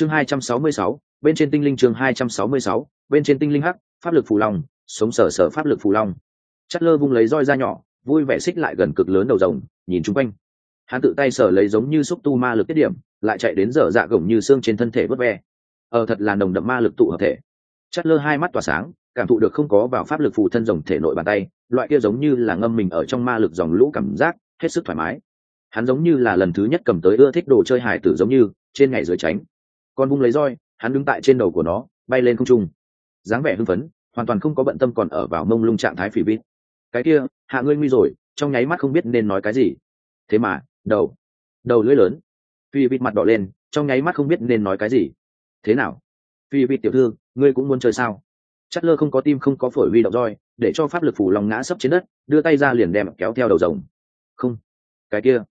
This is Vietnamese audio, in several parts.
chương hai trăm sáu mươi sáu, bên trên tinh linh chương hai trăm sáu mươi sáu, bên trên tinh linh hắc, pháp lực phù long, sống sở sở pháp lực phù long. Chất lơ vung lấy roi ra nhỏ, vui vẻ xích lại gần cực lớn đầu rồng, nhìn chung quanh. Hắn tự tay sở lấy giống như xúc tu ma lực tiết điểm, lại chạy đến dở dạ gồng như xương trên thân thể vớt ve. Ờ thật là nồng đậm ma lực tụ hợp thể. Chất lơ hai mắt tỏa sáng, cảm thụ được không có vào pháp lực phù thân rồng thể nội bàn tay, loại kia giống như là ngâm mình ở trong ma lực dòng lũ cảm giác, hết sức thoải mái. Hắn giống như là lần thứ nhất cầm tới ưa thích đồ chơi hải tử giống như, trên ngày dưới tránh con vung lấy roi, hắn đứng tại trên đầu của nó, bay lên không trung. Dáng vẻ hưng phấn, hoàn toàn không có bận tâm còn ở vào mông lung trạng thái phỉ bít. Cái kia, hạ ngươi nguy rồi, trong nháy mắt không biết nên nói cái gì. Thế mà, đầu đầu lưỡi lớn. Phi bít mặt đỏ lên, trong nháy mắt không biết nên nói cái gì. Thế nào? Phi bít tiểu thư, ngươi cũng muốn chơi sao? Chất lơ không có tim không có phổi huy động roi, để cho pháp lực phủ lòng ngã sấp trên đất, đưa tay ra liền đem kéo theo đầu rồng. Không. Cái kia.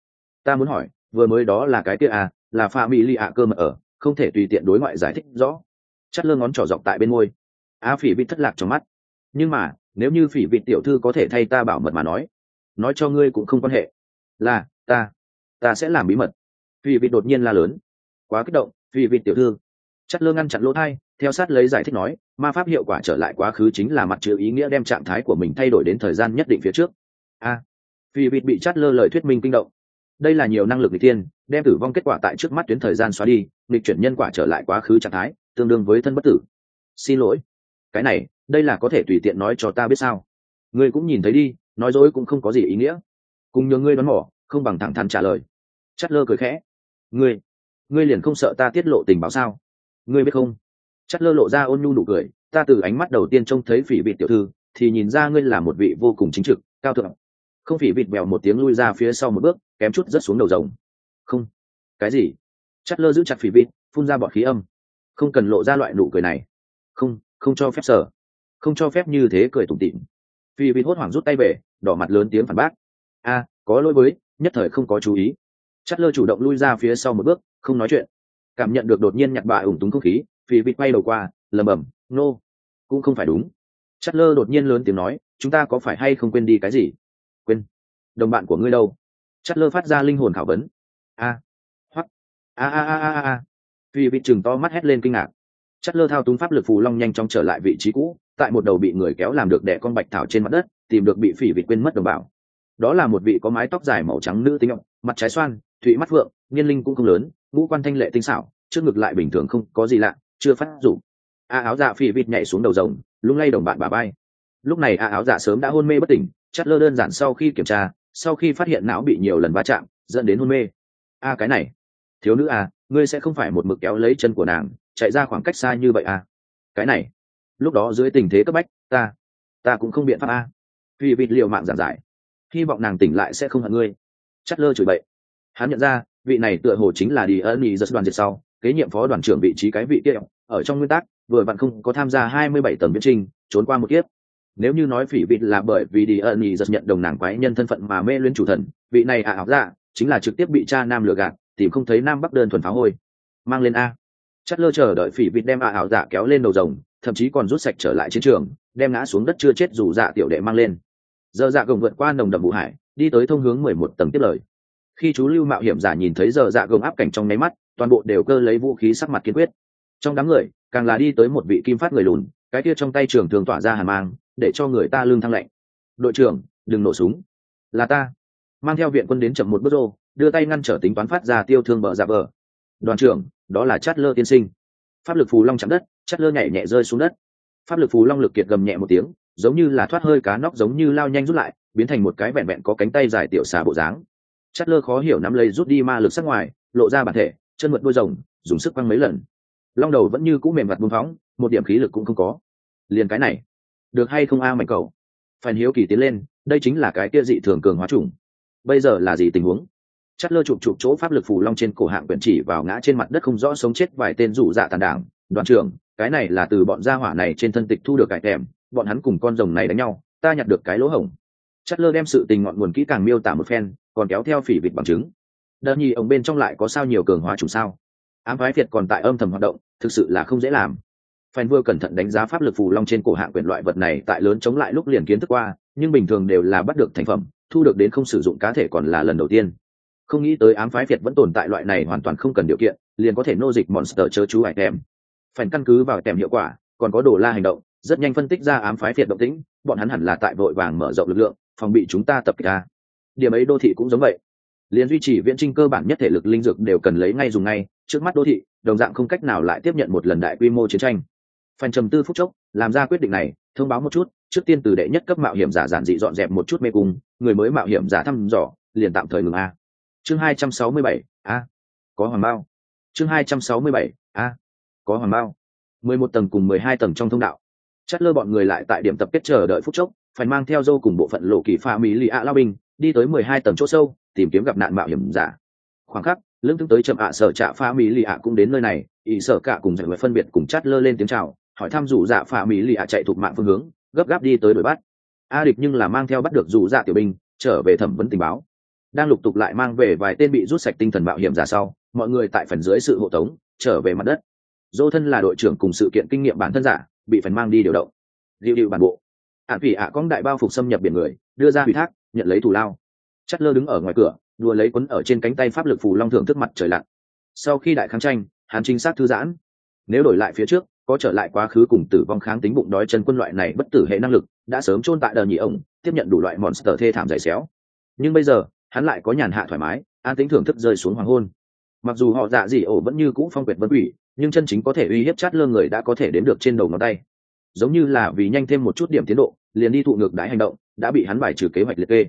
Ta muốn hỏi, vừa mới đó là cái kia à là pha mỹ lì ạ cơ mà ở không thể tùy tiện đối ngoại giải thích rõ. Chắt lơ ngón trỏ dọc tại bên môi. A phỉ vịt thất lạc trong mắt. Nhưng mà nếu như phỉ vịt tiểu thư có thể thay ta bảo mật mà nói nói cho ngươi cũng không quan hệ. Là ta ta sẽ làm bí mật. Phỉ vịt đột nhiên la lớn. Quá kích động phỉ vịt tiểu thư. Chắt lơ ngăn chặn lỗ thai theo sát lấy giải thích nói ma pháp hiệu quả trở lại quá khứ chính là mặt chữ ý nghĩa đem trạng thái của mình thay đổi đến thời gian nhất định phía trước. A à, phỉ vịt bị chát lơ lời thuyết minh kinh động đây là nhiều năng lực n tiên đem tử vong kết quả tại trước mắt tuyến thời gian xóa đi lịch chuyển nhân quả trở lại quá khứ trạng thái, tương đương với thân bất tử. Xin lỗi. Cái này, đây là có thể tùy tiện nói cho ta biết sao? Ngươi cũng nhìn thấy đi, nói dối cũng không có gì ý nghĩa. Cùng nhờ ngươi đoán mỏ không bằng thẳng thắn trả lời. Chất lơ cười khẽ. Ngươi ngươi liền không sợ ta tiết lộ tình báo sao? Ngươi biết không? Chất lơ lộ ra ôn nhu nụ cười, ta từ ánh mắt đầu tiên trông thấy phỉ vị tiểu thư, thì nhìn ra ngươi là một vị vô cùng chính trực, cao thượng không phỉ vịt mèo một tiếng lui ra phía sau một bước, kém chút rất xuống đầu rồng. Không. Cái gì? Chắt lơ giữ chặt phỉ vịt, phun ra bọt khí âm. Không cần lộ ra loại nụ cười này. Không không cho phép sở không cho phép như thế cười tủm tỉm. Phỉ vịt hốt hoảng rút tay về, đỏ mặt lớn tiếng phản bác. A, có lỗi với, nhất thời không có chú ý. Chắt lơ chủ động lui ra phía sau một bước, không nói chuyện. Cảm nhận được đột nhiên nhặt bà ủng túng không khí, phỉ vịt quay đầu qua lầm bầm nô、no. cũng không phải đúng. Chắt lơ đột nhiên lớn tiếng nói, chúng ta có phải hay không quên đi cái gì? Quên. Đồng bạn của ngươi đâu? Chất lơ phát ra linh hồn khảo vấn. A. Hoặc a a a a a vì bị chừng to mắt hét lên kinh ngạc. Chất lơ thao túng pháp lực phù long nhanh chóng trở lại vị trí cũ, tại một đầu bị người kéo làm được đẻ con bạch thảo trên mặt đất, tìm được bị phỉ vịt quên mất đồng bào. Đó là một vị có mái tóc dài màu trắng nữ tính ngọc, mặt trái xoan, thụy mắt phượng, niên linh cũng không lớn, ngũ quan thanh lệ tinh xảo, trước ngực lại bình thường không có gì lạ, chưa phát rủ. A áo dạ phỉ vịt nhảy xuống đầu rồng, lung lay đồng bạn bà bay. Lúc này a áo dạ sớm đã hôn mê bất tỉnh chất lơ đơn giản sau khi kiểm tra, sau khi phát hiện não bị nhiều lần va chạm, dẫn đến hôn mê. A cái này. Thiếu nữ à ngươi sẽ không phải một mực kéo lấy chân của nàng, chạy ra khoảng cách xa như vậy à? Cái này. Lúc đó dưới tình thế cấp bách, ta ta cũng không biện pháp a vì vịt liều mạng giảng giải. Hy vọng nàng tỉnh lại sẽ không hận ngươi. Chất lơ chửi bậy. Hắn nhận ra, vị này tựa hồ chính là đi ân ý giật đoàn diệt sau, kế nhiệm phó đoàn trưởng vị trí cái vị kia, ở trong nguyên tắc, vừa vặn không có tham gia hai mươi bảy tầng viễn trinh trốn qua một kiếp nếu như nói phỉ vịt là bởi vì đi ân ý giật nhận đồng nàng quái nhân thân phận mà mê luyến chủ thần, vị này à ảo dạ chính là trực tiếp bị cha nam lừa gạt, tìm không thấy nam bắc đơn thuần phá hôi. Mang lên a. Chất lơ chờ đợi phỉ vịt đem à ảo dạ kéo lên đầu rồng, thậm chí còn rút sạch trở lại chiến trường, đem ngã xuống đất chưa chết dù dạ tiểu đệ mang lên. Giờ dạ gồng vượt qua nồng đậm vụ hải, đi tới thông hướng mười một tầng tiếp lời. Khi chú lưu mạo hiểm giả nhìn thấy giờ dạ gồng áp cảnh trong nháy mắt, toàn bộ đều cơ lấy vũ khí sắc mặt kiên quyết. Trong đám người, càng là đi tới một vị kim phát người lùn, cái kia trong tay trường thường tỏa ra hàn mang để cho người ta lương thăng lệnh đội trưởng, đừng nổ súng. Là ta. Mang theo viện quân đến chậm một bước rô, đưa tay ngăn trở tính toán phát ra tiêu thương bờ giả bờ. Đoàn trưởng, đó là chát lơ tiên sinh. Pháp lực phù long chạm đất, chát lơ nhảy nhẹ rơi xuống đất. Pháp lực phù long lực kiệt gầm nhẹ một tiếng, giống như là thoát hơi cá nóc giống như lao nhanh rút lại, biến thành một cái vẹn vẹn có cánh tay dài tiểu xà bộ dáng. Chát lơ khó hiểu nắm lấy rút đi ma lực sắc ngoài, lộ ra bản thể, chân mượt đôi rồng, dùng sức quăng mấy lần. Long đầu vẫn như cũ mềm mặt buông phóng, một điểm khí lực cũng không có. Liền cái này được hay không a à mạnh cầu? Phan hiếu kỳ tiến lên, đây chính là cái kia dị thường cường hóa trùng bây giờ là gì tình huống? Chất lơ chụp chụp chỗ pháp lực phù long trên cổ hạng quyển chỉ vào ngã trên mặt đất không rõ sống chết vài tên rủ dạ tàn đảng, đoàn trưởng, cái này là từ bọn gia hỏa này trên thân tịch thu được cải thèm bọn hắn cùng con rồng này đánh nhau, ta nhặt được cái lỗ hổng. Chất lơ đem sự tình ngọn nguồn kỹ càng miêu tả một phen, còn kéo theo phỉ vịt bằng chứng. Đợt nhi ông bên trong lại có sao nhiều cường hóa trùng sao? Ám phái việt còn tại âm thầm hoạt động, thực sự là không dễ làm. Phen vừa cẩn thận đánh giá pháp lực phù long trên cổ hạng quyền loại vật này tại lớn chống lại lúc liền kiến thức qua, nhưng bình thường đều là bắt được thành phẩm, thu được đến không sử dụng cá thể còn là lần đầu tiên. không nghĩ tới ám phái việt vẫn tồn tại loại này hoàn toàn không cần điều kiện liền có thể nô dịch monster chớ chú ải kèm phải căn cứ vào kèm hiệu quả còn có đồ la hành động rất nhanh phân tích ra ám phái việt động tĩnh bọn hắn hẳn là tại vội vàng mở rộng lực lượng phòng bị chúng ta tập kích ra. Điểm ấy đô thị cũng giống vậy. Liền duy trì viễn trinh cơ bản nhất thể lực linh dược đều cần lấy ngay dùng ngay trước mắt đô thị đồng dạng không cách nào lại tiếp nhận một lần đại quy mô chiến tranh phần trầm tư phút chốc, làm ra quyết định này, thông báo một chút, trước tiên từ đệ nhất cấp mạo hiểm giả giản dị dọn dẹp một chút mê cung, người mới mạo hiểm giả thăm dò, liền tạm thời ngừng a. Chương hai trăm sáu mươi bảy, a. Có hoàng bao. Chương hai trăm sáu mươi bảy, a. Có hoàng bao. mười một tầng cùng mười hai tầng trong thông đạo. Chất lơ bọn người lại tại điểm tập kết chờ đợi phút chốc, phải mang theo dâu cùng bộ phận lộ kỳ pha mỹ lì ạ lao binh, đi tới mười hai tầng chỗ sâu, tìm kiếm gặp nạn mạo hiểm giả. Khoảng khắc, lưng thức tới chậm ạ sở trạ pha mỹ lì ạ cũng đến nơi này ý sở cả cùng giải phân biệt cùng chát lơ lên tiếng chào hỏi thăm dù dạ pha mỹ lì ạ chạy thuộc mạng phương hướng, gấp gáp đi tới đuổi bắt. A địch nhưng là mang theo bắt được dù dạ tiểu binh, trở về thẩm vấn tình báo. Đang lục tục lại mang về vài tên bị rút sạch tinh thần mạo hiểm giả sau, mọi người tại phần dưới sự hộ tống, trở về mặt đất. Dô thân là đội trưởng cùng sự kiện kinh nghiệm bản thân giả, bị phần mang đi điều động. Dịu điệu bản bộ. Ạn phỉ ạ con đại bao phục xâm nhập biển người, đưa ra ủy thác, nhận lấy thù lao. Chất lơ đứng ở ngoài cửa, đùa lấy quấn ở trên cánh tay pháp lực phù long thưởng thức mặt trời lặn. Sau khi đại kháng tranh, hắn chính sát thư giãn. Nếu đổi lại phía trước có trở lại quá khứ cùng tử vong kháng tính bụng đói chân quân loại này bất tử hệ năng lực, đã sớm chôn tại đờ nhị ông tiếp nhận đủ loại monster thê thảm dày xéo. Nhưng bây giờ, hắn lại có nhàn hạ thoải mái, an tính thưởng thức rơi xuống hoàng hôn. Mặc dù họ dạ dị ổ vẫn như cũ phong quyệt vân ủy nhưng chân chính có thể uy hiếp chát lơ người đã có thể đến được trên đầu ngón tay. Giống như là vì nhanh thêm một chút điểm tiến độ, liền đi thụ ngược đái hành động, đã bị hắn bài trừ kế hoạch liệt kê.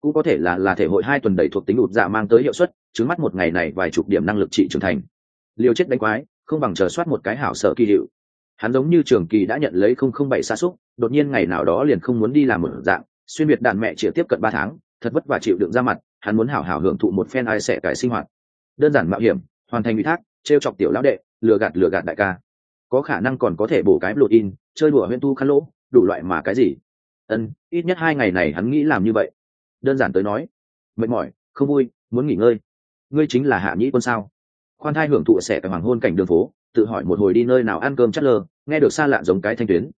Cũng có thể là là thể hội hai tuần đầy thuộc tính ụt dạ mang tới hiệu suất chứng mắt một ngày này vài chục điểm năng lực trị trưởng thành. Liều chết đánh quái, không bằng chờ soát một cái hảo sở kỳ hiệu hắn giống như trường kỳ đã nhận lấy không không bảy xa xúc, đột nhiên ngày nào đó liền không muốn đi làm một dạng, xuyên việt đàn mẹ chỉ tiếp cận ba tháng, thật vất vả chịu đựng ra mặt, hắn muốn hảo hảo hưởng thụ một phen ai sẽ cải sinh hoạt. Đơn giản mạo hiểm, hoàn thành ủy thác, trêu chọc tiểu lão đệ, lừa gạt lừa gạt đại ca. Có khả năng còn có thể bổ cái lột in, chơi đùa huyên tu khăn lỗ, đủ loại mà cái gì. Ân, ít nhất hai ngày này hắn nghĩ làm như vậy. Đơn giản tới nói, mệt mỏi, không vui, muốn nghỉ ngơi. Ngươi chính là hạ nhĩ quân sao? Khoan thai hưởng thụ sẽ cái hoàng hôn cảnh đường phố tự hỏi một hồi đi nơi nào ăn cơm chắt lơ, nghe được xa lạ giống cái thanh tuyến.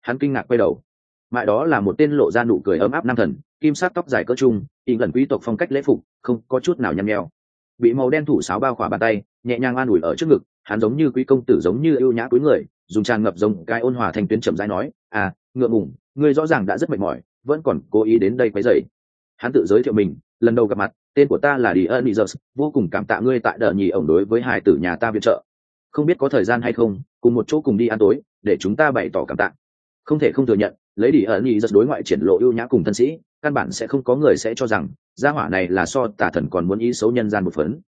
Hắn kinh ngạc quay đầu. Mãi đó là một tên lộ ra nụ cười ấm áp nam thần, kim sát tóc dài cỡ trung in gần quý tộc phong cách lễ phục, không có chút nào nhăm nheo. Bị màu đen thủ sáo bao khỏa bàn tay, nhẹ nhàng an ủi ở trước ngực, hắn giống như quý công tử giống như ưu nhã cuối người, dùng tràn ngập giống cái ôn hòa thanh tuyến chậm rãi nói à ngượng ngủng ngươi rõ ràng đã rất mệt mỏi, vẫn còn cố ý đến đây quấy rầy. Hắn tự giới thiệu mình, lần đầu gặp mặt, tên của ta là đi ân vô cùng cảm tạ ngươi tại đờ nhì ổng đối với hải tử nhà ta viện trợ không biết có thời gian hay không, cùng một chỗ cùng đi ăn tối, để chúng ta bày tỏ cảm tạ. Không thể không thừa nhận, lấy đi ân rất đối ngoại triển lộ ưu nhã cùng thân sĩ, căn bản sẽ không có người sẽ cho rằng, gia hỏa này là so tà thần còn muốn ý xấu nhân gian một phấn.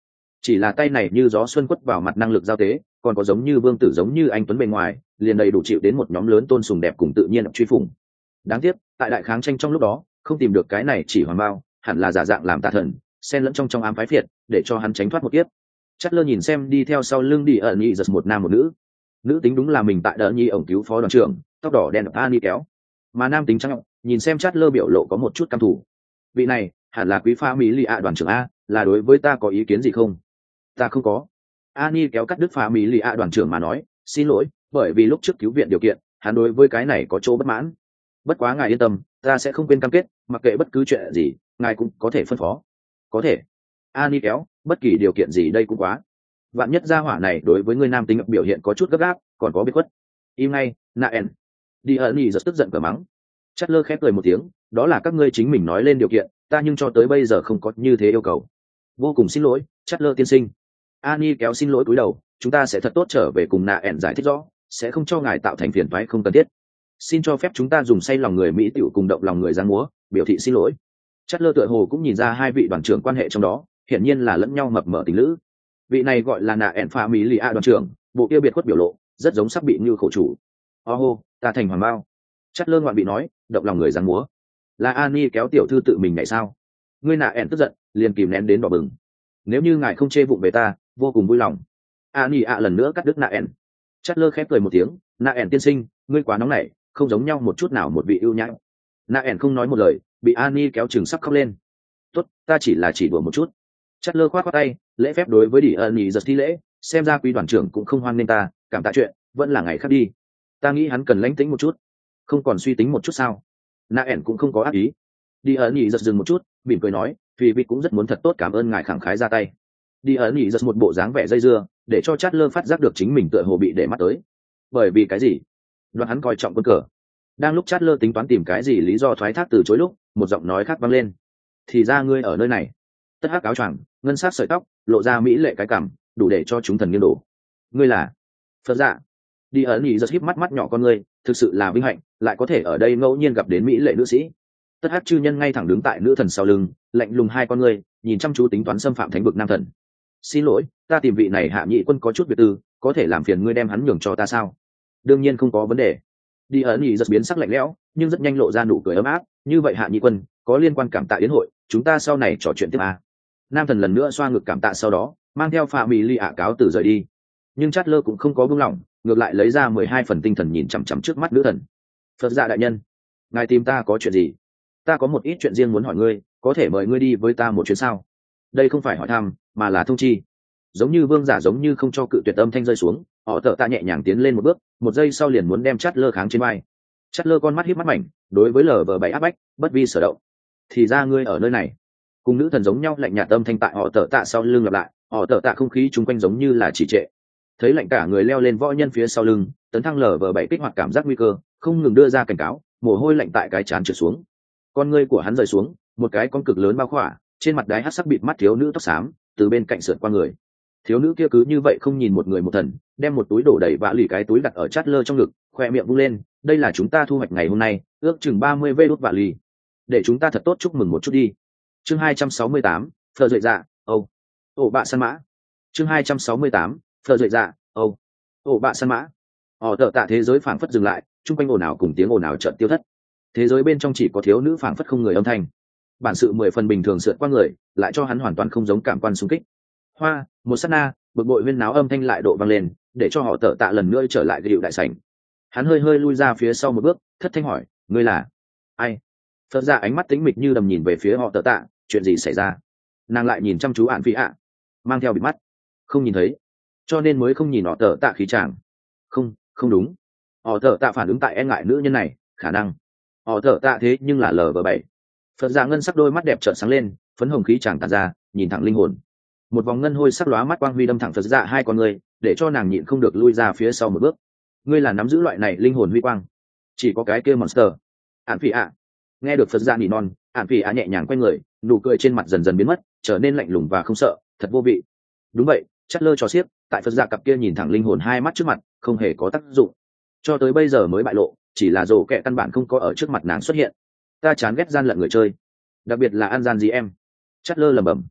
Chỉ là tay này như gió xuân quất vào mặt năng lực giao tế, còn có giống như vương tử giống như anh tuấn bên ngoài, liền đầy đủ chịu đến một nhóm lớn tôn sùng đẹp cùng tự nhiên truy phủng. Đáng tiếc, tại đại kháng tranh trong lúc đó, không tìm được cái này chỉ hoàng bao, hẳn là giả dạng làm tà thần, xen lẫn trong trong ám phái phiệt, để cho hắn tránh thoát một kiếp chất lơ nhìn xem đi theo sau lưng đi ở nhị giật một nam một nữ. Nữ tính đúng là mình tại đỡ nhi ổng cứu phó đoàn trưởng, tóc đỏ đen a ni kéo. Mà nam tính trắng nhìn xem chát lơ biểu lộ có một chút căm thủ vị này, hẳn là quý pha mỹ lì ạ đoàn trưởng a, là đối với ta có ý kiến gì không? Ta không có. Ani kéo cắt đứt pha mỹ lì ạ đoàn trưởng mà nói, xin lỗi, bởi vì lúc trước cứu viện điều kiện, hắn đối với cái này có chỗ bất mãn. Bất quá ngài yên tâm, ta sẽ không quên cam kết, mặc kệ bất cứ chuyện gì, ngài cũng có thể phân phó. Có thể. Ani kéo bất kỳ điều kiện gì đây cũng quá. Vạn nhất gia hỏa này đối với người nam tính biểu hiện có chút gấp gáp, còn có biết khuất. Im ngay na en đi ẩn nhì giật tức giận cờ mắng. Chất lơ khép cười một tiếng, đó là các ngươi chính mình nói lên điều kiện, ta nhưng cho tới bây giờ không có như thế yêu cầu. Vô cùng xin lỗi chất lơ tiên sinh. Ani kéo xin lỗi cúi đầu, chúng ta sẽ thật tốt trở về cùng nạ ẻn giải thích rõ, sẽ không cho ngài tạo thành phiền toái không cần thiết. Xin cho phép chúng ta dùng say lòng người mỹ tiểu cùng động lòng người giang múa, biểu thị xin lỗi. Chất lơ tựa hồ cũng nhìn ra hai vị đoàn trưởng quan hệ trong đó hiển nhiên là lẫn nhau mập mờ tình lữ. Vị này gọi là nạ ẻn pha mỹ lì a đoàn trưởng, bộ kia biệt khuất biểu lộ, rất giống sắp bị như khổ chủ. Ô ta thành hoàng bao. Chất lơ ngoạn bị nói, động lòng người giáng múa. Là ani kéo tiểu thư tự mình ngày sao? Ngươi nạ ẻn tức giận, liền kìm nén đến đỏ bừng. Nếu như ngài không chê vụng về ta, vô cùng vui lòng. Ani ạ lần nữa cắt đứt nạ ẻn. Chất lơ khép cười một tiếng, nạ ẻn tiên sinh, ngươi quá nóng nảy, không giống nhau một chút nào một vị ưu nhã. Nạ ẻn không nói một lời, bị ani kéo chừng sắp khóc lên. Tốt, ta chỉ là chỉ đùa một chút chất lơ khoát khoát tay, lễ phép đối với đi ân Nhị giật thi lễ, xem ra quý đoàn trưởng cũng không hoan nên ta, cảm tạ chuyện, vẫn là ngày khác đi. Ta nghĩ hắn cần lánh tính một chút. Không còn suy tính một chút sao? Na ẻn cũng không có ác ý. Đi ẩn nhị giật dừng một chút, mỉm cười nói, phi vịt cũng rất muốn thật tốt cảm ơn ngài khẳng khái ra tay. Đi ẩn nhị giật một bộ dáng vẻ dây dưa, để cho chát lơ phát giác được chính mình tựa hồ bị để mắt tới. Bởi vì cái gì? Đoạn hắn coi trọng quân cờ. Đang lúc chát lơ tính toán tìm cái gì lý do thoái thác từ chối lúc, một giọng nói khác vang lên. Thì ra ngươi ở nơi này tất hắc áo choàng, ngân sát sợi tóc, lộ ra mỹ lệ cái cảm, đủ để cho chúng thần nghiêng đổ. Ngươi là? Phật dạ. Đi ẩn nhị giật híp mắt mắt nhỏ con ngươi, thực sự là vinh hạnh, lại có thể ở đây ngẫu nhiên gặp đến mỹ lệ nữ sĩ. Tất hắc chư nhân ngay thẳng đứng tại nữ thần sau lưng, lạnh lùng hai con ngươi, nhìn chăm chú tính toán xâm phạm thánh vực nam thần. Xin lỗi, ta tìm vị này hạ nhị quân có chút việc tư, có thể làm phiền ngươi đem hắn nhường cho ta sao? Đương nhiên không có vấn đề. Đi ẩn nhị giật biến sắc lạnh lẽo, nhưng rất nhanh lộ ra nụ cười ấm áp, như vậy hạ nhị quân, có liên quan cảm tạ yến hội, chúng ta sau này trò chuyện tiếp à nam thần lần nữa xoa ngực cảm tạ sau đó, mang theo phạm mỹ ly ạ cáo từ rời đi. Nhưng chát lơ cũng không có buông lỏng, ngược lại lấy ra mười hai phần tinh thần nhìn chằm chằm trước mắt nữ thần. Phật dạ đại nhân, ngài tìm ta có chuyện gì? Ta có một ít chuyện riêng muốn hỏi ngươi, có thể mời ngươi đi với ta một chuyến sao? Đây không phải hỏi thăm, mà là thông chi. Giống như vương giả giống như không cho cự tuyệt âm thanh rơi xuống, họ thợ ta nhẹ nhàng tiến lên một bước, một giây sau liền muốn đem chát lơ kháng trên vai. Chát lơ con mắt hiếp mắt mảnh, đối với lờ vờ bảy áp bách, bất vi sở động. Thì ra ngươi ở nơi này cùng nữ thần giống nhau lạnh nhạt âm thanh tại họ tở tạ sau lưng lặp lại, họ tở tạ không khí chung quanh giống như là chỉ trệ. Thấy lạnh cả người leo lên võ nhân phía sau lưng, tấn thăng lờ vờ bảy kích hoạt cảm giác nguy cơ, không ngừng đưa ra cảnh cáo, mồ hôi lạnh tại cái chán trượt xuống. Con ngươi của hắn rời xuống, một cái con cực lớn bao khỏa, trên mặt đáy hát sắc bịt mắt thiếu nữ tóc xám, từ bên cạnh sượt qua người. Thiếu nữ kia cứ như vậy không nhìn một người một thần, đem một túi đổ đầy vã lì cái túi đặt ở chát lơ trong ngực, khoe miệng vung lên, đây là chúng ta thu hoạch ngày hôm nay, ước chừng ba mươi vê đốt vạ lì. Để chúng ta thật tốt chúc mừng một chút đi chương hai trăm sáu mươi tám thợ dậy dạ âu. Ổ bạ săn mã. Chương hai trăm sáu mươi tám thợ dậy dạ âu. Ổ bạ săn mã. Họ thợ tạ thế giới phảng phất dừng lại, chung quanh ồn ào cùng tiếng ồn ào trợn tiêu thất. Thế giới bên trong chỉ có thiếu nữ phảng phất không người âm thanh. Bản sự mười phần bình thường sượt qua người, lại cho hắn hoàn toàn không giống cảm quan xung kích. Hoa một sát na bực bội huyên náo âm thanh lại độ vang lên, để cho họ tở tạ lần nữa trở lại cái điệu đại sảnh. Hắn hơi hơi lui ra phía sau một bước, thất thanh hỏi, ngươi là ai? Phật ra ánh mắt tính mịch như đầm nhìn về phía họ tở tạ chuyện gì xảy ra? Nàng lại nhìn chăm chú ạn phi ạ. Mang theo bị mắt. Không nhìn thấy. Cho nên mới không nhìn họ tờ tạ khí chàng. Không không đúng. Họ tờ tạ phản ứng tại e ngại nữ nhân này, khả năng. Họ tờ tạ thế nhưng là lờ vờ bảy. Phật giả ngân sắc đôi mắt đẹp trợn sáng lên, phấn hồng khí chàng tàn ra, nhìn thẳng linh hồn. Một vòng ngân hôi sắc lóa mắt quang huy đâm thẳng phật dạ hai con người, để cho nàng nhịn không được lui ra phía sau một bước. Ngươi là nắm giữ loại này linh hồn huy quang. Chỉ có cái kia monster. Ạn phi ạ. Nghe được phật dạ nỉ non ạn phỉ ạ nhẹ nhàng quay người, nụ cười trên mặt dần dần biến mất, trở nên lạnh lùng và không sợ, thật vô vị. Đúng vậy, chất lơ cho xiếc, tại phật dạ cặp kia nhìn thẳng linh hồn hai mắt trước mặt, không hề có tác dụng. Cho tới bây giờ mới bại lộ, chỉ là rổ kẹ căn bản không có ở trước mặt nàng xuất hiện. Ta chán ghét gian lận người chơi. Đặc biệt là an gian gì em. Chất lơ lầm bầm.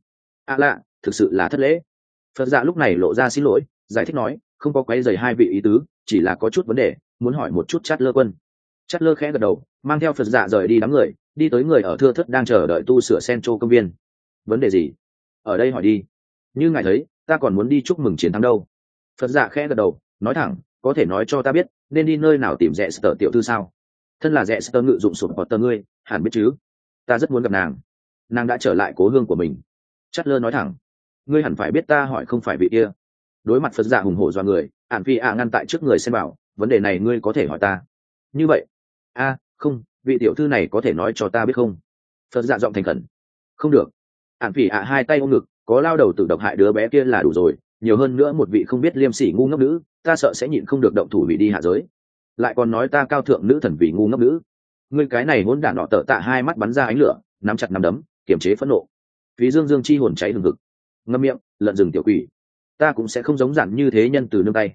À lạ, thực sự là thất lễ. Phật dạ lúc này lộ ra xin lỗi, giải thích nói, không có quấy dày hai vị ý tứ, chỉ là có chút vấn đề, muốn hỏi một chút chát lơ quân. Chát lơ khẽ gật đầu, mang theo phật dạ rời đi đám người đi tới người ở thưa thất đang chờ đợi tu sửa sen trô công viên. Vấn đề gì? Ở đây hỏi đi. Như ngài thấy, ta còn muốn đi chúc mừng chiến thắng đâu. Phật giả khẽ gật đầu, nói thẳng, có thể nói cho ta biết, nên đi nơi nào tìm rẽ sờ tiểu thư sao? Thân là rẽ sờ ngự dụng sụp hoặc tờ ngươi, hẳn biết chứ? Ta rất muốn gặp nàng. Nàng đã trở lại cố hương của mình. Chất lơ nói thẳng, ngươi hẳn phải biết ta hỏi không phải vị kia. Đối mặt phật giả hùng hổ do người ạn phi ạ ngăn tại trước người xem bảo, vấn đề này ngươi có thể hỏi ta. Như vậy. A, không vị tiểu thư này có thể nói cho ta biết không? Phật dạ giọng thành khẩn. Không được. Ạn phỉ ạ hai tay ôm ngực, có lao đầu tự độc hại đứa bé kia là đủ rồi, nhiều hơn nữa một vị không biết liêm sỉ ngu ngốc nữ, ta sợ sẽ nhịn không được động thủ vị đi hạ giới. Lại còn nói ta cao thượng nữ thần vì ngu ngốc nữ. Ngươi cái này hỗn đản nọ tở tạ hai mắt bắn ra ánh lửa, nắm chặt nắm đấm, kiềm chế phẫn nộ. Phí dương dương chi hồn cháy hừng hực. Ngâm miệng, lợn rừng tiểu quỷ. Ta cũng sẽ không giống giản như thế nhân từ nương tay.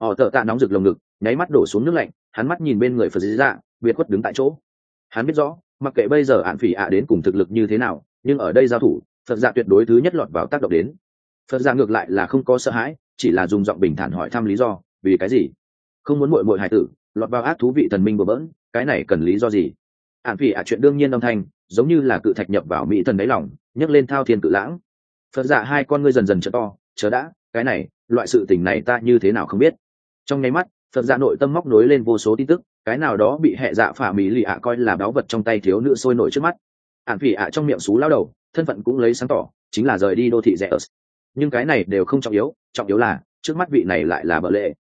Họ tở tạ nóng rực lồng ngực, nháy mắt đổ xuống nước lạnh, hắn mắt nhìn bên người phật dĩ dạ biệt khuất đứng tại chỗ hắn biết rõ, mặc kệ bây giờ ạn phỉ ạ đến cùng thực lực như thế nào, nhưng ở đây giao thủ, phật dạ tuyệt đối thứ nhất lọt vào tác động đến. Phật dạ ngược lại là không có sợ hãi, chỉ là dùng giọng bình thản hỏi thăm lý do, vì cái gì? Không muốn mội mội hài tử, lọt vào ác thú vị thần minh bừa bỡn, cái này cần lý do gì? Ạn phỉ ạ chuyện đương nhiên âm thanh, giống như là cự thạch nhập vào mỹ thần đáy lỏng nhấc lên thao thiên cự lãng. Phật dạ hai con ngươi dần dần trở to chớ đã, cái này, loại sự tình này ta như thế nào không biết? Trong nháy mắt, phật dạ nội tâm móc nối lên vô số tin tức cái nào đó bị hệ dạ phả mỹ lì ạ coi là báu vật trong tay thiếu nữ sôi nổi trước mắt. Ạn phỉ ạ trong miệng xú lao đầu, thân phận cũng lấy sáng tỏ, chính là rời đi đô thị rẻ ớt nhưng cái này đều không trọng yếu trọng yếu là, trước mắt vị này lại là bợ lệ.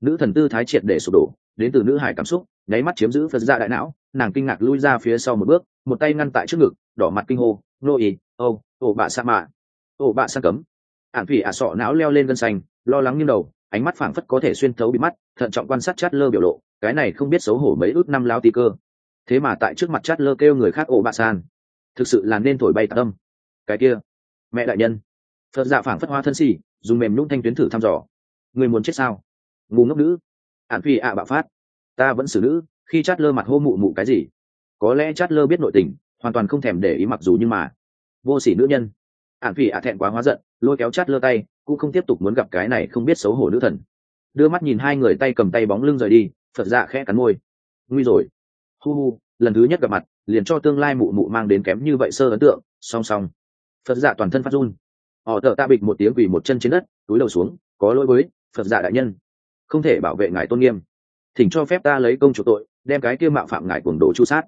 Nữ thần tư thái triệt để sụp đổ, đến từ nữ hải cảm xúc, nháy mắt chiếm giữ phật ra đại não, nàng kinh ngạc lui ra phía sau một bước, một tay ngăn tại trước ngực, đỏ mặt kinh hô nô y ô ổ bạ sa mạ ổ bạ sa cấm. Ạn phỉ ạ sọ não leo lên gân xanh, lo lắng như đầu ánh mắt phảng phất có thể xuyên thấu bị mắt, thận trọng quan sát chát lơ biểu lộ, cái này không biết xấu hổ mấy ước năm lao tí cơ. Thế mà tại trước mặt chát lơ kêu người khác ổ bạ san. Thực sự là nên thổi bay tâm cái kia, mẹ đại nhân. Phật dạ phảng phất hoa thân xì, dùng mềm nhung thanh tuyến thử thăm dò. Người muốn chết sao? Ngu ngốc nữ. Ạn phi ạ bạo phát. Ta vẫn xử nữ, khi chát lơ mặt hô mụ mụ cái gì? Có lẽ chát lơ biết nội tình, hoàn toàn không thèm để ý mặc dù nhưng mà. Vô sỉ nữ nhân. Ạn phi ạ thẹn quá hóa giận, lôi kéo chát lơ tay cũng không tiếp tục muốn gặp cái này không biết xấu hổ nữ thần. Đưa mắt nhìn hai người tay cầm tay bóng lưng rời đi, phật dạ khẽ cắn môi. Nguy rồi. Hu hu, lần thứ nhất gặp mặt, liền cho tương lai mụ mụ mang đến kém như vậy sơ ấn tượng. Song song. Phật dạ toàn thân phát run. Họ thợ ta bịch một tiếng quỳ một chân trên đất, túi đầu xuống, có lỗi với phật dạ đại nhân. Không thể bảo vệ ngài tôn nghiêm. Thỉnh cho phép ta lấy công chủ tội, đem cái kia mạo phạm ngài cuồng đồ chu sát.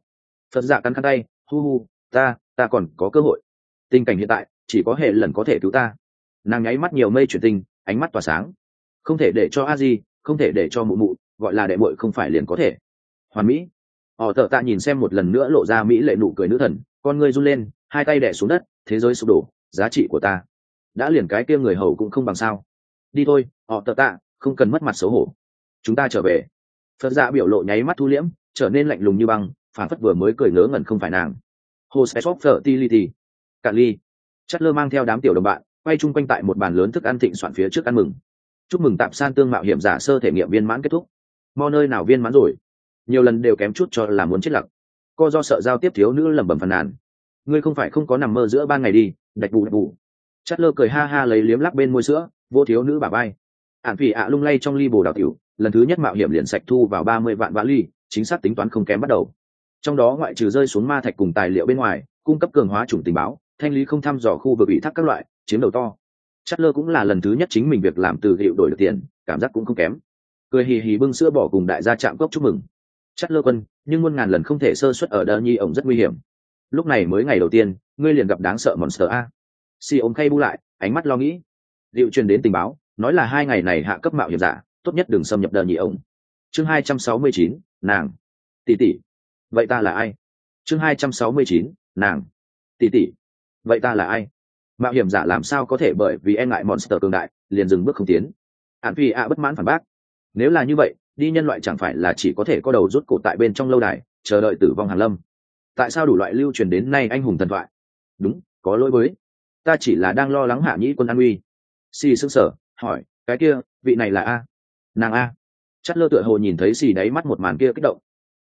Phật dạ cắn khăn tay, hu hu, ta ta còn có cơ hội. Tình cảnh hiện tại, chỉ có hệ lần có thể cứu ta nàng nháy mắt nhiều mây chuyển tình ánh mắt tỏa sáng. Không thể để cho a di không thể để cho mụ mụ gọi là đệ muội không phải liền có thể. Hoàn mỹ. Họ thợ tạ nhìn xem một lần nữa lộ ra mỹ lệ nụ cười nữ thần con ngươi run lên hai tay đẻ xuống đất thế giới sụp đổ giá trị của ta. Đã liền cái kia người hầu cũng không bằng sao. Đi thôi họ thợ tạ không cần mất mặt xấu hổ. Chúng ta trở về. Phật dạ biểu lộ nháy mắt thu liễm trở nên lạnh lùng như băng phản phất vừa mới cười ngớ ngẩn không phải nàng. Joseph of Fertility. Cạn ly. Chất lơ mang theo đám tiểu đồng bạn, quay chung quanh tại một bàn lớn thức ăn thịnh soạn phía trước ăn mừng. Chúc mừng tạm san tương mạo hiểm giả sơ thể nghiệm viên mãn kết thúc. Mo nơi nào viên mãn rồi? Nhiều lần đều kém chút cho là muốn chết lặc Co do sợ giao tiếp thiếu nữ lẩm bẩm phàn nàn. Ngươi không phải không có nằm mơ giữa ban ngày đi, đạch bù đạch bù. Chát lơ cười ha ha lấy liếm lắc bên môi sữa, vô thiếu nữ bà bay. Ản phỉ ạ lung lay trong ly bồ đào tiểu, lần thứ nhất mạo hiểm liền sạch thu vào ba mươi vạn vã ly, chính xác tính toán không kém bắt đầu trong đó ngoại trừ rơi xuống ma thạch cùng tài liệu bên ngoài cung cấp cường hóa chủng tình báo thanh lý không thăm dò khu vực ủy thác các loại chiếm đầu to. Chất lơ cũng là lần thứ nhất chính mình việc làm từ hiệu đổi được tiền, cảm giác cũng không kém. Cười hì hì bưng sữa bỏ cùng đại gia chạm cốc chúc mừng. Chất lơ quân, nhưng muôn ngàn lần không thể sơ xuất ở đơ nhi ổng rất nguy hiểm. Lúc này mới ngày đầu tiên, ngươi liền gặp đáng sợ monster a. Si ống khay bu lại, ánh mắt lo nghĩ. Liệu truyền đến tình báo, nói là hai ngày này hạ cấp mạo hiểm giả, tốt nhất đừng xâm nhập đờ nhị ổng. Chương hai trăm sáu mươi chín, nàng. Tỷ tỷ. Vậy ta là ai? Chương hai trăm sáu mươi chín, nàng. Tỷ tỷ. Vậy ta là ai? Mạo hiểm giả làm sao có thể bởi vì e ngại monster cường đại, liền dừng bước không tiến. Hạn phi ạ bất mãn phản bác. Nếu là như vậy, đi nhân loại chẳng phải là chỉ có thể có đầu rút cổ tại bên trong lâu đài, chờ đợi tử vong hàn lâm. Tại sao đủ loại lưu truyền đến nay anh hùng thần thoại? Đúng, có lỗi với. Ta chỉ là đang lo lắng hạ nhĩ quân an uy. Si sững sở hỏi, cái kia, vị này là a? Nàng a. Chất lơ tựa hồ nhìn thấy xì đáy mắt một màn kia kích động.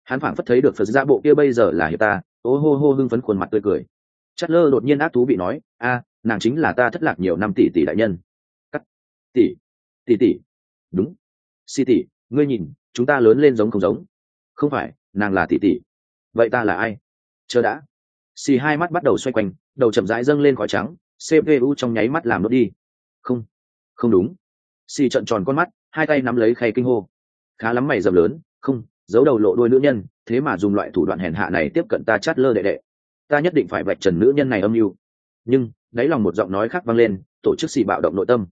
Hắn phảng phất thấy được phật ra bộ kia bây giờ là hiệp ta. Ô hô hô hưng phấn khuôn mặt tươi cười. Chất lơ đột nhiên ác thú bị nói, a nàng chính là ta thất lạc nhiều năm tỷ tỷ đại nhân. Cắt. Tỷ. Tỷ tỷ. Đúng. Si tỷ, ngươi nhìn, chúng ta lớn lên giống không giống? Không phải, nàng là tỷ tỷ. Vậy ta là ai? Chờ đã. Xì hai mắt bắt đầu xoay quanh, đầu chậm rãi dâng lên khói trắng cpu trong nháy mắt làm nó đi. Không. Không đúng. Xì trận tròn con mắt, hai tay nắm lấy khay kinh hô. Khá lắm mày dầm lớn, không, giấu đầu lộ đôi nữ nhân, thế mà dùng loại thủ đoạn hèn hạ này tiếp cận ta chát lơ đệ đệ. Ta nhất định phải vạch trần nữ nhân này âm mưu. Nhưng đáy lòng một giọng nói khác vang lên, tổ chức xì bạo động nội tâm.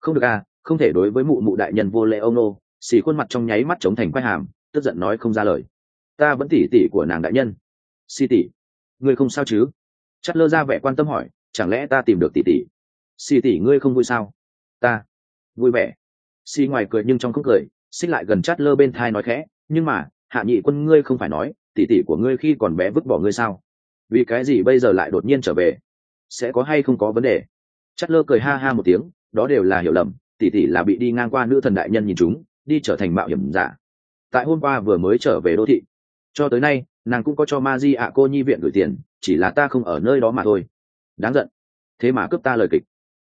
Không được à không thể đối với mụ mụ đại nhân vô lệ ông nô, xì khuôn mặt trong nháy mắt chống thành quai hàm, tức giận nói không ra lời. Ta vẫn tỉ tỉ của nàng đại nhân. Xì tỉ, ngươi không sao chứ? Chắt lơ ra vẻ quan tâm hỏi, chẳng lẽ ta tìm được tỉ tỉ? Xì tỉ, ngươi không vui sao? Ta vui vẻ. Xì ngoài cười nhưng trong không cười, xích lại gần chắt lơ bên thai nói khẽ, nhưng mà, hạ nhị quân ngươi không phải nói, tỉ tỉ của ngươi khi còn bé vứt bỏ ngươi sao? Vì cái gì bây giờ lại đột nhiên trở về? Sẽ có hay không có vấn đề. Chất lơ cười ha ha một tiếng, đó đều là hiểu lầm, tỉ tỉ là bị đi ngang qua nữ thần đại nhân nhìn chúng, đi trở thành mạo hiểm giả. Tại hôm qua vừa mới trở về đô thị, cho tới nay, nàng cũng có cho ma di ạ cô nhi viện gửi tiền, chỉ là ta không ở nơi đó mà thôi. Đáng giận. Thế mà cướp ta lời kịch.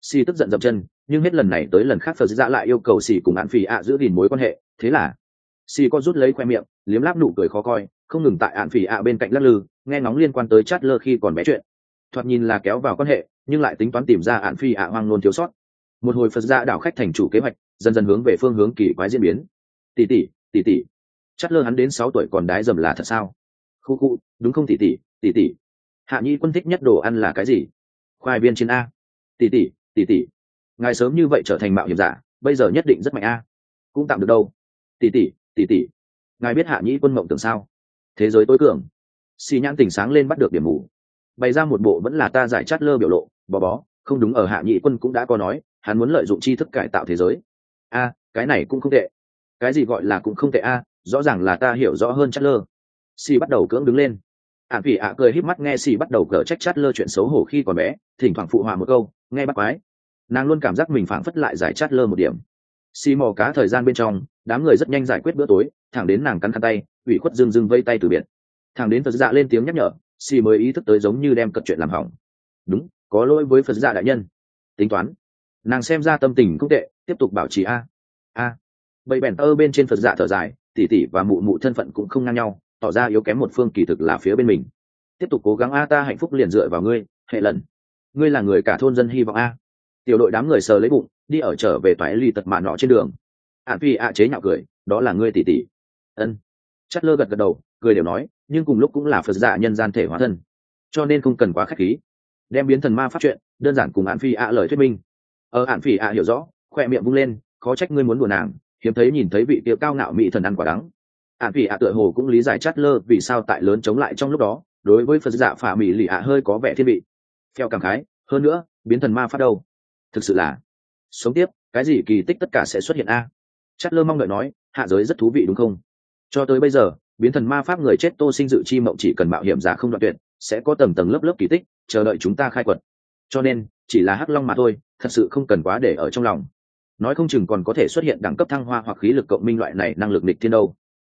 Si tức giận dậm chân, nhưng hết lần này tới lần khác phật dạ lại yêu cầu xì cùng hạn phì ạ giữ gìn mối quan hệ. Thế là Si có rút lấy khoe miệng, liếm láp nụ cười khó coi, không ngừng tại ạn phỉ ạ bên cạnh lắc lư, nghe ngóng liên quan tới chát lơ khi còn bé chuyện thoạt nhìn là kéo vào quan hệ, nhưng lại tính toán tìm ra hạn phi ạ hoang nôn thiếu sót. Một hồi phật gia đảo khách thành chủ kế hoạch, dần dần hướng về phương hướng kỳ quái diễn biến. Tỷ tỷ tỷ tỷ. Chát lơ hắn đến sáu tuổi còn đái dầm là thật sao? Khu khu, đúng không tỷ tỷ tỷ tỷ? Hạ nhi quân thích nhất đồ ăn là cái gì? Khoai viên trên a. Tỷ tỷ tỷ tỷ. Ngài sớm như vậy trở thành mạo hiểm giả, bây giờ nhất định rất mạnh a. Cũng tạm được đâu. Tỷ tỷ tỷ tỷ. Ngài biết hạ nhĩ quân mộng tưởng sao? Thế giới tối cường. Xì nhãn tỉnh sáng lên bắt được điểm mù bày ra một bộ vẫn là ta giải chát lơ biểu lộ, bò bó, không đúng ở hạ nhị quân cũng đã có nói, hắn muốn lợi dụng tri thức cải tạo thế giới. A, cái này cũng không tệ. Cái gì gọi là cũng không tệ a, rõ ràng là ta hiểu rõ hơn chát lơ. Xì bắt đầu cưỡng đứng lên. Ạn phỉ ạ cười híp mắt nghe xì bắt đầu cờ trách chát lơ chuyện xấu hổ khi còn bé, thỉnh thoảng phụ họa một câu, nghe bắt quái. Nàng luôn cảm giác mình phảng phất lại giải chát lơ một điểm. Xì mò cá thời gian bên trong, đám người rất nhanh giải quyết bữa tối, thẳng đến nàng cắn khăn tay, ủy khuất dưng dưng vây tay từ biệt. Thằng đến phật dạ lên tiếng nhắc nhở xì mới ý thức tới giống như đem cật chuyện làm hỏng. Đúng, có lỗi với phật gia đại nhân. Tính toán. Nàng xem ra tâm tình cũng tệ, tiếp tục bảo trì a. A. Bậy bèn tơ bên trên phật dạ thở dài, tỉ tỉ và mụ mụ thân phận cũng không ngang nhau, tỏ ra yếu kém một phương kỳ thực là phía bên mình. Tiếp tục cố gắng a ta hạnh phúc liền dựa vào ngươi, hệ lần. Ngươi là người cả thôn dân hy vọng a. Tiểu đội đám người sờ lấy bụng, đi ở trở về toái ly tật mạ nọ trên đường. Ạn phi ạ chế nhạo cười, đó là ngươi tỉ tỉ. Ân. Chất lơ gật gật đầu cười đều nói, nhưng cùng lúc cũng là phật giả nhân gian thể hóa thân. Cho nên không cần quá k h á c h khí. Đem biến thần ma phát chuyện, đơn giản cùng hạn phi ạ lời thuyết minh. Ờ, Ở hạn phi ạ hiểu rõ, khoe miệng vung lên, khó trách ngươi muốn đùa nàng, hiếm thấy nhìn thấy vị tiệu cao ngạo mỹ thần ăn quả đắng. Hạn phi ạ tựa hồ cũng lý giải chát lơ vì sao tại lớn chống lại trong lúc đó, đối với phật giả phả mỹ lì ạ hơi có vẻ thiên vị. Theo cảm khái, hơn nữa, biến thần ma phát đâu? Thực sự là, sống tiếp, cái gì kỳ tích tất cả sẽ xuất hiện a? Chát lơ mong đợi nói, hạ giới rất thú vị đúng không? Cho tới bây giờ biến thần ma pháp người chết tô sinh dự chi mộng chỉ cần mạo hiểm giả không đoạn tuyệt, sẽ có tầng tầng lớp lớp kỳ tích, chờ đợi chúng ta khai quật. Cho nên, chỉ là hắc long mà thôi, thật sự không cần quá để ở trong lòng. Nói không chừng còn có thể xuất hiện đẳng cấp thăng hoa hoặc khí lực cộng minh loại này năng lực địch thiên đâu.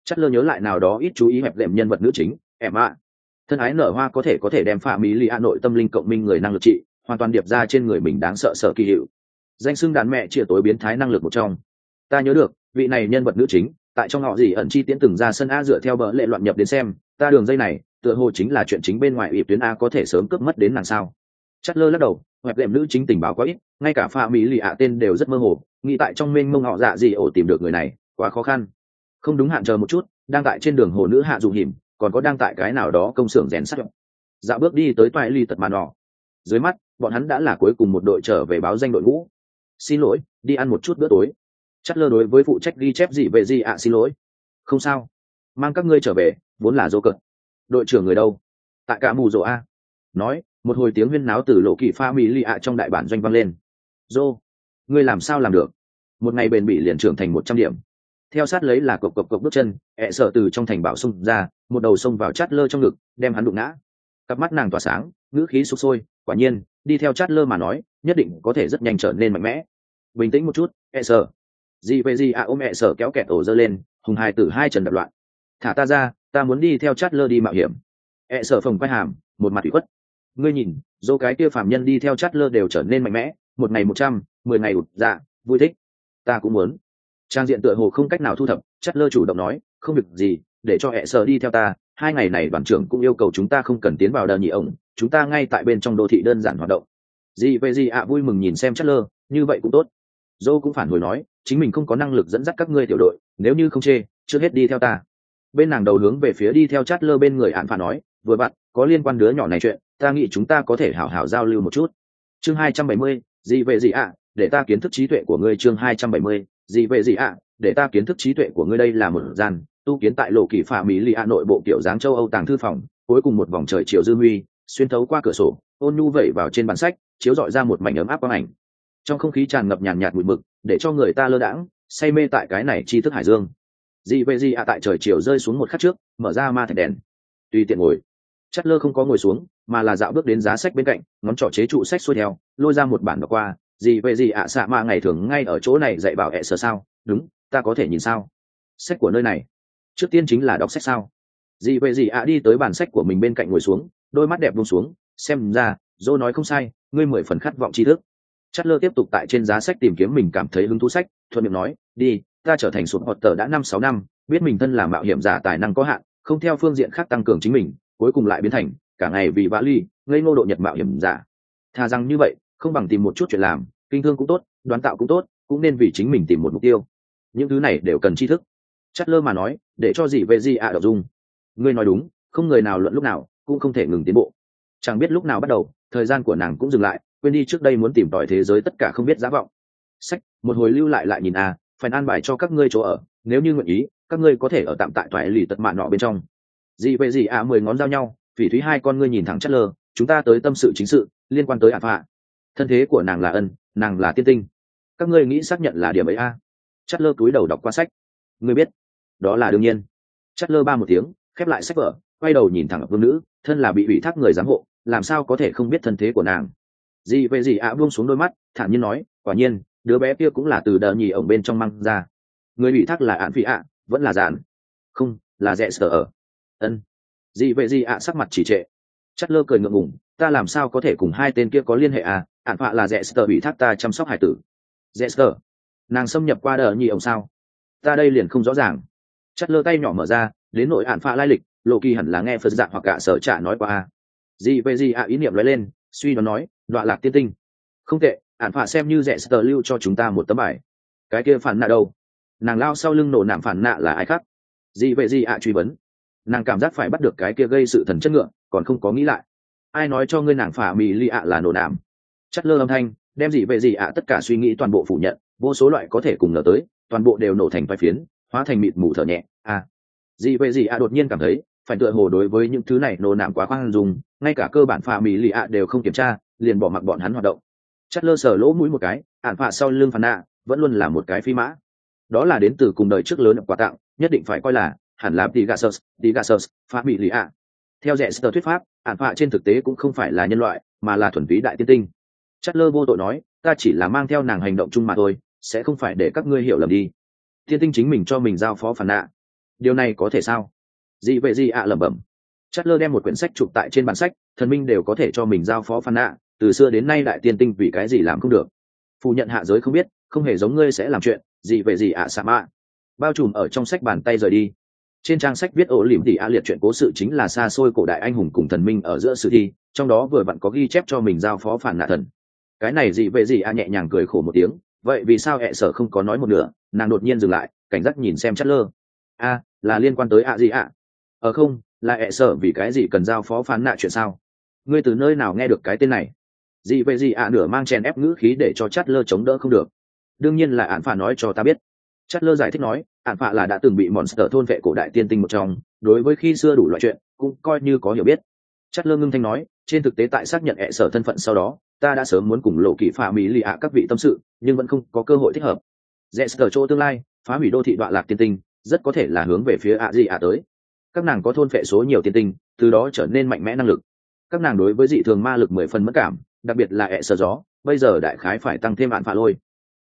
Chắc lơ nhớ lại nào đó ít chú ý hẹp đệm nhân vật nữ chính, em ạ. Thân ái nở hoa có thể có thể đem phạm mỹ lì a nội tâm linh cộng minh người năng lực trị, hoàn toàn điệp ra trên người mình đáng sợ sợ kỳ hiệu. Danh xưng đàn mẹ chia tối biến thái năng lực một trong. Ta nhớ được, vị này nhân vật nữ chính tại trong họ gì ẩn chi tiến từng ra sân a dựa theo bờ lệ loạn nhập đến xem, ta đường dây này, tựa hồ chính là chuyện chính bên ngoài ịp tuyến a có thể sớm cướp mất đến nàng sao. Chất lơ lắc đầu hoẹp đệm nữ chính tình báo quá ít, ngay cả pha mỹ lì ạ tên đều rất mơ hồ, nghĩ tại trong mênh mông họ dạ gì ổ tìm được người này, quá khó khăn. Không đúng hạn chờ một chút, đang tại trên đường hồ nữ hạ dù hiểm, còn có đang tại cái nào đó công xưởng rèn sắt. Dạo bước đi tới toại ly tật màn đỏ. dưới mắt, bọn hắn đã là cuối cùng một đội trở về báo danh đội ngũ. Xin lỗi, đi ăn một chút bữa tối chắc lơ đối với phụ trách ghi chép gì về gì ạ, xin lỗi. Không sao. Mang các ngươi trở về, vốn là dô cợt. đội trưởng người đâu? Tại cả mù rộ a. Nói, một hồi tiếng huyên náo từ lộ kỳ pha mỹ lì ạ trong đại bản doanh vang lên. Dô, ngươi làm sao làm được? Một ngày bền bỉ liền trưởng thành một trăm điểm. Theo sát lấy là cộc cộc cộc bước chân, ẹ sợ từ trong thành bảo xông ra, một đầu xông vào chát lơ trong ngực, đem hắn đụng ngã. Cặp mắt nàng tỏa sáng, ngữ khí sụp sôi, quả nhiên, đi theo chát lơ mà nói, nhất định có thể rất nhanh trở nên mạnh mẽ. Bình tĩnh một chút, ẹ sợ gì về gì à ôm mẹ sở kéo kẹt ổ dơ lên, hùng hai từ hai trần đập loạn. Thả ta ra, ta muốn đi theo chát lơ đi mạo hiểm. Ẹ sở phồng quay hàm, một mặt ủy khuất. Ngươi nhìn, dô cái kia phạm nhân đi theo chát lơ đều trở nên mạnh mẽ, một ngày một trăm, mười ngày ụt dạ vui thích. Ta cũng muốn. Trang diện tựa hồ không cách nào thu thập chát lơ chủ động nói, không việc gì, để cho ẹ sở đi theo ta, hai ngày này đoàn trưởng cũng yêu cầu chúng ta không cần tiến vào đờ nhị ổng, chúng ta ngay tại bên trong đô thị đơn giản hoạt động. Gì về gì ạ vui mừng nhìn xem chát lơ như vậy cũng tốt. Dô cũng phản hồi nói chính mình không có năng lực dẫn dắt các ngươi tiểu đội, nếu như không chê chưa hết đi theo ta. Bên nàng đầu hướng về phía đi theo chát lơ bên người hạn phà nói, vừa bạn, có liên quan đứa nhỏ này chuyện, ta nghĩ chúng ta có thể hảo hảo giao lưu một chút. Chương hai trăm bảy mươi, gì về gì ạ, để ta kiến thức trí tuệ của ngươi chương hai trăm bảy mươi, gì về gì ạ, để ta kiến thức trí tuệ của ngươi đây là một gian tu kiến tại lộ kỳ phà mỹ lì hạ nội bộ kiểu dáng châu âu tàng thư phòng, cuối cùng một vòng trời chiều dư huy, xuyên thấu qua cửa sổ, ôn nhu vẩy vào trên bàn sách, chiếu dọi ra một mảnh ấm áp quang ảnh. Trong không khí tràn ngập nhàn nhạt mùi mực để cho người ta lơ đãng, say mê tại cái này tri thức hải dương. Dị về dị ạ tại trời chiều rơi xuống một khắc trước, mở ra ma thạch đèn. Tùy tiện ngồi. Chất lơ không có ngồi xuống, mà là dạo bước đến giá sách bên cạnh, ngón trỏ chế trụ sách xuôi theo, lôi ra một bản đọc qua. Dị về dị ạ xạ ma ngày thường ngay ở chỗ này dạy bảo hẹ sờ sao. Đúng, ta có thể nhìn sao? Sách của nơi này. Trước tiên chính là đọc sách sao. Dị về dị ạ đi tới bản sách của mình bên cạnh ngồi xuống, đôi mắt đẹp buông xuống, xem ra, dô nói không sai, ngươi mười phần khát vọng tri thức chất lơ tiếp tục tại trên giá sách tìm kiếm mình cảm thấy hứng thú sách, thuận miệng nói, đi, ta trở thành sụt họt tờ đã năm sáu năm, biết mình thân là mạo hiểm giả tài năng có hạn, không theo phương diện khác tăng cường chính mình, cuối cùng lại biến thành, cả ngày vì vã ly, ngây ngô độ nhật mạo hiểm giả. Thà rằng như vậy, không bằng tìm một chút chuyện làm, kinh thương cũng tốt, đoán tạo cũng tốt, cũng nên vì chính mình tìm một mục tiêu. Những thứ này đều cần tri thức. Chất lơ mà nói, để cho gì về gì ạ à đọc dung. Ngươi nói đúng, không người nào luận lúc nào cũng không thể ngừng tiến bộ. Chẳng biết lúc nào bắt đầu, thời gian của nàng cũng dừng lại quên đi trước đây muốn tìm tòi thế giới tất cả không biết giá vọng. Sách một hồi lưu lại lại nhìn a à, phải an bài cho các ngươi chỗ ở nếu như nguyện ý các ngươi có thể ở tạm tại toại lì tật mạn nọ bên trong. Gì về gì à mười ngón giao nhau phỉ thúy hai con ngươi nhìn thẳng chất lơ chúng ta tới tâm sự chính sự liên quan tới ả phạ. Thân thế của nàng là ân nàng là tiên tinh. Các ngươi nghĩ xác nhận là điểm ấy a à? chất lơ cúi đầu đọc qua sách. Ngươi biết đó là đương nhiên. Chất lơ ba một tiếng khép lại sách vở quay đầu nhìn thẳng vương nữ thân là bị ủy thác người giám hộ làm sao có thể không biết thân thế của nàng? Gì về gì ạ buông xuống đôi mắt, thản nhiên nói, quả nhiên, đứa bé kia cũng là từ đờ nhì ổng bên trong măng ra. Người bị thác là ạn phi ạ, vẫn là giản không, là rẽ sở ở. Ân. Gì về gì ạ sắc mặt chỉ trệ. Chất lơ cười ngượng ngùng, ta làm sao có thể cùng hai tên kia có liên hệ à? Ạn phạ là rẽ sở bị thác ta chăm sóc hải tử. Rẽ sở, nàng xâm nhập qua đờ nhì ổng sao? Ta đây liền không rõ ràng. Chất lơ tay nhỏ mở ra, đến nội ạn phạ lai lịch, lộ kỳ hẳn là nghe phật dạng hoặc cả sở trả nói qua a. Gì về gì ạ ý niệm nói lên, suy đoán nói đoạn lạc tiên tinh. Không tệ ạn phạ xem như rẻ sờ lưu cho chúng ta một tấm bài. Cái kia phản nạ đâu? Nàng lao sau lưng nổ nạm phản nạ là ai khác? Gì vậy gì ạ, truy vấn. Nàng cảm giác phải bắt được cái kia gây sự thần chất ngựa, còn không có nghĩ lại. Ai nói cho ngươi nàng phả mì li ạ là nổ nạm? Chất lơ âm thanh, đem gì về gì ạ, tất cả suy nghĩ toàn bộ phủ nhận, vô số loại có thể cùng ngờ tới, toàn bộ đều nổ thành vai phiến, hóa thành mịt mù thở nhẹ. À gì về gì ạ đột nhiên cảm thấy, phải tựa hồ đối với những thứ này nổ nạm quá khoan dùng ngay cả cơ bản phà mì lì ạ đều không kiểm tra liền bỏ mặc bọn hắn hoạt động. Chất lơ sờ lỗ mũi một cái ạn phạ sau lưng phản nạ, vẫn luôn là một cái phi mã. Đó là đến từ cùng đời trước lớn quà tặng nhất định phải coi là hẳn là tí gasus tí phá bị lì ạ. Theo rẽ sơ thuyết pháp ạn phạ trên thực tế cũng không phải là nhân loại, mà là thuần túy đại tiên tinh. Chất lơ vô tội nói, ta chỉ là mang theo nàng hành động chung mà thôi, sẽ không phải để các ngươi hiểu lầm đi. Tiên tinh chính mình cho mình giao phó phản nạ. Điều này có thể sao? Gì vậy gì ạ lẩm bẩm. Chát lơ đem một quyển sách chụp tại trên bản sách, thần minh đều có thể cho mình giao phó phản nạ từ xưa đến nay đại tiên tinh vì cái gì làm không được? Phủ nhận hạ giới không biết, không hề giống ngươi sẽ làm chuyện, gì về gì ạ à sa mạ. Bao trùm ở trong sách bàn tay rời đi. Trên trang sách viết ổ lỉm tỉ a liệt chuyện cố sự chính là xa xôi cổ đại anh hùng cùng thần minh ở giữa sử thi, trong đó vừa vặn có ghi chép cho mình giao phó phản nạ thần. Cái này gì về gì a nhẹ nhàng cười khổ một tiếng, vậy vì sao hẹ sở không có nói một nửa, nàng đột nhiên dừng lại, cảnh giác nhìn xem chất lơ a, là liên quan tới a gì ạ? Ờ không, là hẹ sở vì cái gì cần giao phó phán nạ chuyện sao? Ngươi từ nơi nào nghe được cái tên này? Gì về gì ạ nửa mang chèn ép ngữ khí để cho chát lơ chống đỡ không được. Đương nhiên là ạn phạ nói cho ta biết. Chát lơ giải thích nói ạn phạ là đã từng bị monster thôn vệ cổ đại tiên tinh một trong, đối với khi xưa đủ loại chuyện, cũng coi như có hiểu biết. Chát lơ ngưng thanh nói, trên thực tế tại xác nhận hệ sở thân phận sau đó, ta đã sớm muốn cùng lộ kỷ phà mỹ lì ạ các vị tâm sự, nhưng vẫn không có cơ hội thích hợp. Dẹ sở chỗ tương lai, phá hủy đô thị đoạn lạc tiên tinh, rất có thể là hướng về phía ạ gì ạ tới. Các nàng có thôn phệ số nhiều tiên tinh, từ đó trở nên mạnh mẽ năng lực. Các nàng đối với dị thường ma lực mười phần mất cảm đặc biệt là ẹ sờ gió, bây giờ đại khái phải tăng thêm bạn phạ lôi.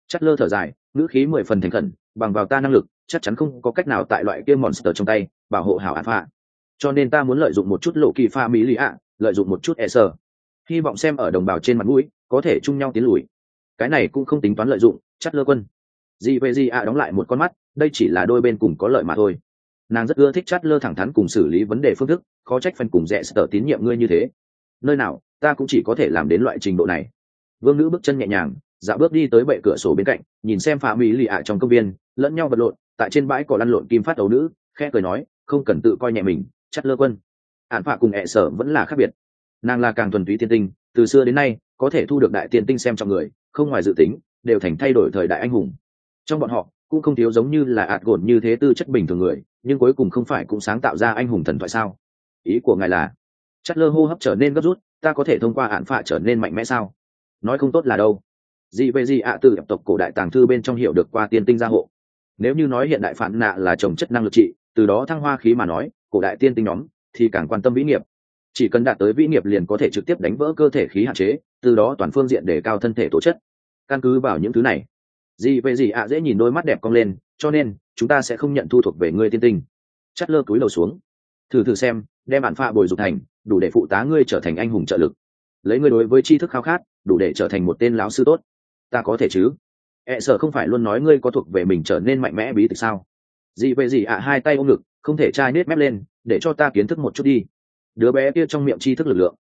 Chất lơ thở dài, ngữ khí mười phần thành khẩn, bằng vào ta năng lực, chắc chắn không có cách nào tại loại kia monster trong tay, bảo hộ hảo án phạ cho nên ta muốn lợi dụng một chút lộ kỳ pha mỹ lì ạ, lợi dụng một chút e sơ hy vọng xem ở đồng bào trên mặt mũi, có thể chung nhau tiến lùi. Cái này cũng không tính toán lợi dụng chất lơ quân. Di về Di ạ đóng lại một con mắt, đây chỉ là đôi bên cùng có lợi mà thôi. Nàng rất ưa thích chát lơ thẳng thắn cùng xử lý vấn đề phương thức, khó trách phần cùng rẽ sở tín nhiệm ngươi như thế nơi nào, ta cũng chỉ có thể làm đến loại trình độ này. Vương nữ bước chân nhẹ nhàng, dạo bước đi tới bệ cửa sổ bên cạnh, nhìn xem phạm mỹ lì ạ trong công viên, lẫn nhau vật lộn, tại trên bãi cỏ lăn lộn kim phát ấu nữ, khẽ cười nói, không cần tự coi nhẹ mình chắt lơ quân. Hạn phạ cùng ẹ sở vẫn là khác biệt. Nàng là càng thuần túy tiên tinh, từ xưa đến nay, có thể thu được đại tiên tinh xem trong người, không ngoài dự tính, đều thành thay đổi thời đại anh hùng. Trong bọn họ, cũng không thiếu giống như là ạt gồn như thế tư chất bình thường người, nhưng cuối cùng không phải cũng sáng tạo ra anh hùng thần thoại sao? Ý của ngài là chất lơ hô hấp trở nên gấp rút, ta có thể thông qua hạn phạ trở nên mạnh mẽ sao? Nói không tốt là đâu. Dị về dị ạ từ tập tộc cổ đại tàng thư bên trong hiểu được qua tiên tinh gia hộ. Nếu như nói hiện đại phản nạ là trồng chất năng lực trị, từ đó thăng hoa khí mà nói, cổ đại tiên tinh nhóm thì càng quan tâm vĩ nghiệp. Chỉ cần đạt tới vĩ nghiệp liền có thể trực tiếp đánh vỡ cơ thể khí hạn chế, từ đó toàn phương diện để cao thân thể tố chất. Căn cứ vào những thứ này, dị về dị ạ dễ nhìn đôi mắt đẹp cong lên, cho nên, chúng ta sẽ không nhận thu thuộc về ngươi tiên tinh. Chất lơ cúi đầu xuống. Thử thử xem, đem bản phạ bồi dục thành đủ để phụ tá ngươi trở thành anh hùng trợ lực. Lấy ngươi đối với tri thức khao khát đủ để trở thành một tên lão sư tốt. Ta có thể chứ? Ẹ sợ không phải luôn nói ngươi có thuộc về mình trở nên mạnh mẽ bí tịch sao? Dị về dị ạ hai tay ôm ngực không thể trai nết mép lên để cho ta kiến thức một chút đi. Đứa bé kia trong miệng tri thức lực lượng.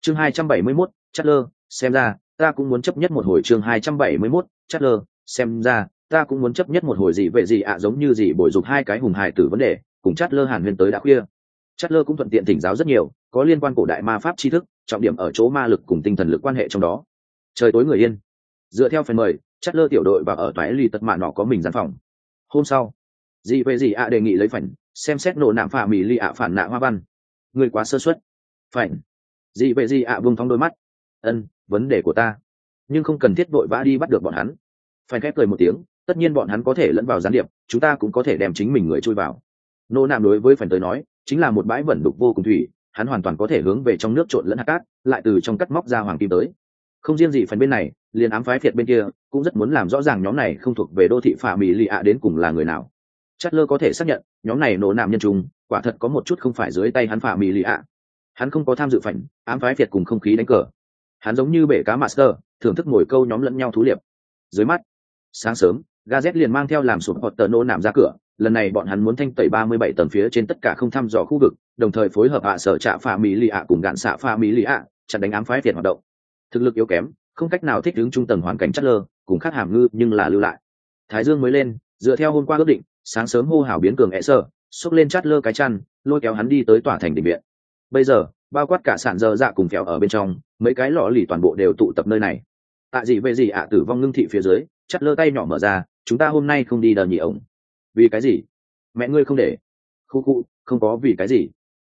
Chương hai trăm bảy mươi 271, chất lơ xem ra ta cũng muốn chấp nhất một hồi chương hai trăm bảy mươi 271, chất lơ xem ra ta cũng muốn chấp nhất một hồi gì về gì ạ giống như gì bồi dục hai cái hùng hài tử vấn đề cùng chát lơ hàn huyên tới đã khuya. Chát lơ cũng thuận tiện thỉnh giáo rất nhiều có liên quan cổ đại ma pháp tri thức trọng điểm ở chỗ ma lực cùng tinh thần lực quan hệ trong đó. Trời tối người yên. Dựa theo phần mời chất lơ tiểu đội và ở toái lì tật mạ nọ có mình gian phòng. Hôm sau gì về gì ạ đề nghị lấy phần xem xét nổ nạm phà mỹ lì ạ phản nạ hoa văn. Người quá sơ xuất phải gì về gì ạ à, thong đôi mắt. Ân vấn đề của ta. Nhưng không cần thiết vội vã đi bắt được bọn hắn. Phải khép cười một tiếng tất nhiên bọn hắn có thể lẫn vào gián điệp chúng ta cũng có thể đem chính mình người chui vào. Nô nạm đối với phần tới nói chính là một bãi vẩn đục vô cùng thủy hắn hoàn toàn có thể hướng về trong nước trộn lẫn hạt cát, lại từ trong cắt móc ra hoàng kim tới. Không riêng gì phần bên này, liền ám phái phiệt bên kia, cũng rất muốn làm rõ ràng nhóm này không thuộc về đô thị phà mỹ lì ạ đến cùng là người nào. Chất lơ có thể xác nhận, nhóm này nổ nạm nhân trung quả thật có một chút không phải dưới tay hắn phà mỹ lì ạ. Hắn không có tham dự phảnh, ám phái phiệt cùng không khí đánh cờ. Hắn giống như bể cá master, thưởng thức ngồi câu nhóm lẫn nhau thú liệp. Dưới mắt, sáng sớm gazet liền mang theo làm sụp hoặc tờ nô nạm ra cửa lần này bọn hắn muốn thanh tẩy ba mươi bảy tầng phía trên tất cả không thăm dò khu vực đồng thời phối hợp hạ sở trạ phà mỹ lì ạ cùng gạn xạ phà mỹ lì ạ chặn đánh ám phái việt hoạt động. Thực lực yếu kém không cách nào thích ứng trung tầng hoàn cảnh chất lơ cùng khác hàm ngư nhưng là lưu lại. Thái dương mới lên dựa theo hôm qua ước định sáng sớm hô hào biến cường ẹ sở, xốc lên chát lơ cái chăn lôi kéo hắn đi tới tòa thành định viện. Bây giờ bao quát cả sản dơ dạ cùng kéo ở bên trong mấy cái lọ lì toàn bộ đều tụ tập nơi này. Tại gì về gì ạ tử vong ngưng thị phía dưới chát lơ tay nhỏ mở ra chúng ta hôm nay không đi đờ nhị ổng vì cái gì? Mẹ ngươi không để. Khu khu, không có vì cái gì.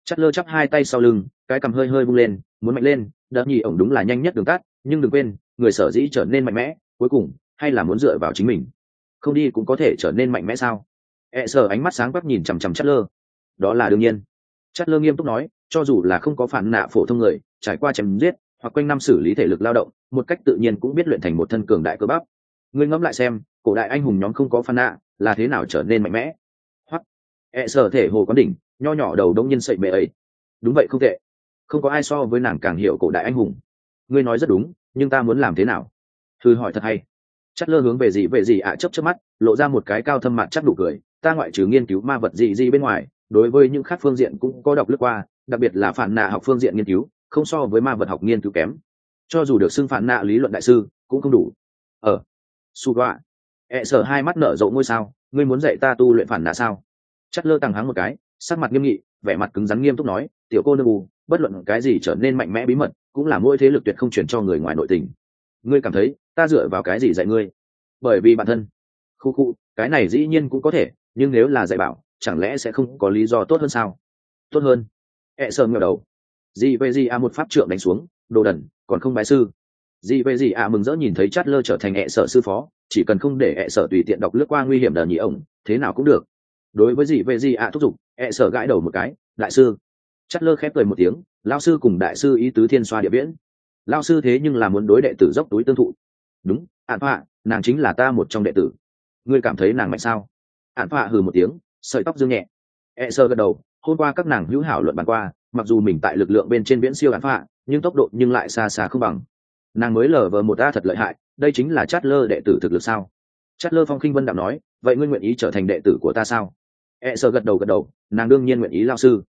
Chắt lơ chắp hai tay sau lưng, cái cầm hơi hơi bung lên, muốn mạnh lên đã nhì ổng đúng là nhanh nhất đường tắt, nhưng đừng quên, người sở dĩ trở nên mạnh mẽ, cuối cùng, hay là muốn dựa vào chính mình. Không đi cũng có thể trở nên mạnh mẽ sao? Ẹ e ánh mắt sáng quắc nhìn chằm chằm chắt lơ. Đó là đương nhiên. Chắt lơ nghiêm túc nói, cho dù là không có phản nạ phổ thông người, trải qua chém giết, hoặc quanh năm xử lý thể lực lao động, một cách tự nhiên cũng biết luyện thành một thân cường đại cơ bắp. Ngươi ngẫm lại xem, cổ đại anh hùng nhóm không có phản nạ là thế nào trở nên mạnh mẽ? Hoặc e sở thể hồ quán đỉnh nho nhỏ đầu đông nhân sậy bệ ấy. Đúng vậy không tệ. Không có ai so với nàng càng hiểu cổ đại anh hùng. Ngươi nói rất đúng nhưng ta muốn làm thế nào? Thư hỏi thật hay. Chất lơ hướng về gì về gì ạ à chấp chấp mắt lộ ra một cái cao thâm mặt chắc đủ cười. Ta ngoại trừ nghiên cứu ma vật gì gì bên ngoài đối với những khác phương diện cũng có đọc lướt qua đặc biệt là phản nạ học phương diện nghiên cứu không so với ma vật học nghiên cứu kém. Cho dù được xưng phản nạ lý luận đại sư cũng không đủ. Ở ờ, su đoạ e sở hai mắt nở rộ ngôi sao, ngươi muốn dạy ta tu luyện phản nạ sao? Chất lơ tăng hắng một cái, sắc mặt nghiêm nghị, vẻ mặt cứng rắn nghiêm túc nói, tiểu cô nương u, bất luận cái gì trở nên mạnh mẽ bí mật, cũng là mỗi thế lực tuyệt không chuyển cho người ngoài nội tình. Ngươi cảm thấy, ta dựa vào cái gì dạy ngươi? Bởi vì bản thân, khu khu, cái này dĩ nhiên cũng có thể, nhưng nếu là dạy bảo, chẳng lẽ sẽ không có lý do tốt hơn sao? Tốt hơn. E sợ ngờ đầu. Gì về gì à một pháp trượng đánh xuống, đồ đần, còn không bái sư. Dì về dì à mừng rỡ nhìn thấy chát lơ trở thành ẹ sợ sư phó chỉ cần không để ẹ sợ tùy tiện đọc lướt qua nguy hiểm đờ nhị ổng, thế nào cũng được. Đối với gì về gì à thúc giục, ẹ sợ gãi đầu một cái, đại sư. Chát lơ khép cười một tiếng lao sư cùng đại sư ý tứ thiên xoa địa viễn. Lao sư thế nhưng là muốn đối đệ tử dốc túi tương thụ. Đúng ạn phạ, nàng chính là ta một trong đệ tử. Ngươi cảm thấy nàng mạnh sao? Ạn phạ hừ một tiếng, sợi tóc dương nhẹ. E sơ gật đầu, hôm qua các nàng hữu hảo luận bàn qua, mặc dù mình tại lực lượng bên trên viễn siêu ạn phạ, nhưng tốc độ nhưng lại xa xa không bằng nàng mới lờ vờ một ta thật lợi hại, đây chính là chát lơ đệ tử thực lực sao? Chát lơ phong khinh vân đạo nói, vậy ngươi nguyện ý trở thành đệ tử của ta sao? E sơ gật đầu gật đầu, nàng đương nhiên nguyện ý lao sư.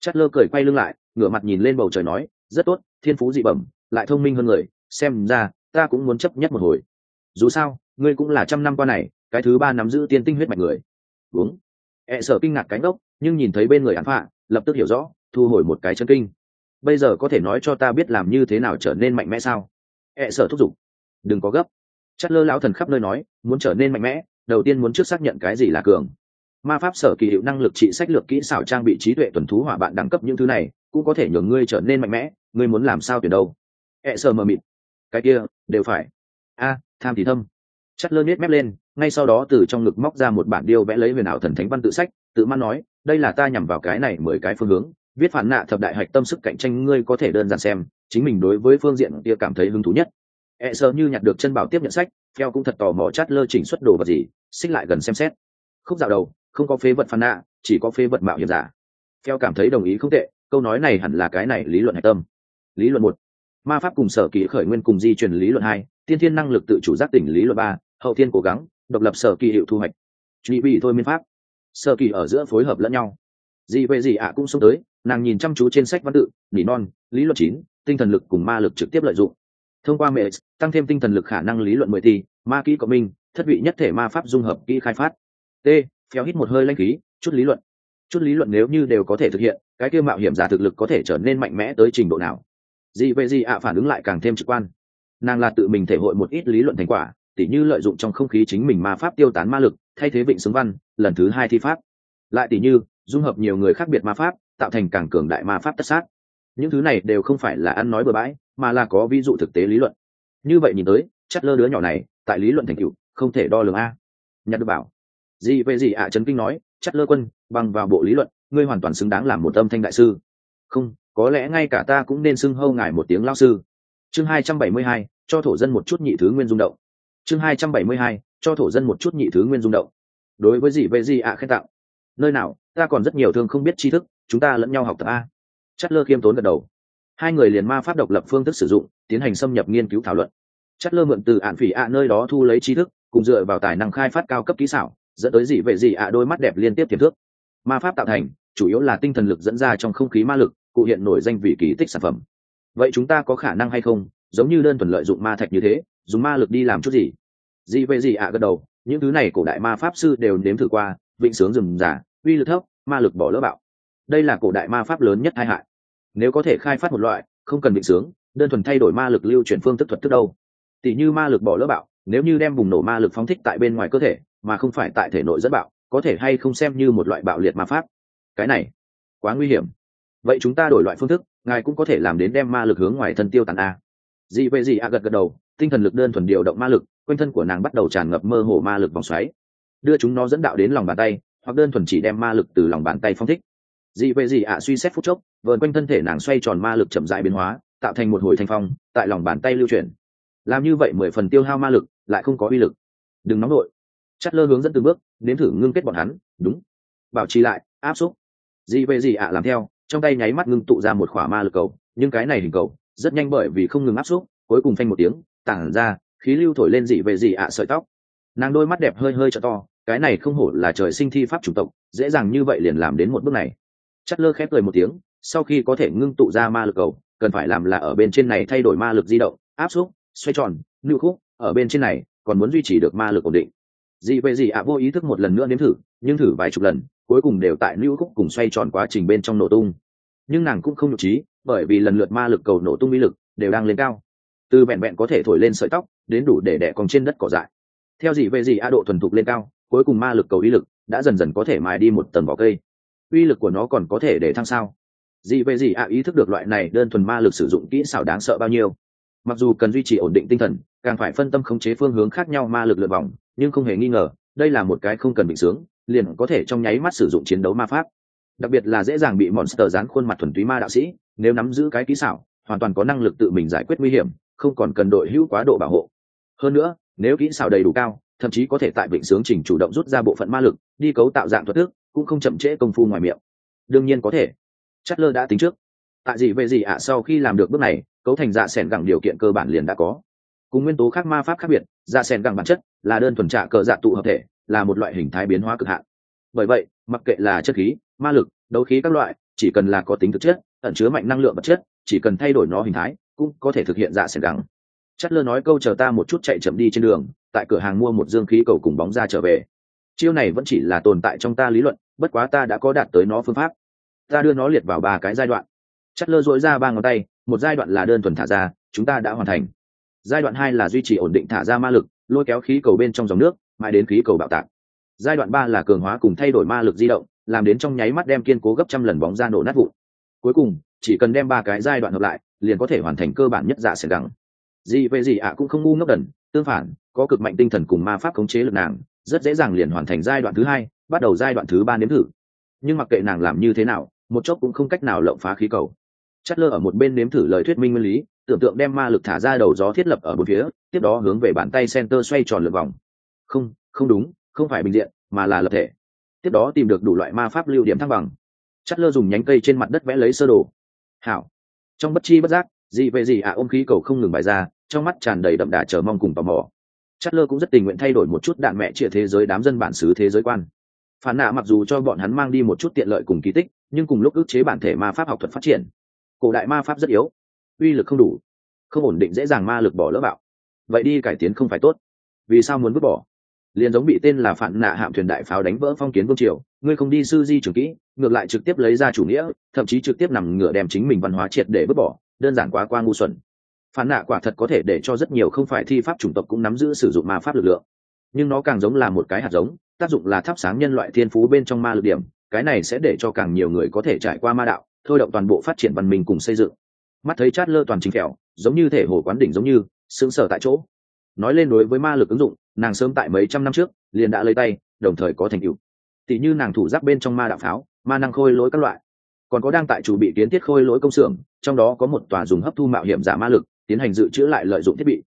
Chát lơ cười quay lưng lại, ngửa mặt nhìn lên bầu trời nói, rất tốt, thiên phú dị bẩm, lại thông minh hơn người, xem ra, ta cũng muốn chấp nhất một hồi. Dù sao, ngươi cũng là trăm năm qua này, cái thứ ba nắm giữ tiên tinh huyết mạch người. Uống. E sợ kinh ngạc cánh ốc nhưng nhìn thấy bên người án phạ, lập tức hiểu rõ, thu hồi một cái chân kinh. Bây giờ có thể nói cho ta biết làm như thế nào trở nên mạnh mẽ sao? E sợ thúc giục. Đừng có gấp. Chất lơ lão thần khắp nơi nói, muốn trở nên mạnh mẽ, đầu tiên muốn trước xác nhận cái gì là cường. Ma pháp sở kỳ hiệu năng lực trị sách lược kỹ xảo trang bị trí tuệ tuần thú hỏa bạn đẳng cấp những thứ này, cũng có thể nhường ngươi trở nên mạnh mẽ, ngươi muốn làm sao tuyển đâu? E sợ mờ mịt. Cái kia, đều phải. A, tham thì thâm. Chất lơ nết mép lên, ngay sau đó từ trong ngực móc ra một bản điêu vẽ lấy huyền ảo thần thánh văn tự sách, tự man nói, đây là ta nhằm vào cái này mười cái phương hướng, viết phản nạ thập đại hạch tâm sức cạnh tranh ngươi có thể đơn giản xem chính mình đối với phương diện kia cảm thấy hứng thú nhất. E sợ như nhặt được chân bảo tiếp nhận sách theo cũng thật tò mò chát lơ chỉnh xuất đồ vật gì, xích lại gần xem xét. Khúc dạo đầu, không có phế vật phản nạ chỉ có phế vật mạo hiểm giả. Theo cảm thấy đồng ý không tệ, câu nói này hẳn là cái này lý luận hạch tâm. Lý luận một, ma pháp cùng sở kỳ khởi nguyên cùng di truyền lý luận hai, tiên thiên năng lực tự chủ giác tỉnh lý luận ba, hậu thiên cố gắng, độc lập sở kỳ hiệu thu hoạch. Truy bị thôi miên pháp. Sở kỳ ở giữa phối hợp lẫn nhau gì về gì ạ cũng xông tới, nàng nhìn chăm chú trên sách văn tự, nỉ non, lý luận chín, tinh thần lực cùng ma lực trực tiếp lợi dụng. Thông qua mẹ, tăng thêm tinh thần lực khả năng lý luận mười thi ma kỹ cộng minh, thất vị nhất thể ma pháp dung hợp kỹ khai phát. T phéo hít một hơi lanh khí, chút lý luận. Chút lý luận nếu như đều có thể thực hiện, cái kia mạo hiểm giả thực lực có thể trở nên mạnh mẽ tới trình độ nào? Gì về gì ạ phản ứng lại càng thêm trực quan. Nàng là tự mình thể hội một ít lý luận thành quả, tỉ như lợi dụng trong không khí chính mình ma pháp tiêu tán ma lực, thay thế vịnh xứng văn, lần thứ hai thi pháp. Lại tỉ như dung hợp nhiều người khác biệt ma pháp tạo thành càng cường đại ma pháp tất sát. Những thứ này đều không phải là ăn nói bừa bãi mà là có ví dụ thực tế lý luận. Như vậy nhìn tới chất lơ đứa nhỏ này tại lý luận thành tựu không thể đo lường a. Nhặt được bảo. Gì về gì ạ à, trấn kinh nói chất lơ quân bằng vào bộ lý luận ngươi hoàn toàn xứng đáng làm một âm thanh đại sư. Không có lẽ ngay cả ta cũng nên xưng hâu ngài một tiếng lao sư. Chương hai trăm bảy mươi hai cho thổ dân một chút nhị thứ nguyên rung động. Chương hai trăm bảy mươi hai cho thổ dân một chút nhị thứ nguyên rung động. Đối với gì về gì ạ khen tặng nơi nào ta còn rất nhiều thương không biết tri thức, chúng ta lẫn nhau học tập a. Chất lơ khiêm tốn gật đầu. Hai người liền ma pháp độc lập phương thức sử dụng, tiến hành xâm nhập nghiên cứu thảo luận. Chất lơ mượn từ ạn phỉ ạ nơi đó thu lấy tri thức, cùng dựa vào tài năng khai phát cao cấp kỹ xảo, dẫn tới dị vệ dị ạ đôi mắt đẹp liên tiếp tiềm thước. Ma pháp tạo thành, chủ yếu là tinh thần lực dẫn ra trong không khí ma lực, cụ hiện nổi danh vị kỳ tích sản phẩm. Vậy chúng ta có khả năng hay không, giống như đơn thuần lợi dụng ma thạch như thế, dùng ma lực đi làm chút gì? Dị vệ dị ạ gật đầu, những thứ này cổ đại ma pháp sư đều nếm thử qua, vịnh sướng rừng giả uy lực thấp, ma lực bỏ lỡ bạo. Đây là cổ đại ma pháp lớn nhất hai hại. Nếu có thể khai phát một loại, không cần định sướng, đơn thuần thay đổi ma lực lưu chuyển phương thức thuật thức đâu. Tỷ như ma lực bỏ lỡ bạo, nếu như đem bùng nổ ma lực phóng thích tại bên ngoài cơ thể, mà không phải tại thể nội dẫn bạo, có thể hay không xem như một loại bạo liệt ma pháp. Cái này, quá nguy hiểm. Vậy chúng ta đổi loại phương thức, ngài cũng có thể làm đến đem ma lực hướng ngoài thân tiêu tàn a. Dị vệ gì a gật gật đầu, tinh thần lực đơn thuần điều động ma lực, quanh thân của nàng bắt đầu tràn ngập mơ hồ ma lực vòng xoáy. Đưa chúng nó dẫn đạo đến lòng bàn tay hoặc đơn thuần chỉ đem ma lực từ lòng bàn tay phong thích. Dị vệ dị ạ suy xét phút chốc vợn quanh thân thể nàng xoay tròn ma lực chậm dại biến hóa, tạo thành một hồi thanh phong, tại lòng bàn tay lưu chuyển. Làm như vậy mười phần tiêu hao ma lực, lại không có uy lực. Đừng nóng nổi chất lơ hướng dẫn từng bước, nếm thử ngưng kết bọn hắn, đúng. Bảo trì lại, áp xúc. Dị vệ dị ạ làm theo, trong tay nháy mắt ngưng tụ ra một khỏa ma lực cầu, nhưng cái này hình cầu, rất nhanh bởi vì không ngừng áp xúc, cuối cùng phanh một tiếng, tản ra, khí lưu thổi lên dị về dị ạ sợi tóc. Nàng đôi mắt đẹp hơi hơi cho to cái này không hổ là trời sinh thi pháp chủng tộc, dễ dàng như vậy liền làm đến một bước này. Chất lơ khép cười một tiếng, sau khi có thể ngưng tụ ra ma lực cầu, cần phải làm là ở bên trên này thay đổi ma lực di động, áp xúc, xoay tròn nưu khúc, ở bên trên này, còn muốn duy trì được ma lực ổn định. Gì về gì ạ vô ý thức một lần nữa nếm thử, nhưng thử vài chục lần, cuối cùng đều tại nưu khúc cùng xoay tròn quá trình bên trong nổ tung. Nhưng nàng cũng không nhục trí bởi vì lần lượt ma lực cầu nổ tung uy lực đều đang lên cao. Từ vẹn vẹn có thể thổi lên sợi tóc, đến đủ để đẻ còn trên đất cỏ dại. Theo gì về gì a độ thuần thục lên cao cuối cùng ma lực cầu uy lực đã dần dần có thể mài đi một tầng vỏ cây. Uy lực của nó còn có thể để thăng sao? Gì về gì ạ, ý thức được loại này đơn thuần ma lực sử dụng kỹ xảo đáng sợ bao nhiêu. Mặc dù cần duy trì ổn định tinh thần, càng phải phân tâm khống chế phương hướng khác nhau ma lực lượt vòng, nhưng không hề nghi ngờ, đây là một cái không cần bình sướng, liền có thể trong nháy mắt sử dụng chiến đấu ma pháp. Đặc biệt là dễ dàng bị monster dán khuôn mặt thuần túy ma đạo sĩ, nếu nắm giữ cái kỹ xảo, hoàn toàn có năng lực tự mình giải quyết nguy hiểm, không còn cần đội hữu quá độ bảo hộ. Hơn nữa, nếu kỹ xảo đầy đủ cao thậm chí có thể tại vịnh sướng trình chủ động rút ra bộ phận ma lực, đi cấu tạo dạng thuật thức, cũng không chậm trễ công phu ngoài miệng. Đương nhiên có thể. Chất lơ đã tính trước. Tại gì về gì ạ, sau khi làm được bước này, cấu thành dạ sẻn gẳng điều kiện cơ bản liền đã có. Cùng nguyên tố khác ma pháp khác biệt dạ sẻn gẳng bản chất là đơn thuần trả cờ dạ tụ hợp thể, là một loại hình thái biến hóa cực hạn. Bởi vậy, mặc kệ là chất khí, ma lực, đấu khí các loại, chỉ cần là có tính thực chất, ẩn chứa mạnh năng lượng vật chất, chỉ cần thay đổi nó hình thái, cũng có thể thực hiện dạ sẻn gẳng chất lơ nói câu chờ ta một chút chạy chậm đi trên đường, tại cửa hàng mua một dương khí cầu cùng bóng ra trở về. Chiêu này vẫn chỉ là tồn tại trong ta lý luận, bất quá ta đã có đạt tới nó phương pháp. Ta đưa nó liệt vào ba cái giai đoạn. Chất lơ dỗi ra ba ngón tay, một giai đoạn là đơn thuần thả ra, chúng ta đã hoàn thành. Giai đoạn hai là duy trì ổn định thả ra ma lực, lôi kéo khí cầu bên trong dòng nước, mãi đến khí cầu bạo tạc. Giai đoạn ba là cường hóa cùng thay đổi ma lực di động, làm đến trong nháy mắt đem kiên cố gấp trăm lần bóng ra nổ nát vụn. Cuối cùng, chỉ cần đem ba cái giai đoạn hợp lại, liền có thể hoàn thành cơ bản nhất giả sẽ gắng gì về gì ạ cũng không ngu ngốc đần, tương phản, có cực mạnh tinh thần cùng ma pháp khống chế lực nàng, rất dễ dàng liền hoàn thành giai đoạn thứ hai, bắt đầu giai đoạn thứ ba nếm thử. Nhưng mặc kệ nàng làm như thế nào, một chốc cũng không cách nào lộng phá khí cầu. Chất lơ ở một bên nếm thử lời thuyết minh nguyên lý, tưởng tượng đem ma lực thả ra đầu gió thiết lập ở bốn phía, tiếp đó hướng về bàn tay center xoay tròn lượt vòng. Không không đúng, không phải bình diện, mà là lập thể. Tiếp đó tìm được đủ loại ma pháp lưu điểm thăng bằng. Chất lơ dùng nhánh cây trên mặt đất vẽ lấy sơ đồ. Hảo. Trong bất chi bất giác gì về gì ạ ôm khí cầu không ngừng bài ra trong mắt tràn đầy đậm đà chờ mong cùng tò mò. Chất lơ cũng rất tình nguyện thay đổi một chút đạn mẹ chia thế giới đám dân bản xứ thế giới quan. Phản nạ mặc dù cho bọn hắn mang đi một chút tiện lợi cùng kỳ tích, nhưng cùng lúc ức chế bản thể ma pháp học thuật phát triển. Cổ đại ma pháp rất yếu, uy lực không đủ, không ổn định dễ dàng ma lực bỏ lỡ bạo. Vậy đi cải tiến không phải tốt. Vì sao muốn vứt bỏ? Liền giống bị tên là phản nạ hạm thuyền đại pháo đánh vỡ phong kiến vương triều, ngươi không đi sư di trường kỹ, ngược lại trực tiếp lấy ra chủ nghĩa, thậm chí trực tiếp nằm ngửa đem chính mình văn hóa triệt để vứt bỏ, đơn giản quá qua ngu xuẩn phản nạ quả thật có thể để cho rất nhiều không phải thi pháp chủng tộc cũng nắm giữ sử dụng ma pháp lực lượng. Nhưng nó càng giống là một cái hạt giống, tác dụng là thắp sáng nhân loại thiên phú bên trong ma lực điểm, cái này sẽ để cho càng nhiều người có thể trải qua ma đạo, thôi động toàn bộ phát triển văn minh cùng xây dựng. Mắt thấy chát lơ toàn chính kẹo, giống như thể hồ quán đỉnh giống như, sững sờ tại chỗ. Nói lên đối với ma lực ứng dụng, nàng sớm tại mấy trăm năm trước, liền đã lấy tay, đồng thời có thành tựu. Tỷ như nàng thủ giáp bên trong ma đạo pháo, ma năng khôi lỗi các loại. Còn có đang tại chủ bị kiến thiết khôi lỗi công xưởng, trong đó có một tòa dùng hấp thu mạo hiểm giả ma lực tiến hành dự trữ lại lợi dụng thiết bị.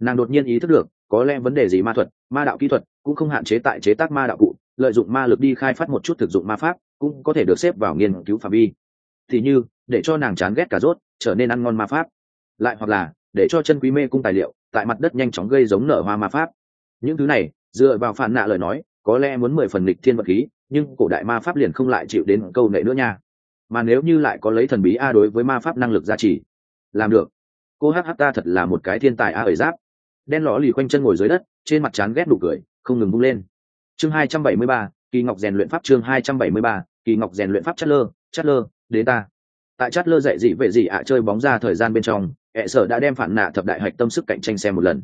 Nàng đột nhiên ý thức được, có lẽ vấn đề gì ma thuật, ma đạo kỹ thuật, cũng không hạn chế tại chế tác ma đạo cụ, lợi dụng ma lực đi khai phát một chút thực dụng ma pháp, cũng có thể được xếp vào nghiên cứu phạm vi. Thì như, để cho nàng chán ghét cả rốt, trở nên ăn ngon ma pháp. Lại hoặc là, để cho chân quý mê cung tài liệu, tại mặt đất nhanh chóng gây giống nở hoa ma pháp. Những thứ này, dựa vào phản nạ lời nói, có lẽ muốn mười phần lịch thiên vật khí, nhưng cổ đại ma pháp liền không lại chịu đến câu nệ nữa nha. Mà nếu như lại có lấy thần bí a đối với ma pháp năng lực gia trì, làm được cô hh ta thật là một cái thiên tài a ởi giáp. Đen ló lì quanh chân ngồi dưới đất, trên mặt chán ghét đủ cười, không ngừng bung lên. Chương hai trăm bảy mươi ba, kỳ ngọc rèn luyện pháp chương hai trăm bảy mươi ba, kỳ ngọc rèn luyện pháp chất lơ chất lơ đến ta. Tại chất lơ dạy dị vệ dị ạ chơi bóng ra thời gian bên trong hệ sở đã đem phản nạ thập đại hạch tâm sức cạnh tranh xem một lần.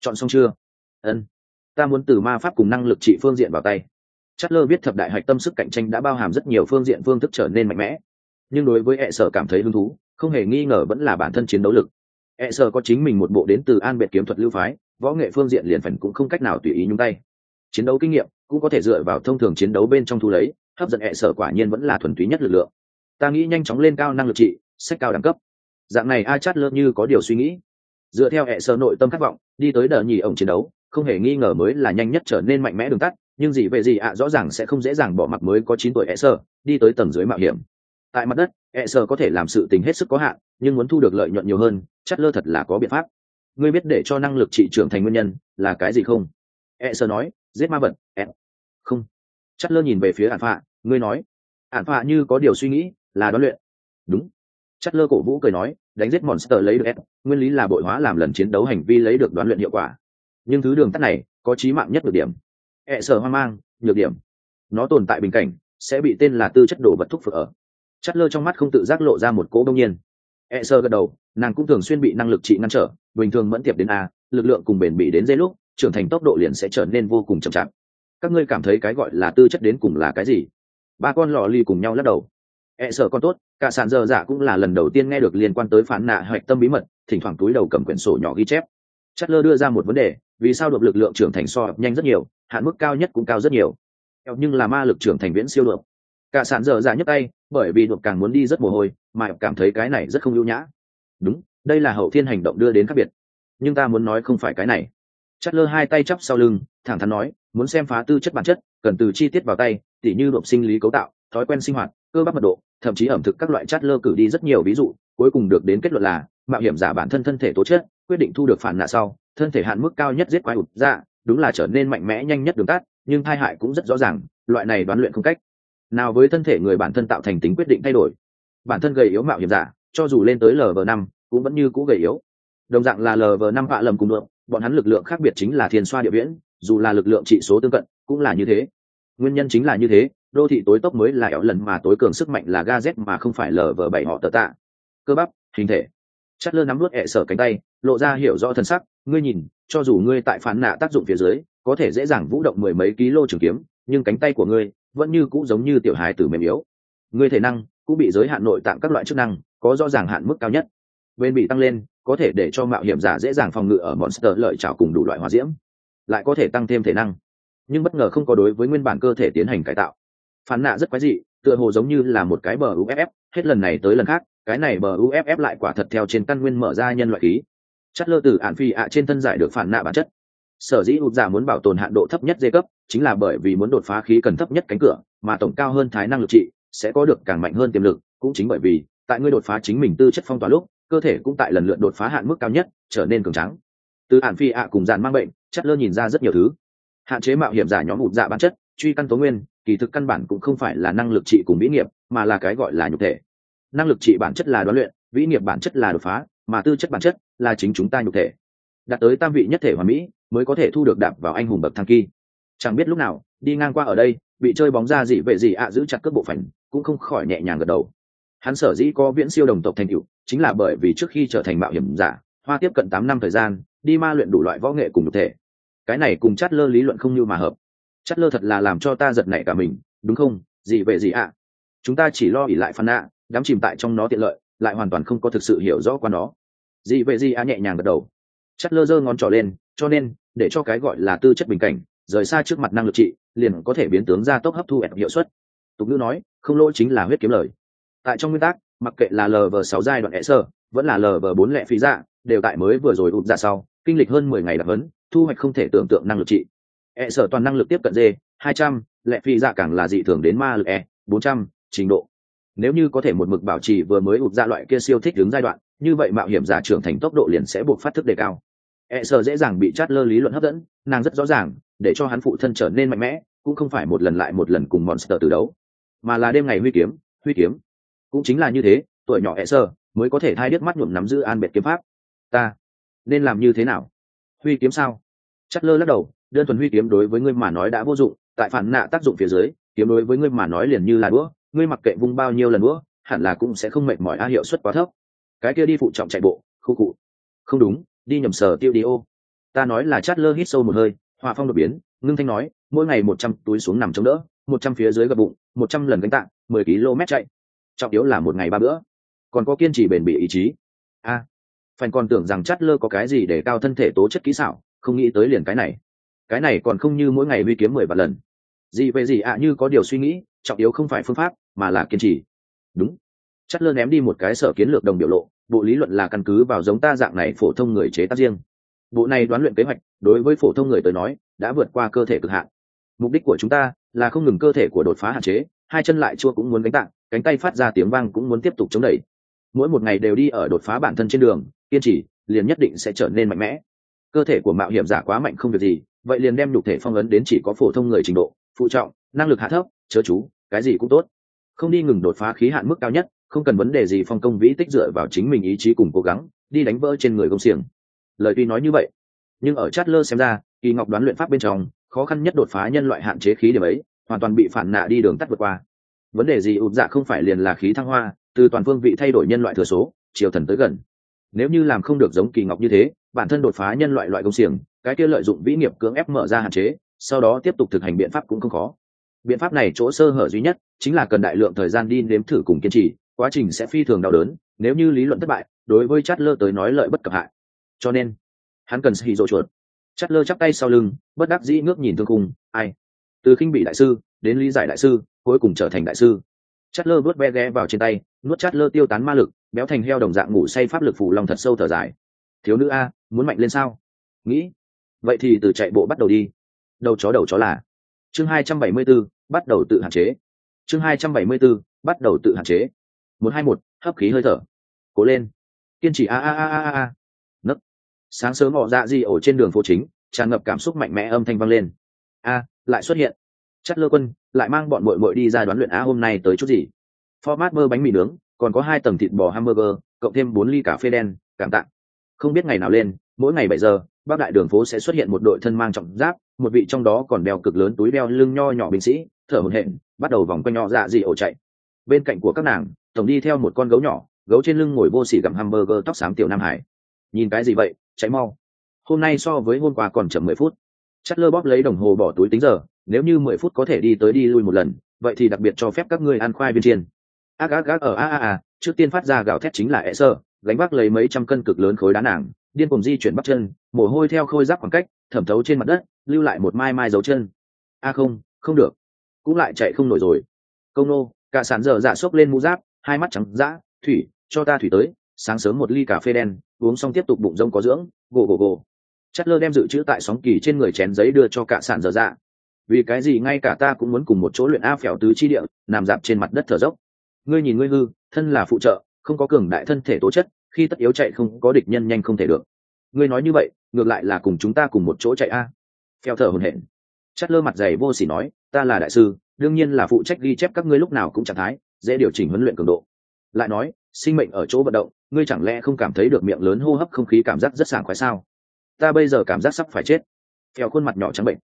Chọn xong chưa? Ân. Ta muốn từ ma pháp cùng năng lực trị phương diện vào tay. Chất lơ biết thập đại hạch tâm sức cạnh tranh đã bao hàm rất nhiều phương diện phương thức trở nên mạnh mẽ. Nhưng đối với hệ sở cảm thấy hứng thú, không hề nghi ngờ vẫn là bản thân chiến đấu lực e sợ có chính mình một bộ đến từ an biệt kiếm thuật lưu phái, võ nghệ phương diện liền phần cũng không cách nào tùy ý nhúng tay. Chiến đấu kinh nghiệm cũng có thể dựa vào thông thường chiến đấu bên trong thu lấy, hấp dẫn e sợ quả nhiên vẫn là thuần túy nhất lực lượng. Ta nghĩ nhanh chóng lên cao năng lực trị, sách cao đẳng cấp. Dạng này a chát lơ như có điều suy nghĩ. Dựa theo e hệ sở nội tâm khát vọng, đi tới đờ nhì ổng chiến đấu, không hề nghi ngờ mới là nhanh nhất trở nên mạnh mẽ đường tắt, nhưng gì về gì ạ, rõ ràng sẽ không dễ dàng bỏ mặc mới có chín tuổi e hệ sở đi tới tầng dưới mạo hiểm tại mặt đất E sở có thể làm sự tình hết sức có hạn, nhưng muốn thu được lợi nhuận nhiều hơn Chất lơ thật là có biện pháp. Ngươi biết để cho năng lực trị trưởng thành nguyên nhân là cái gì không? E sở nói, giết ma vật e. không. Chất lơ nhìn về phía ản phạ, ngươi nói. Ản phạ như có điều suy nghĩ, là đoán luyện. Đúng. Chất lơ cổ vũ cười nói, đánh giết monster lấy được e. nguyên lý là bội hóa làm lần chiến đấu hành vi lấy được đoán luyện hiệu quả. Nhưng thứ đường tắt này, có trí mạng nhất được điểm. E sở hoang mang, nhược điểm. Nó tồn tại bình cảnh, sẽ bị tên là tư chất đồ vật thúc phở ở chất lơ trong mắt không tự giác lộ ra một cỗ đông nhiên. E sơ gật đầu, nàng cũng thường xuyên bị năng lực trị ngăn trở, bình thường mẫn tiệp đến a, lực lượng cùng bền bị đến dây lúc, trưởng thành tốc độ liền sẽ trở nên vô cùng chậm chạp. Các ngươi cảm thấy cái gọi là tư chất đến cùng là cái gì? Ba con lò ly cùng nhau lắc đầu. E sợ con tốt, cả sàn giờ dạ cũng là lần đầu tiên nghe được liên quan tới phản nạ hoạch tâm bí mật, thỉnh thoảng túi đầu cầm quyển sổ nhỏ ghi chép. Chất lơ đưa ra một vấn đề, vì sao đột lực lượng trưởng thành so nhanh rất nhiều, hạn mức cao nhất cũng cao rất nhiều. Nhưng là ma lực trưởng thành viễn siêu được cả sàn dở dạ nhấc tay bởi vì đột càng muốn đi rất mồ hôi, mà cảm thấy cái này rất không ưu nhã. Đúng, đây là hậu thiên hành động đưa đến khác biệt. Nhưng ta muốn nói không phải cái này. Chất lơ hai tay chắp sau lưng, thẳng thắn nói, muốn xem phá tư chất bản chất, cần từ chi tiết vào tay, tỉ như đột sinh lý cấu tạo, thói quen sinh hoạt, cơ bắp mật độ, thậm chí ẩm thực các loại chất lơ cử đi rất nhiều ví dụ, cuối cùng được đến kết luận là, mạo hiểm giả bản thân thân thể tố chất, quyết định thu được phản nạ sau, thân thể hạn mức cao nhất giết quái ụt ra đúng là trở nên mạnh mẽ nhanh nhất đường tắt, nhưng tai hại cũng rất rõ ràng, loại này đoán luyện không cách nào với thân thể người bản thân tạo thành tính quyết định thay đổi. Bản thân gầy yếu mạo hiểm giả, cho dù lên tới lv năm, cũng vẫn như cũ gầy yếu. Đồng dạng là lv năm vạ lầm cùng lượng bọn hắn lực lượng khác biệt chính là thiên xoa địa viễn, dù là lực lượng trị số tương cận, cũng là như thế. Nguyên nhân chính là như thế, đô thị tối tốc mới là ẻo lần mà tối cường sức mạnh là ga z mà không phải lv bảy họ tờ tạ. Cơ bắp, hình thể. Chất lơ nắm nuốt ẹ sở cánh tay, lộ ra hiểu rõ thân sắc. Ngươi nhìn, cho dù ngươi tại phán nạ tác dụng phía dưới, có thể dễ dàng vũ động mười mấy ký trường kiếm, nhưng cánh tay của ngươi vẫn như cũ giống như tiểu hài tử mềm yếu. Người thể năng cũng bị giới hạn nội tạng các loại chức năng, có rõ ràng hạn mức cao nhất. Bên bị tăng lên, có thể để cho mạo hiểm giả dễ dàng phòng ngự ở monster lợi trào cùng đủ loại hòa diễm, lại có thể tăng thêm thể năng. Nhưng bất ngờ không có đối với nguyên bản cơ thể tiến hành cải tạo. Phản nạ rất quái dị, tựa hồ giống như là một cái bờ uff hết lần này tới lần khác, cái này bờ uff lại quả thật theo trên căn nguyên mở ra nhân loại khí. Chất lơ từ ạn phi ạ trên thân giải được phản nạ bản chất. Sở dĩ ụt giả muốn bảo tồn hạn độ thấp nhất dây cấp chính là bởi vì muốn đột phá khí cần thấp nhất cánh cửa, mà tổng cao hơn thái năng lực trị sẽ có được càng mạnh hơn tiềm lực, cũng chính bởi vì, tại ngươi đột phá chính mình tư chất phong tỏa lúc, cơ thể cũng tại lần lượt đột phá hạn mức cao nhất, trở nên cường trắng từ hạn phi ạ cùng dàn mang bệnh chất lơ nhìn ra rất nhiều thứ. Hạn chế mạo hiểm giả nhóm ụt dạ bản chất, truy căn tố nguyên, kỳ thực căn bản cũng không phải là năng lực trị cùng vĩ nghiệp, mà là cái gọi là nhục thể. Năng lực trị bản chất là đoán luyện, vĩ nghiệp bản chất là đột phá, mà tư chất bản chất là chính chúng ta nhục thể. Đạt tới tam vị nhất thể hoàn mỹ, mới có thể thu được đạp vào anh hùng bậc thang kỳ chẳng biết lúc nào, đi ngang qua ở đây, bị chơi bóng ra gì vệ gì ạ giữ chặt cước bộ phận cũng không khỏi nhẹ nhàng gật đầu. Hắn sở dĩ có viễn siêu đồng tộc thành cựu chính là bởi vì trước khi trở thành mạo hiểm giả, hoa tiếp cận tám năm thời gian, đi ma luyện đủ loại võ nghệ cùng một thể. Cái này cùng chát lơ lý luận không như mà hợp. Chát lơ thật là làm cho ta giật nảy cả mình, đúng không gì vệ gì ạ? Chúng ta chỉ lo ỉ lại phan nạ đắm chìm tại trong nó tiện lợi, lại hoàn toàn không có thực sự hiểu rõ qua nó. Gì vệ gì ạ nhẹ nhàng gật đầu. Chất lơ giơ ngón trỏ lên, cho nên, để cho cái gọi là tư chất bình cảnh rời xa trước mặt năng lực trị, liền có thể biến tướng ra tốc hấp thu ép hiệu suất. Tục ngữ nói, không lỗi chính là huyết kiếm lời. Tại trong nguyên tắc, mặc kệ là lv sáu giai đoạn hẹ sơ vẫn là lv bốn lệ phí dạ đều tại mới vừa rồi ụt ra sau, kinh lịch hơn mười ngày đặc hấn thu hoạch không thể tưởng tượng năng lực trị. Hẹ sở toàn năng lực tiếp cận d, hai trăm, lệ phí dạ càng là dị thường đến ma lực e bốn trăm, trình độ. Nếu như có thể một mực bảo trì vừa mới ụt ra loại kia siêu thích đứng giai đoạn, như vậy mạo hiểm giả trưởng thành tốc độ liền sẽ buộc phát thức đề cao. E sở dễ dàng bị chát lơ lý luận hấp dẫn, nàng rất rõ ràng để cho hắn phụ thân trở nên mạnh mẽ, cũng không phải một lần lại một lần cùng monster từ đấu, mà là đêm ngày huy kiếm huy kiếm. Cũng chính là như thế, tuổi nhỏ e sơ mới có thể thay điếc mắt nhuộm nắm giữ an biệt kiếm pháp. Ta nên làm như thế nào? Huy kiếm sao? Chắc lơ lắc đầu, đơn thuần huy kiếm đối với ngươi mà nói đã vô dụng, tại phản nạ tác dụng phía dưới, kiếm đối với ngươi mà nói liền như là đũa, ngươi mặc kệ vung bao nhiêu lần đũa, hẳn là cũng sẽ không mệt mỏi, a hiệu suất quá thấp. Cái kia đi phụ trọng chạy bộ, khu cụ. Không đúng, đi nhầm sở tiêu đi ô. Ta nói là chát lơ hít sâu một hơi hòa phong đột biến ngưng thanh nói mỗi ngày một trăm túi xuống nằm chống đỡ một trăm phía dưới gập bụng một trăm lần gánh tạng mười km chạy. Trọng yếu là một ngày ba bữa. Còn có kiên trì bền bỉ ý chí. A à, phải còn tưởng rằng chát lơ có cái gì để cao thân thể tố chất kỹ xảo không nghĩ tới liền cái này. Cái này còn không như mỗi ngày huy kiếm mười vạn lần. Gì về gì ạ như có điều suy nghĩ trọng yếu không phải phương pháp mà là kiên trì. Đúng. Chát lơ ném đi một cái sở kiến lược đồng biểu lộ bộ lý luận là căn cứ vào giống ta dạng này phổ thông người chế tác riêng bộ này đoán luyện kế hoạch, đối với phổ thông người tới nói, đã vượt qua cơ thể cực hạn. Mục đích của chúng ta là không ngừng cơ thể của đột phá hạn chế, hai chân lại chua cũng muốn gánh tạng, cánh tay phát ra tiếng vang cũng muốn tiếp tục chống đẩy. Mỗi một ngày đều đi ở đột phá bản thân trên đường, kiên trì, liền nhất định sẽ trở nên mạnh mẽ. Cơ thể của mạo hiểm giả quá mạnh không việc gì, vậy liền đem nhục thể phong ấn đến chỉ có phổ thông người trình độ, phụ trọng, năng lực hạ thấp, chớ chú, cái gì cũng tốt. Không đi ngừng đột phá khí hạn mức cao nhất, không cần vấn đề gì phong công vĩ tích dựa vào chính mình ý chí cùng cố gắng, đi đánh vỡ trên người công xiềng lời tuy nói như vậy, nhưng ở chát lơ xem ra, kỳ ngọc đoán luyện pháp bên trong, khó khăn nhất đột phá nhân loại hạn chế khí điểm ấy, hoàn toàn bị phản nạ đi đường tắt vượt qua. Vấn đề gì ụt dạ không phải liền là khí thăng hoa, từ toàn phương vị thay đổi nhân loại thừa số, chiều thần tới gần. Nếu như làm không được giống kỳ ngọc như thế, bản thân đột phá nhân loại loại công xiềng, cái kia lợi dụng vĩ nghiệp cưỡng ép mở ra hạn chế, sau đó tiếp tục thực hành biện pháp cũng không khó. Biện pháp này chỗ sơ hở duy nhất chính là cần đại lượng thời gian đi nếm thử cùng kiên trì, quá trình sẽ phi thường đau đớn, nếu như lý luận thất bại, đối với chát lơ tới nói lợi bất cập hại cho nên hắn cần xì rộ chuột. Chát lơ chắp tay sau lưng bất đắc dĩ ngước nhìn thương khung ai? Từ khinh bị đại sư đến lý giải đại sư cuối cùng trở thành đại sư. Chát lơ vớt ve ghé vào trên tay nuốt chát lơ tiêu tán ma lực béo thành heo đồng dạng ngủ say pháp lực phủ lòng thật sâu thở dài. Thiếu nữ a muốn mạnh lên sao? Nghĩ. Vậy thì từ chạy bộ bắt đầu đi. Đầu chó đầu chó là. Chương hai trăm bảy mươi 274, bắt đầu tự hạn chế. Chương hai trăm bảy mươi 274, bắt đầu tự hạn chế. Một hai một hấp khí hơi thở. Cố lên. Kiên trì a a a a a sáng sớm họ dạ di ổ trên đường phố chính, tràn ngập cảm xúc mạnh mẽ âm thanh vang lên. A, lại xuất hiện. Chất lơ quân, lại mang bọn mội mội đi ra đoán luyện á hôm nay tới chút gì? Format mơ bánh mì nướng, còn có hai tầng thịt bò hamburger, cộng thêm bốn ly cà phê đen, cảm tạ. Không biết ngày nào lên, mỗi ngày bảy giờ, bác đại đường phố sẽ xuất hiện một đội thân mang trọng giáp, một vị trong đó còn đeo cực lớn túi đeo lưng nho nhỏ binh sĩ, thở hổn hển, bắt đầu vòng quanh nho dạ dị ổ chạy. Bên cạnh của các nàng, tổng đi theo một con gấu nhỏ, gấu trên lưng ngồi vô xỉ gặm hamburger tóc xám tiểu nam hải. Nhìn cái gì vậy? Chạy mau. Hôm nay so với hôm qua còn chậm mười phút. Chất lơ bóp lấy đồng hồ bỏ túi tính giờ, nếu như mười phút có thể đi tới đi lui một lần, vậy thì đặc biệt cho phép các ngươi ăn khoai viên chiên ác ác ác ở a a a, trước tiên phát ra gạo thét chính là e sơ, gánh vác lấy mấy trăm cân cực lớn khối đá nàng điên cùng di chuyển bắp chân, mồ hôi theo khôi giáp khoảng cách, thẩm thấu trên mặt đất, lưu lại một mai mai dấu chân. A, không không được. Cũng lại chạy không nổi rồi. Công nô, cả sản dở dạ xốc lên mũ giáp, hai mắt trắng dã, thủy, cho ta thủy tới sáng sớm một ly cà phê đen, uống xong tiếp tục bụng rông có dưỡng, gồ gồ gồ. Chất lơ đem dự trữ tại sóng kỳ trên người chén giấy đưa cho cả sản dở dạ. Vì cái gì ngay cả ta cũng muốn cùng một chỗ luyện a phèo tứ chi địa, nằm dạp trên mặt đất thở dốc. Ngươi nhìn ngươi hư, thân là phụ trợ, không có cường đại thân thể tố chất, khi tất yếu chạy không có địch nhân nhanh không thể được. Ngươi nói như vậy, ngược lại là cùng chúng ta cùng một chỗ chạy a. Phèo thở hồn hển. Chất lơ mặt dày vô sỉ nói, ta là đại sư, đương nhiên là phụ trách ghi chép các ngươi lúc nào cũng trạng thái, dễ điều chỉnh huấn luyện cường độ. Lại nói sinh mệnh ở chỗ vận động, ngươi chẳng lẽ không cảm thấy được miệng lớn hô hấp không khí cảm giác rất sảng khoái sao? Ta bây giờ cảm giác sắp phải chết. Theo khuôn mặt nhỏ trắng bệnh.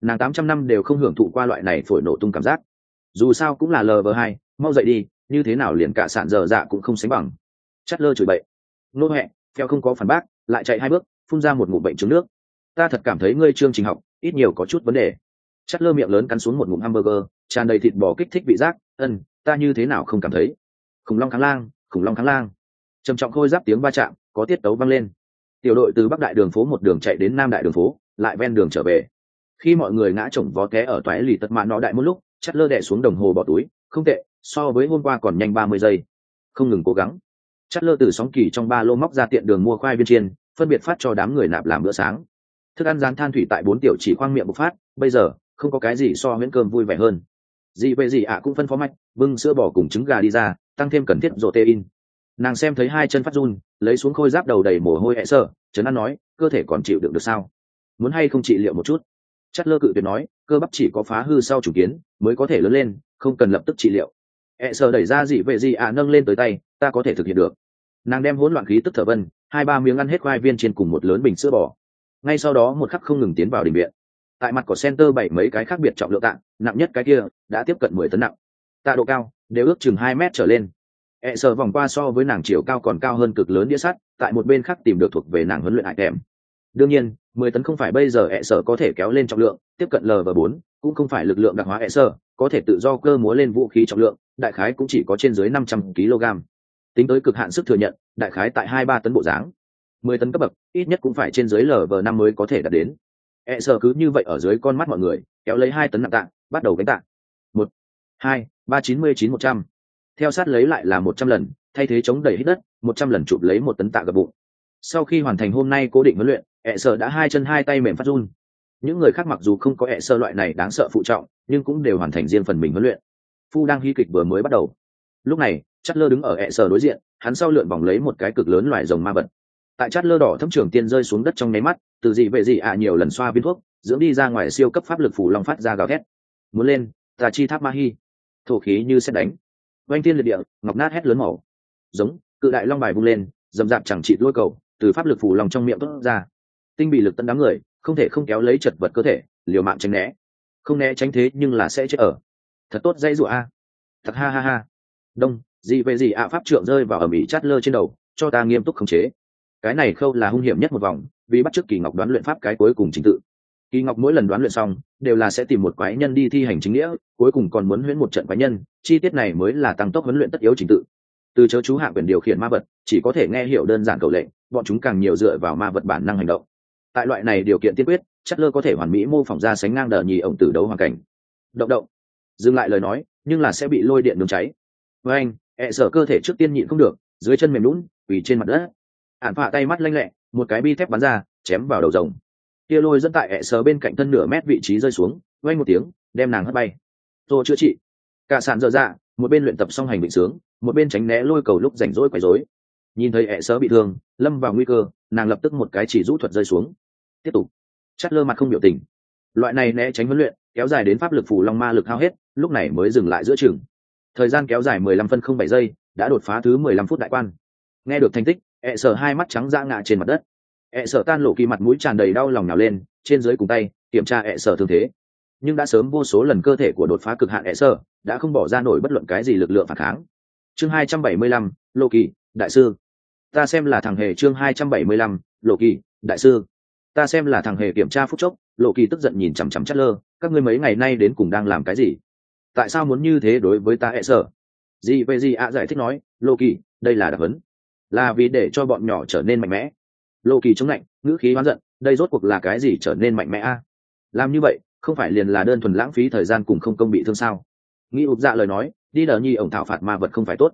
Nàng tám trăm năm đều không hưởng thụ qua loại này phổi nổ tung cảm giác. Dù sao cũng là lv hai, mau dậy đi, như thế nào liền cả sạn dở dạ cũng không sánh bằng. Chắt lơ chửi bậy. Nô hẹ theo không có phản bác, lại chạy hai bước, phun ra một ngụm bệnh trứng nước. Ta thật cảm thấy ngươi chương trình học, ít nhiều có chút vấn đề. Chất lơ miệng lớn cắn xuống một ngụm hamburger, tràn đầy thịt bò kích thích vị giác. Ân, ta như thế nào không cảm thấy? Khủng long kháng lang khủng long kháng lang. Trầm trọng khôi giáp tiếng va chạm, có tiết tấu vang lên. Tiểu đội từ bắc đại đường phố một đường chạy đến nam đại đường phố, lại ven đường trở về. Khi mọi người ngã chồng vó té ở toái lì tật mạ nọ đại một lúc, chắt lơ đẻ xuống đồng hồ bỏ túi, không tệ, so với hôm qua còn nhanh ba mươi giây. Không ngừng cố gắng. Chắt lơ từ sóng kỳ trong ba lô móc ra tiện đường mua khoai viên chiên, phân biệt phát cho đám người nạp làm bữa sáng. Thức ăn rán than thủy tại bốn tiểu chỉ khoang miệng bộc phát, bây giờ, không có cái gì so miễn cơm vui vẻ hơn. Dị về gì ạ cũng phân phó mạch bưng sữa bò cùng trứng gà đi ra, tăng thêm cần thiết rộ tê in nàng xem thấy hai chân phát run, lấy xuống khôi giáp đầu đầy mồ hôi hẹ sơ, trấn an nói, cơ thể còn chịu đựng được sao? Muốn hay không trị liệu một chút? Chất lơ cự tuyệt nói, cơ bắp chỉ có phá hư sau chủ kiến, mới có thể lớn lên, không cần lập tức trị liệu. Hẹ sơ đẩy ra dị vệ gì ạ nâng lên tới tay, ta có thể thực hiện được. Nàng đem hỗn loạn khí tức thở vân, hai ba miếng ăn hết khoai viên trên cùng một lớn bình sữa bò. Ngay sau đó một khắc không ngừng tiến vào đình viện. Tại mặt của center bảy mấy cái khác biệt trọng lượng tạng, nặng nhất cái kia, đã tiếp cận mười tấn nặng tạ độ cao, đều ước chừng hai mét trở lên. E sợ vòng qua so với nàng chiều cao còn cao hơn cực lớn đĩa sắt, tại một bên khác tìm được thuộc về nàng huấn luyện hại kèm đương nhiên, mười tấn không phải bây giờ E sợ có thể kéo lên trọng lượng, tiếp cận l và bốn, cũng không phải lực lượng đặc hóa E sợ có thể tự do cơ múa lên vũ khí trọng lượng, đại khái cũng chỉ có trên dưới năm trăm kg. Tính tới cực hạn sức thừa nhận, đại khái tại hai ba tấn bộ dáng. Mười tấn cấp bậc, ít nhất cũng phải trên dưới l và năm mới có thể đạt đến. E sợ cứ như vậy ở dưới con mắt mọi người, kéo lấy hai tấn nặng tạng bắt đầu gánh tạng một, hai ba chín mươi chín một trăm. Theo sát lấy lại là một trăm lần, thay thế chống đẩy hít đất, một trăm lần chụp lấy một tấn tạ gập bụng. Sau khi hoàn thành hôm nay cố định huấn luyện, ẹ sợ đã hai chân hai tay mềm phát run. Những người khác mặc dù không có ẹ sơ loại này đáng sợ phụ trọng, nhưng cũng đều hoàn thành riêng phần mình huấn luyện. Phu đang hy kịch vừa mới bắt đầu. Lúc này Chát lơ đứng ở ẹ sơ đối diện, hắn sau lượn vòng lấy một cái cực lớn loài rồng ma vật. Tại chát lơ đỏ thâm trường tiên rơi xuống đất trong nháy mắt, từ gì về gì ạ nhiều lần xoa viên thuốc, dưỡng đi ra ngoài siêu cấp pháp lực phủ long phát ra gào thét. Muốn lên tà chi tháp ma hi thổ khí như xét đánh. Oanh thiên liệt địa, ngọc nát hét lớn màu. Giống, cự đại long bài vung lên, dầm dạp chẳng chịt lôi cầu, từ pháp lực phủ lòng trong miệng tốt ra. Tinh bị lực tận đám người, không thể không kéo lấy chật vật cơ thể, liều mạng tránh né. Không né tránh thế nhưng là sẽ chết ở. Thật tốt dây rụa a. Thật ha ha ha. Đông gì về gì ạ pháp trượng rơi vào ở mỹ chát lơ trên đầu, cho ta nghiêm túc khống chế. Cái này khâu là hung hiểm nhất một vòng, vì bắt trước kỳ ngọc đoán luyện pháp cái cuối cùng trình tự kỳ ngọc mỗi lần đoán luyện xong, đều là sẽ tìm một quái nhân đi thi hành chính nghĩa, cuối cùng còn muốn huyễn một trận quái nhân, chi tiết này mới là tăng tốc huấn luyện tất yếu trình tự. Từ chớ chú hạ quyền điều khiển ma vật, chỉ có thể nghe hiểu đơn giản cầu lệnh, bọn chúng càng nhiều dựa vào ma vật bản năng hành động. Tại loại này điều kiện tiên quyết, chất lơ có thể hoàn mỹ mô phỏng ra sánh ngang đờ nhì ổng tử đấu hoàn cảnh. Động động. Dừng lại lời nói, nhưng là sẽ bị lôi điện nướng cháy. Với anh hẹ sở cơ thể trước tiên nhịn không được, dưới chân mềm lún quỳ trên mặt đất. Ạn phạ tay mắt lanh lẹ, một cái bi thép bắn ra, chém vào đầu rồng kia lôi dẫn tại ẹ sờ bên cạnh thân nửa mét vị trí rơi xuống vay một tiếng, đem nàng hất bay. Tô chữa trị. Cả sàn dở dạ một bên luyện tập song hành định sướng, một bên tránh né lôi cầu lúc rảnh rỗi quấy rối. Nhìn thấy ẹ sờ bị thương, lâm vào nguy cơ, nàng lập tức một cái chỉ rũ thuật rơi xuống. Tiếp tục. Chắt lơ mặt không biểu tình. Loại này né tránh huấn luyện, kéo dài đến pháp lực phủ long ma lực hao hết, lúc này mới dừng lại giữa chừng. Thời gian kéo dài mười lăm phân không bảy giây, đã đột phá thứ mười lăm phút đại quan. Nghe được thành tích, ẹ sờ hai mắt trắng ra ngã trên mặt đất ẹ sợ tan lộ kỳ mặt mũi tràn đầy đau lòng nào lên, trên dưới cùng tay, kiểm tra ẹ sợ thương thế. Nhưng đã sớm vô số lần cơ thể của đột phá cực hạn ẹ sợ đã không bỏ ra nổi bất luận cái gì lực lượng phản kháng. Chương hai trăm bảy mươi lăm, lộ kỳ, đại sư. Ta xem là thằng hề chương hai trăm bảy mươi lăm, lộ kỳ, đại sư. Ta xem là thằng hề kiểm tra phút chốc, lộ kỳ tức giận nhìn chằm chằm chất lơ, các ngươi mấy ngày nay đến cùng đang làm cái gì? Tại sao muốn như thế đối với ta ẹ sợ gì về gì ạ giải thích nói, lộ kỳ, đây là đặc hấn là vì để cho bọn nhỏ trở nên mạnh mẽ. Lô kỳ chống lạnh, ngữ khí oán giận, đây rốt cuộc là cái gì trở nên mạnh mẽ a? Làm như vậy, không phải liền là đơn thuần lãng phí thời gian cùng không công bị thương sao? Nghĩ ụp dạ lời nói, đi đờ nhi ổng thảo phạt ma vật không phải tốt.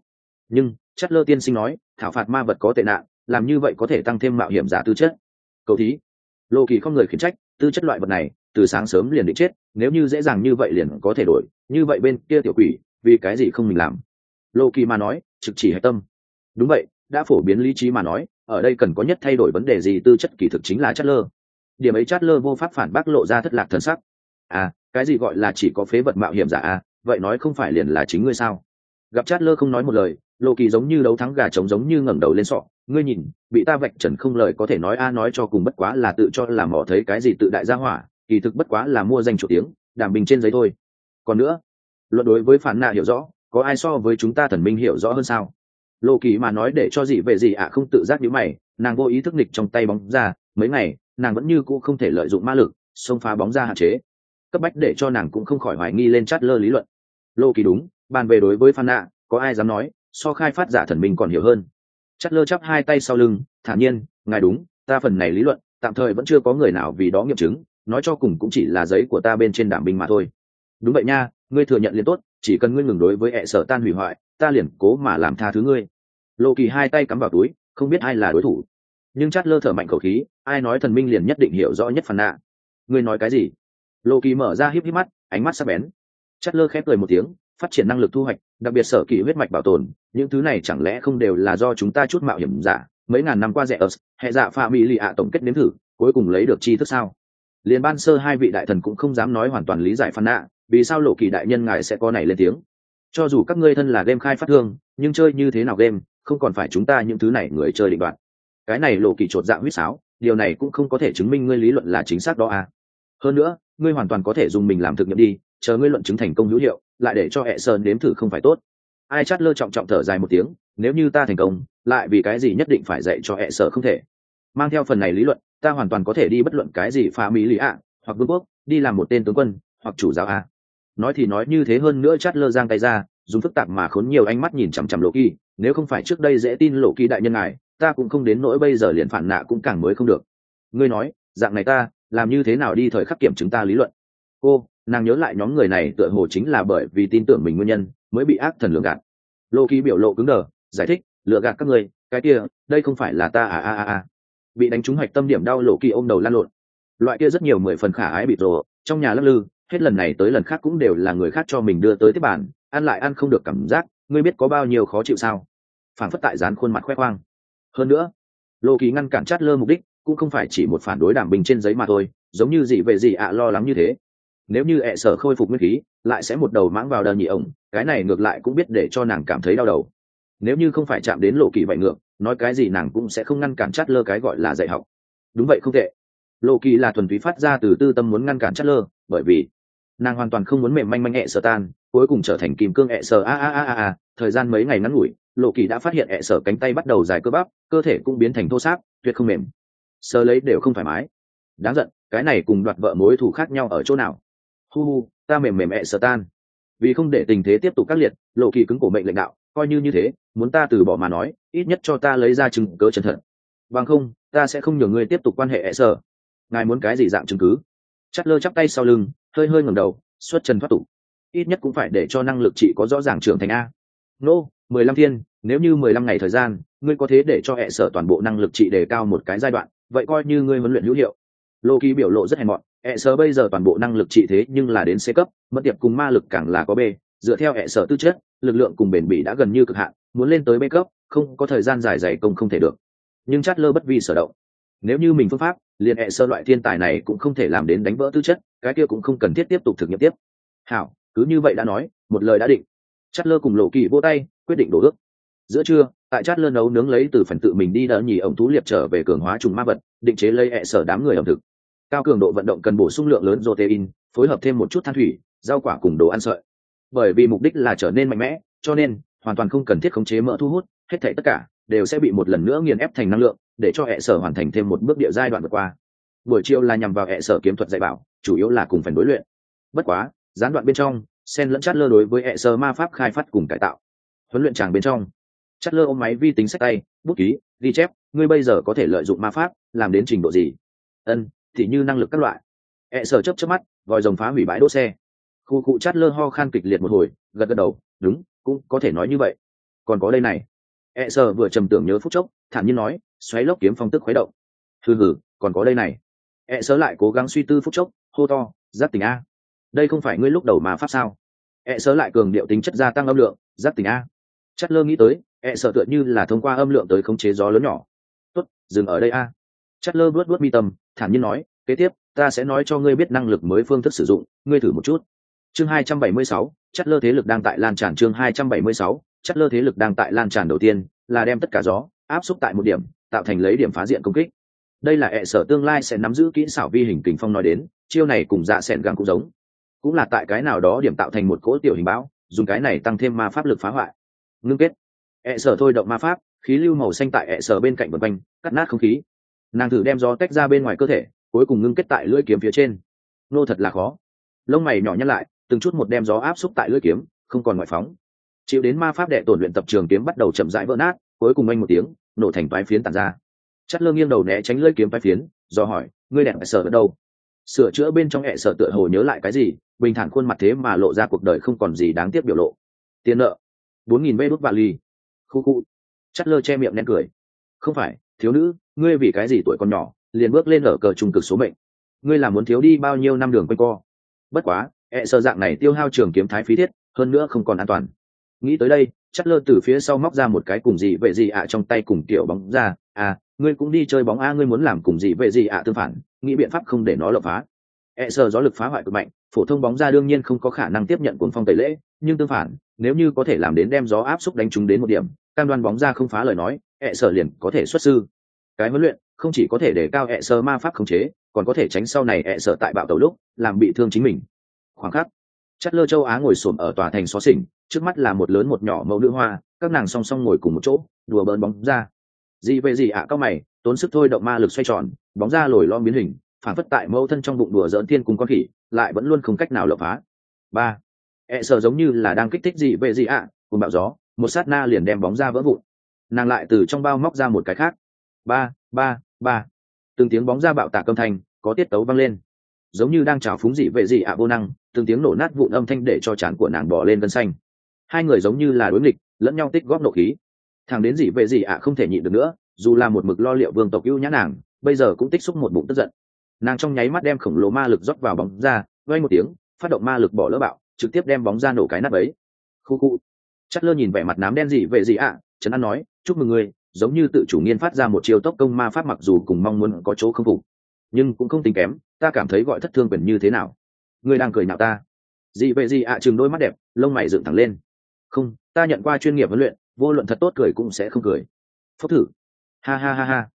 Nhưng, chất lơ tiên sinh nói, thảo phạt ma vật có tệ nạn, làm như vậy có thể tăng thêm mạo hiểm giả tư chất. Cầu thí. Lô kỳ không người khiển trách, tư chất loại vật này, từ sáng sớm liền định chết, nếu như dễ dàng như vậy liền có thể đổi, như vậy bên kia tiểu quỷ, vì cái gì không mình làm? Lô kỳ mà nói, trực chỉ hạch tâm. Đúng vậy đã phổ biến lý trí mà nói, ở đây cần có nhất thay đổi vấn đề gì, tư chất kỳ thực chính là chất lơ điểm ấy chất lơ vô pháp phản bác lộ ra thất lạc thần sắc. À cái gì gọi là chỉ có phế vật mạo hiểm giả à? Vậy nói không phải liền là chính ngươi sao? Gặp chát lơ không nói một lời lộ kỳ giống như đấu thắng gà trống giống như ngẩng đầu lên sọ. Ngươi nhìn, bị ta vạch trần không lời có thể nói a à nói cho cùng bất quá là tự cho làm mỏ thấy cái gì tự đại gia hỏa, kỳ thực bất quá là mua danh chủ tiếng, đảm bình trên giấy thôi. Còn nữa, luận đối với phản nạ hiểu rõ, có ai so với chúng ta thần minh hiểu rõ hơn sao? Lộ kỳ mà nói để cho gì về gì ạ, không tự giác nhíu mày, nàng vô ý thức nịch trong tay bóng ra, mấy ngày, nàng vẫn như cũ không thể lợi dụng ma lực, xông phá bóng ra hạn chế. Cấp bách để cho nàng cũng không khỏi hoài nghi lên chát lơ lý luận. Lô kỳ đúng, bàn về đối với phan nạ, có ai dám nói, so khai phát giả thần minh còn hiểu hơn. Chát lơ chắp hai tay sau lưng thản nhiên, ngài đúng, ta phần này lý luận, tạm thời vẫn chưa có người nào vì đó nghiệm chứng, nói cho cùng cũng chỉ là giấy của ta bên trên đảm binh mà thôi. Đúng vậy nha, ngươi thừa nhận liền tốt, chỉ cần ngươi ngừng đối với hệ sở tan hủy hoại ta liền cố mà làm tha thứ ngươi. Lộ kỳ hai tay cắm vào túi, không biết ai là đối thủ. Nhưng chát lơ thở mạnh khẩu khí, ai nói thần minh liền nhất định hiểu rõ nhất phần nạ. Ngươi nói cái gì? Lộ kỳ mở ra híp híp mắt, ánh mắt sắc bén. Chát lơ khép cười một tiếng, phát triển năng lực thu hoạch, đặc biệt sở kỳ huyết mạch bảo tồn, những thứ này chẳng lẽ không đều là do chúng ta chút mạo hiểm giả? Mấy ngàn năm qua rẻ ớt, hệ dạ pha mỹ lì ạ tổng kết nếm thử, cuối cùng lấy được chi thức sao? Liền ban sơ hai vị đại thần cũng không dám nói hoàn toàn lý giải phần nạ, vì sao lộ kỳ đại nhân ngài sẽ có này lên tiếng? Cho dù các ngươi thân là game khai phát thương, nhưng chơi như thế nào game, không còn phải chúng ta những thứ này người chơi định đoạt. Cái này lộ kỳ chột dạng huýt sáo, điều này cũng không có thể chứng minh ngươi lý luận là chính xác đó à. Hơn nữa, ngươi hoàn toàn có thể dùng mình làm thực nghiệm đi, chờ ngươi luận chứng thành công hữu hiệu, lại để cho hệ sơn nếm thử không phải tốt. Ai chát lơ trọng trọng thở dài một tiếng, nếu như ta thành công, lại vì cái gì nhất định phải dạy cho hệ sở không thể? Mang theo phần này lý luận, ta hoàn toàn có thể đi bất luận cái gì phá mỹ lý ạ, hoặc vương quốc, đi làm một tên tướng quân, hoặc chủ giáo a nói thì nói như thế hơn nữa chát lơ giang tay ra, dùng phức tạp mà khốn nhiều ánh mắt nhìn chằm chằm lộ kỳ, nếu không phải trước đây dễ tin lộ kỳ đại nhân ngài, ta cũng không đến nỗi bây giờ liền phản nạ cũng càng mới không được. Ngươi nói, dạng này ta, làm như thế nào đi thời khắc kiểm chứng ta lý luận? Cô, nàng nhớ lại nhóm người này tựa hồ chính là bởi vì tin tưởng mình nguyên nhân, mới bị ác thần lừa gạt. Lộ kỳ biểu lộ cứng đờ, giải thích, lừa gạt các ngươi, cái kia, đây không phải là ta à à à à. Bị đánh trúng hoạch tâm điểm đau lộ kỳ ôm đầu lan lộn. Loại kia rất nhiều mười phần khả ái bị rồ, trong nhà lắc lư hết lần này tới lần khác cũng đều là người khác cho mình đưa tới tiếp bản, ăn lại ăn không được cảm giác, ngươi biết có bao nhiêu khó chịu sao? Phản phất tại dán khuôn mặt khoe khoang. Hơn nữa, lô kỳ ngăn cản chát lơ mục đích, cũng không phải chỉ một phản đối đảm bình trên giấy mà thôi, giống như gì về gì ạ lo lắng như thế. Nếu như ẹ sở khôi phục nguyên khí, lại sẽ một đầu mãng vào đờ nhị ổng, cái này ngược lại cũng biết để cho nàng cảm thấy đau đầu. Nếu như không phải chạm đến lộ kỳ vậy ngược, nói cái gì nàng cũng sẽ không ngăn cản chát lơ cái gọi là dạy học. Đúng vậy không tệ. Lộ kỳ là thuần túy phát ra từ tư tâm muốn ngăn cản chát lơ, bởi vì nàng hoàn toàn không muốn mềm manh manh hẹ sở tan, cuối cùng trở thành kim cương hẹ sở a a a a a. Thời gian mấy ngày ngắn ngủi, lộ kỳ đã phát hiện hẹ sở cánh tay bắt đầu dài cơ bắp, cơ thể cũng biến thành thô sáp, tuyệt không mềm. Sơ lấy đều không thoải mái. Đáng giận, cái này cùng đoạt vợ mối thù khác nhau ở chỗ nào? Hu hu, ta mềm mềm hẹ sở tan. Vì không để tình thế tiếp tục các liệt, lộ kỳ cứng cổ mệnh lãnh đạo, coi như như thế, muốn ta từ bỏ mà nói, ít nhất cho ta lấy ra chứng cớ chân thật. Bằng không, ta sẽ không nhường ngươi tiếp tục quan hệ hẹ sở. Ngài muốn cái gì dạng chứng cứ? Chắt lơ chắp tay sau lưng hơi hơi ngẩng đầu, xuất chân thoát tục. Ít nhất cũng phải để cho năng lực chị có rõ ràng trưởng thành a. Nô, mười lăm thiên, nếu như mười lăm ngày thời gian, ngươi có thế để cho hệ sở toàn bộ năng lực chị đề cao một cái giai đoạn, vậy coi như ngươi huấn luyện hữu hiệu. Lô kỳ biểu lộ rất hèn mọn, hệ sở bây giờ toàn bộ năng lực trị thế nhưng là đến c cấp, mất tiệp cùng ma lực càng là có b. Dựa theo hệ sở tư chất, lực lượng cùng bền bỉ đã gần như cực hạn, muốn lên tới b cấp, không có thời gian dài dày công không thể được. Nhưng chát lơ bất vi sở động. Nếu như mình phương pháp, liền hệ sơ loại thiên tài này cũng không thể làm đến đánh vỡ tư chất cái kia cũng không cần thiết tiếp tục thực nghiệm tiếp. Hảo, cứ như vậy đã nói, một lời đã định. Chát lơ cùng lộ kỳ vô tay, quyết định đổ ước. Giữa trưa, tại chát lơ nấu nướng lấy từ phần tự mình đi đỡ nhì ổng thú liệp trở về cường hóa trùng ma vật, định chế lấy hệ sở đám người ẩm thực. Cao cường độ vận động cần bổ sung lượng lớn protein, phối hợp thêm một chút than thủy, rau quả cùng đồ ăn sợi. Bởi vì mục đích là trở nên mạnh mẽ, cho nên, hoàn toàn không cần thiết khống chế mỡ thu hút, hết thảy tất cả đều sẽ bị một lần nữa nghiền ép thành năng lượng, để cho hệ sở hoàn thành thêm một bước địa giai đoạn vượt qua buổi chiều là nhằm vào hệ sở kiếm thuật dạy bảo, chủ yếu là cùng phần đối luyện. Bất quá, gián đoạn bên trong, sen lẫn chát lơ đối với hệ sở ma pháp khai phát cùng cải tạo. Huấn luyện tràng bên trong chát lơ ôm máy vi tính sách tay, bút ký, ghi chép, ngươi bây giờ có thể lợi dụng ma pháp, làm đến trình độ gì? Ân, thì như năng lực các loại. Hệ sở chấp chấp mắt, vòi rồng phá hủy bãi đỗ xe. Khu cụ chát lơ ho khan kịch liệt một hồi, gật gật đầu, đúng, cũng có thể nói như vậy. Còn có đây này. E sơ vừa trầm tưởng nhớ phút chốc, thản nhiên nói, xoáy lốc kiếm phong tức khuấy động. Thư hừ, còn có đây này e sớ lại cố gắng suy tư phút chốc hô to giáp tình a. Đây không phải ngươi lúc đầu mà pháp sao? E sớ lại cường điệu tính chất gia tăng âm lượng giáp tình a. Chất lơ nghĩ tới e sợ tựa như là thông qua âm lượng tới khống chế gió lớn nhỏ. Tốt dừng ở đây a. Chất lơ buốt buốt mi tâm thản nhiên nói kế tiếp ta sẽ nói cho ngươi biết năng lực mới phương thức sử dụng ngươi thử một chút. Chương 276, chất lơ thế lực đang tại lan tràn chương 276, chất lơ thế lực đang tại lan tràn đầu tiên là đem tất cả gió áp xúc tại một điểm tạo thành lấy điểm phá diện công kích đây là hệ sở tương lai sẽ nắm giữ kỹ xảo vi hình kình phong nói đến, chiêu này cùng dạ sẹn găng cũng giống. Cũng là tại cái nào đó điểm tạo thành một cỗ tiểu hình bão, dùng cái này tăng thêm ma pháp lực phá hoại. Ngưng kết. Hệ sở thôi động ma pháp, khí lưu màu xanh tại hệ sở bên cạnh vân quanh, cắt nát không khí. Nàng thử đem gió tách ra bên ngoài cơ thể, cuối cùng ngưng kết tại lưỡi kiếm phía trên. Nô thật là khó. Lông mày nhỏ nhăn lại, từng chút một đem gió áp xúc tại lưỡi kiếm, không còn ngoại phóng. Chịu đến ma pháp đệ tổn luyện tập trường kiếm bắt đầu chậm rãi vỡ nát, cuối cùng anh một tiếng, nổ thành toái phiến tàn ra chất lơ nghiêng đầu né tránh lưỡi kiếm phái phiến, do hỏi, ngươi đẹp sợ ở đâu? Sửa chữa bên trong hệ sợ tựa hồ nhớ lại cái gì, bình thản khuôn mặt thế mà lộ ra cuộc đời không còn gì đáng tiếc biểu lộ. Tiền nợ, bốn nghìn vê đốt vạ ly. Khu khu. Chất lơ che miệng nén cười. Không phải, thiếu nữ, ngươi vì cái gì tuổi còn nhỏ, liền bước lên ở cờ trung cực số mệnh? Ngươi là muốn thiếu đi bao nhiêu năm đường quanh co? Bất quá hệ sợ dạng này tiêu hao trường kiếm thái phí thiết, hơn nữa không còn an toàn. Nghĩ tới đây chất lơ từ phía sau móc ra một cái cùng gì vậy gì ạ trong tay cùng tiểu bóng ra à ngươi cũng đi chơi bóng a, ngươi muốn làm cùng gì vậy gì ạ, tương phản, nghĩ biện pháp không để nó lập phá. E sợ gió lực phá hoại cực mạnh, phổ thông bóng ra đương nhiên không có khả năng tiếp nhận cuồng phong tẩy lễ, nhưng tương phản, nếu như có thể làm đến đem gió áp xúc đánh chúng đến một điểm, cam đoan bóng ra không phá lời nói e sợ liền có thể xuất sư. Cái huấn luyện không chỉ có thể để cao e sợ ma pháp khống chế, còn có thể tránh sau này e sợ tại bạo tàu lúc làm bị thương chính mình. Khoảng khắc chất lơ châu á ngồi xổm ở tòa thành xó xỉnh, trước mắt là một lớn một nhỏ mẫu nữ hoa, các nàng song song ngồi cùng một chỗ, đùa bỡn bóng ra gì về gì ạ à, cao mày tốn sức thôi động ma lực xoay tròn bóng ra lồi lom biến hình phản phất tại mẫu thân trong bụng đùa dỡn thiên cùng con khỉ lại vẫn luôn không cách nào lập phá. Ba e sợ giống như là đang kích thích gì về gì ạ à, cùng bạo gió một sát na liền đem bóng ra vỡ vụn. Nàng lại từ trong bao móc ra một cái khác. Ba ba ba. Từng tiếng bóng ra bạo tạc âm thanh có tiết tấu vang lên. Giống như đang trào phúng dị vệ dị ạ vô năng từng tiếng nổ nát vụn âm thanh để cho trán của nàng bỏ lên gân xanh. Hai người giống như là đối nghịch lẫn nhau tích góp nộ khí thằng đến gì về gì ạ, không thể nhịn được nữa, dù là một mực lo liệu vương tộc ưu nhã nàng, bây giờ cũng tích xúc một bụng tức giận. Nàng trong nháy mắt đem khổng lồ ma lực rót vào bóng ra, vây một tiếng, phát động ma lực bỏ lỡ bạo, trực tiếp đem bóng ra nổ cái nắp ấy khu khu. Chất lơ nhìn vẻ mặt nám đen gì về gì ạ, trấn an nói, chúc mừng người giống như tự chủ nghiên phát ra một chiêu tốc công ma pháp mặc dù cùng mong muốn có chỗ không phục, nhưng cũng không tính kém, ta cảm thấy gọi thất thương quyền như thế nào. Ngươi đang cười nào ta. Dị vệ dị ạ chừng đôi mắt đẹp, lông mày dựng thẳng lên. Không, ta nhận qua chuyên nghiệp huấn luyện vô luận thật tốt cười cũng sẽ không cười. Phúc thử. Ha ha ha ha.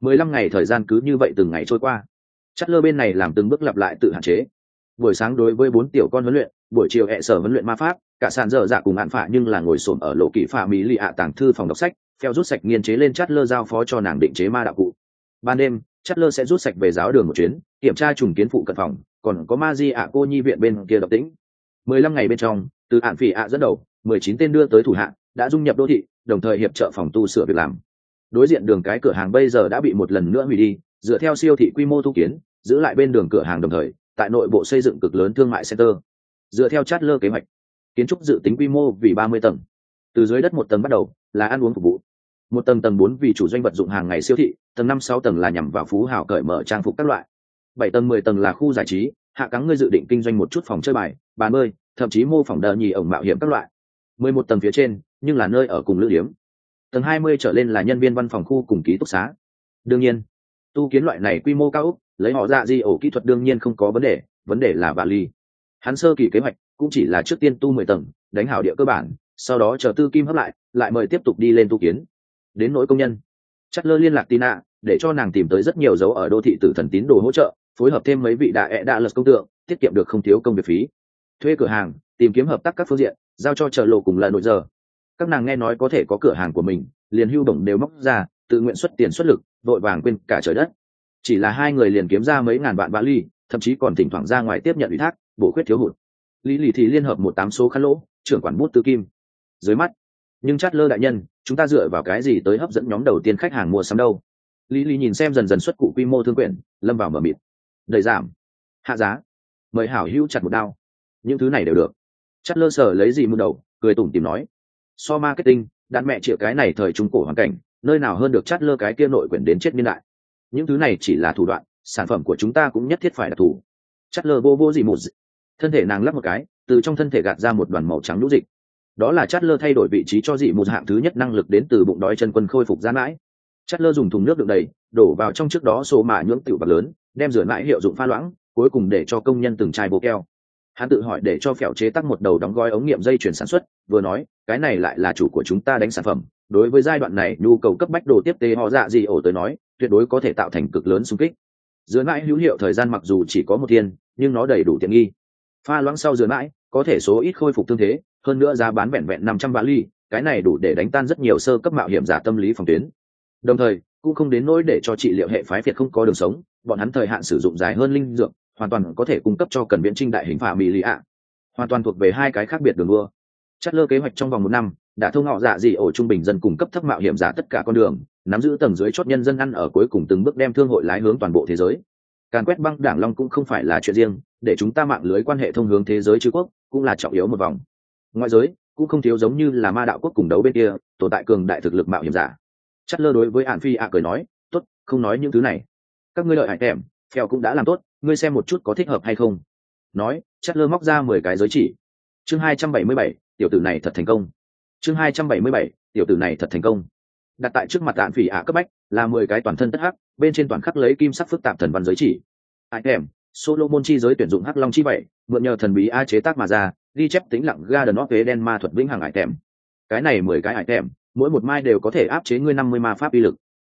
Mười lăm ngày thời gian cứ như vậy từng ngày trôi qua. Chất lơ bên này làm từng bước lặp lại tự hạn chế. Buổi sáng đối với bốn tiểu con huấn luyện, buổi chiều hẹ sở huấn luyện ma pháp, cả sàn dở dạ cùng hạn phả nhưng là ngồi xổm ở lộ kỹ phả mỹ lì ạ tàng thư phòng đọc sách theo rút sạch nghiên chế lên chát lơ giao phó cho nàng định chế ma đạo cụ. Ban đêm, chát lơ sẽ rút sạch về giáo đường một chuyến, kiểm tra trùng kiến phụ cận phòng, còn có ma di ạ cô nhi viện bên kia độc tĩnh. Mười lăm ngày bên trong, từ hạn phỉ ạ dẫn đầu, mười chín tên đưa tới thủ hạng đã dung nhập đô thị, đồng thời hiệp trợ phòng tu sửa việc làm. Đối diện đường cái cửa hàng bây giờ đã bị một lần nữa hủy đi, dựa theo siêu thị quy mô thu kiến, giữ lại bên đường cửa hàng đồng thời, tại nội bộ xây dựng cực lớn thương mại center. Dựa theo chát lơ kế hoạch, kiến trúc dự tính quy mô vì ba mươi tầng. Từ dưới đất một tầng bắt đầu, là ăn uống phục vụ. Một tầng tầng bốn vì chủ doanh vật dụng hàng ngày siêu thị, tầng năm sáu tầng là nhằm vào phú hào cởi mở trang phục các loại. Bảy tầng mười tầng là khu giải trí, hạ cắn ngươi dự định kinh doanh một chút phòng chơi bài, bàn bơi, thậm chí mô phỏng đờ nhì ổng mạo hiểm các loại mười một tầng phía trên, nhưng là nơi ở cùng lữ điếm. Tầng hai mươi trở lên là nhân viên văn phòng khu cùng ký túc xá. Đương nhiên, tu kiến loại này quy mô cao úc, lấy họ ra di ổ kỹ thuật đương nhiên không có vấn đề vấn đề là bà ly. Hắn sơ kỳ kế hoạch cũng chỉ là trước tiên tu mười tầng, đánh hảo địa cơ bản, sau đó chờ tư kim hấp lại lại mời tiếp tục đi lên tu kiến. Đến nỗi công nhân chất lơ liên lạc tina, để cho nàng tìm tới rất nhiều dấu ở đô thị tử thần tín đồ hỗ trợ, phối hợp thêm mấy vị đại e ẹ đạ lật công tượng, tiết kiệm được không thiếu công việc phí. Thuê cửa hàng, tìm kiếm hợp tác các phương diện giao cho chợ lộ cùng là nội giờ. Các nàng nghe nói có thể có cửa hàng của mình, liền hưu bổng đều móc ra, tự nguyện xuất tiền xuất lực, vội vàng quên cả trời đất. Chỉ là hai người liền kiếm ra mấy ngàn vạn vạn ly, thậm chí còn thỉnh thoảng ra ngoài tiếp nhận ủy thác, bổ khuyết thiếu hụt. Lý lì thì liên hợp một tám số khăn lỗ, trưởng quản bút tư kim. Dưới mắt, nhưng chát lơ đại nhân, chúng ta dựa vào cái gì tới hấp dẫn nhóm đầu tiên khách hàng mua sắm đâu? Lý lý nhìn xem dần dần xuất cụ quy mô thương quyển, lâm vào mở mịt. Đầy giảm. Hạ giá. Mời hảo hữu chặt một đao. Những thứ này đều được chát lơ sở lấy gì mưu đầu, cười tủm tìm nói, so marketing đạn mẹ chịu cái này thời trung cổ hoàn cảnh, nơi nào hơn được chát lơ cái kia nội quyển đến chết niên đại. Những thứ này chỉ là thủ đoạn, sản phẩm của chúng ta cũng nhất thiết phải đặc thù chát lơ vô vô gì một thân thể nàng lắp một cái, từ trong thân thể gạt ra một đoàn màu trắng lũ dịch. Đó là chát lơ thay đổi vị trí cho dị một hạng thứ nhất năng lực đến từ bụng đói chân quân khôi phục ra mãi. Chát lơ dùng thùng nước đựng đầy, đổ vào trong trước đó số mạ nhưỡng tiểu bạc lớn, đem rửa mãi hiệu dụng pha loãng, cuối cùng để cho công nhân từng chai bố keo hắn tự hỏi để cho phèo chế tắc một đầu đóng gói ống nghiệm dây chuyển sản xuất, vừa nói, cái này lại là chủ của chúng ta đánh sản phẩm. Đối với giai đoạn này, nhu cầu cấp bách đồ tiếp tế họ dạ gì ổ tới nói, tuyệt đối có thể tạo thành cực lớn xung kích. Dưới mãi hữu hiệu, thời gian mặc dù chỉ có một thiên, nhưng nó đầy đủ tiện nghi. Pha loãng sau dưới mãi, có thể số ít khôi phục tương thế, hơn nữa giá bán vẹn vẹn năm trăm vạn ly, cái này đủ để đánh tan rất nhiều sơ cấp mạo hiểm giả tâm lý phòng tuyến. Đồng thời, cũng không đến nỗi để cho trị liệu hệ phái việt không có đường sống, bọn hắn thời hạn sử dụng dài hơn linh dược hoàn toàn có thể cung cấp cho cần viễn trinh đại hình phà mỹ lì ạ. Hoàn toàn thuộc về hai cái khác biệt đường đua. Chất lơ kế hoạch trong vòng một năm, đã thông họ dạ dị ổ trung bình dân cung cấp thấp mạo hiểm giả tất cả con đường, nắm giữ tầng dưới chót nhân dân ăn ở cuối cùng từng bước đem thương hội lái hướng toàn bộ thế giới. Càn quét băng đảng long cũng không phải là chuyện riêng, để chúng ta mạng lưới quan hệ thông hướng thế giới chư quốc cũng là trọng yếu một vòng. Ngoại giới cũng không thiếu giống như là ma đạo quốc cùng đấu bên kia, tồn tại cường đại thực lực mạo hiểm giả. Chất lơ đối với ạn phi ạ cười nói, tốt, không nói những thứ này. Các ngươi lợi hại tèm phèo cũng đã làm tốt ngươi xem một chút có thích hợp hay không? Nói chất lơ móc ra mười cái giới chỉ. Chương hai trăm bảy mươi bảy, tiểu tử này thật thành công. Chương hai trăm bảy mươi bảy, tiểu tử này thật thành công. Đặt tại trước mặt đạn phỉ ạ cấp bách, là mười cái toàn thân tất hắc, bên trên toàn khắc lấy kim sắc phức tạp thần văn giới chỉ. Ai thèm, solomon chi giới tuyển dụng hắc long chi vậy mượn nhờ thần bí a chế tác mà ra, ghi chép tính lặng ga đần óp ghế đen ma thuật vĩnh hằng ải thèm. Cái này mười cái ải thèm, mỗi một mai đều có thể áp chế ngươi năm mươi ma pháp uy lực.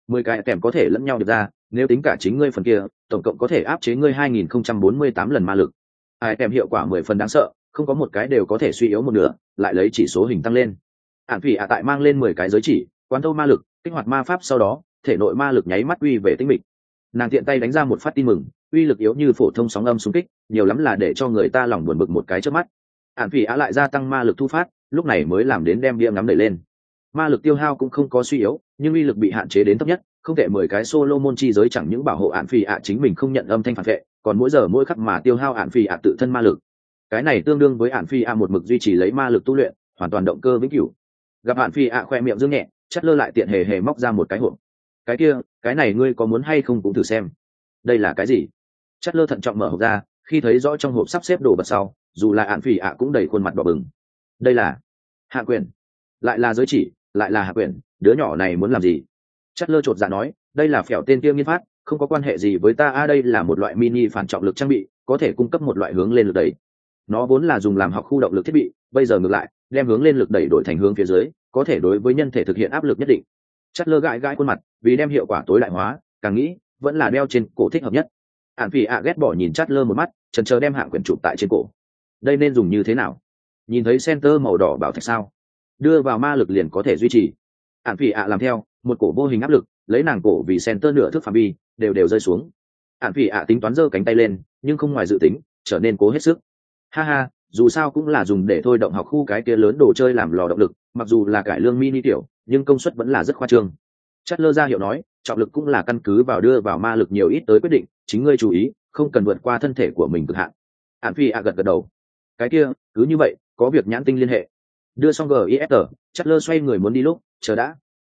Mười cái Ải tèm có thể lẫn nhau được ra nếu tính cả chính ngươi phần kia, tổng cộng có thể áp chế ngươi hai nghìn không trăm bốn mươi tám lần ma lực. Ai kèm hiệu quả mười phần đáng sợ, không có một cái đều có thể suy yếu một nửa, lại lấy chỉ số hình tăng lên. Ạn phỉ ạ tại mang lên mười cái giới chỉ, quán thâu ma lực, kích hoạt ma pháp sau đó, thể nội ma lực nháy mắt uy về tinh mịch. Nàng tiện tay đánh ra một phát tin mừng, uy lực yếu như phổ thông sóng âm xung kích, nhiều lắm là để cho người ta lòng buồn bực một cái trước mắt. Ạn phỉ ạ lại gia tăng ma lực thu phát, lúc này mới làm đến đem bia ngắm đẩy lên. Ma lực tiêu hao cũng không có suy yếu, nhưng uy lực bị hạn chế đến thấp nhất không thể mười cái Solomon chi giới chẳng những bảo hộ ản phi ạ chính mình không nhận âm thanh phản vệ, còn mỗi giờ mỗi khắc mà tiêu hao ản phi ạ tự thân ma lực. Cái này tương đương với ản phi ạ một mực duy trì lấy ma lực tu luyện, hoàn toàn động cơ vĩnh cửu. Gặp ản phi ạ khoe miệng dương nhẹ chất lơ lại tiện hề hề móc ra một cái hộp. Cái kia, cái này ngươi có muốn hay không cũng thử xem. Đây là cái gì? Chất lơ thận trọng mở hộp ra, khi thấy rõ trong hộp sắp xếp đồ vật sau, dù là ản phi ạ cũng đầy khuôn mặt đỏ bừng. Đây là hạ quyền. Lại là giới chỉ, lại là hạ quyền, đứa nhỏ này muốn làm gì? Chất lơ chột dạ nói, đây là phèo tên kia nghiên phát, không có quan hệ gì với ta. A, đây là một loại mini phản trọng lực trang bị, có thể cung cấp một loại hướng lên lực đẩy. Nó vốn là dùng làm học khu động lực thiết bị, bây giờ ngược lại, đem hướng lên lực đẩy đổi thành hướng phía dưới, có thể đối với nhân thể thực hiện áp lực nhất định. Chất lơ gãi gãi khuôn mặt, vì đem hiệu quả tối đại hóa, càng nghĩ, vẫn là đeo trên cổ thích hợp nhất. Hạn phỉ ạ ghét bỏ nhìn chát lơ một mắt trần chờ đem hạng quyển chụp tại trên cổ. Đây nên dùng như thế nào? Nhìn thấy center màu đỏ bảo thạch sao? Đưa vào ma lực liền có thể duy trì hạn phỉ ạ làm theo, một cổ vô hình áp lực, lấy nàng cổ vì center nửa thước phạm vi, đều đều rơi xuống. Hạn phỉ ạ tính toán giơ cánh tay lên, nhưng không ngoài dự tính, trở nên cố hết sức. Ha ha, dù sao cũng là dùng để thôi động học khu cái kia lớn đồ chơi làm lò động lực, mặc dù là cải lương mini tiểu, nhưng công suất vẫn là rất khoa trương. Chất lơ ra hiệu nói, trọng lực cũng là căn cứ vào đưa vào ma lực nhiều ít tới quyết định, chính ngươi chú ý, không cần vượt qua thân thể của mình cực hạn. Hạn phi ạ gật gật đầu. Cái kia, cứ như vậy, có việc nhãn tinh liên hệ đưa xong gif chất lơ xoay người muốn đi lúc, chờ đã.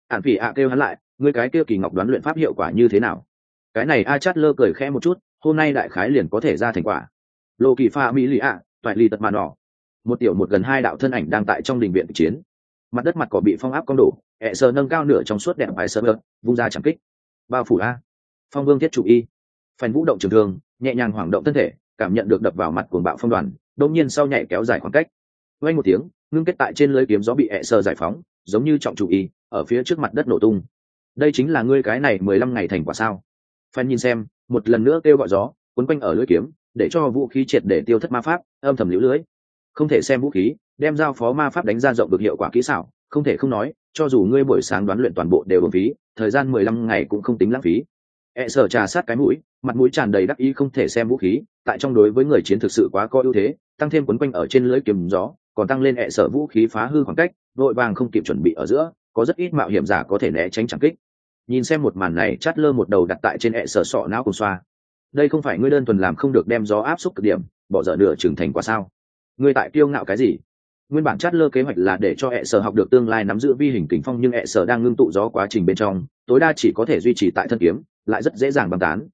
Ạn phỉ ạ kêu hắn lại, ngươi cái kia kỳ ngọc đoán luyện pháp hiệu quả như thế nào? Cái này a chất lơ cười khẽ một chút, hôm nay đại khái liền có thể ra thành quả. Lô kỳ pha mỹ lì ạ, toại lì tật màn đỏ một tiểu một gần hai đạo thân ảnh đang tại trong đình viện chiến. Mặt đất mặt cỏ bị phong áp con đổ hẹ sờ nâng cao nửa trong suốt đẹp bài sơ ngợt vung ra chẳng kích. Bao phủ a. Phong vương thiết chủ y. Phanh vũ động trường thương, nhẹ nhàng hoảng động thân thể, cảm nhận được đập vào mặt cuồng bạo phong đoàn, đột nhiên sau nhảy kéo dài khoảng cách. Vay một tiếng ngưng kết tại trên lưới kiếm gió bị ẹ Sơ giải phóng, giống như trọng chủ y, ở phía trước mặt đất nổ tung. Đây chính là ngươi cái này mười lăm ngày thành quả sao? Phan nhìn xem, một lần nữa kêu gọi gió, quấn quanh ở lưỡi kiếm, để cho vũ khí triệt để tiêu thất ma pháp, âm thầm liễu lưới. Không thể xem vũ khí, đem giao phó ma pháp đánh ra rộng được hiệu quả kỹ xảo, không thể không nói, cho dù ngươi buổi sáng đoán luyện toàn bộ đều bổng phí, thời gian mười lăm ngày cũng không tính lãng phí. E sở trà sát cái mũi, mặt mũi tràn đầy đắc ý không thể xem vũ khí, tại trong đối với người chiến thực sự quá có ưu thế, tăng thêm quấn quanh ở trên lưới kiếm gió còn tăng lên hệ sở vũ khí phá hư khoảng cách vội vàng không kịp chuẩn bị ở giữa, có rất ít mạo hiểm giả có thể né tránh chẳng kích. Nhìn xem một màn này chát lơ một đầu đặt tại trên hệ sở sọ não cùng xoa đây không phải ngươi đơn thuần làm không được đem gió áp xúc cực điểm, bỏ dở nửa trưởng thành quả sao? Ngươi tại kiêu ngạo cái gì? Nguyên bản chát lơ kế hoạch là để cho hệ sở học được tương lai nắm giữ vi hình kính phong nhưng hệ sở đang ngưng tụ gió quá trình bên trong, tối đa chỉ có thể duy trì tại thân kiếm, lại rất dễ dàng băng tán.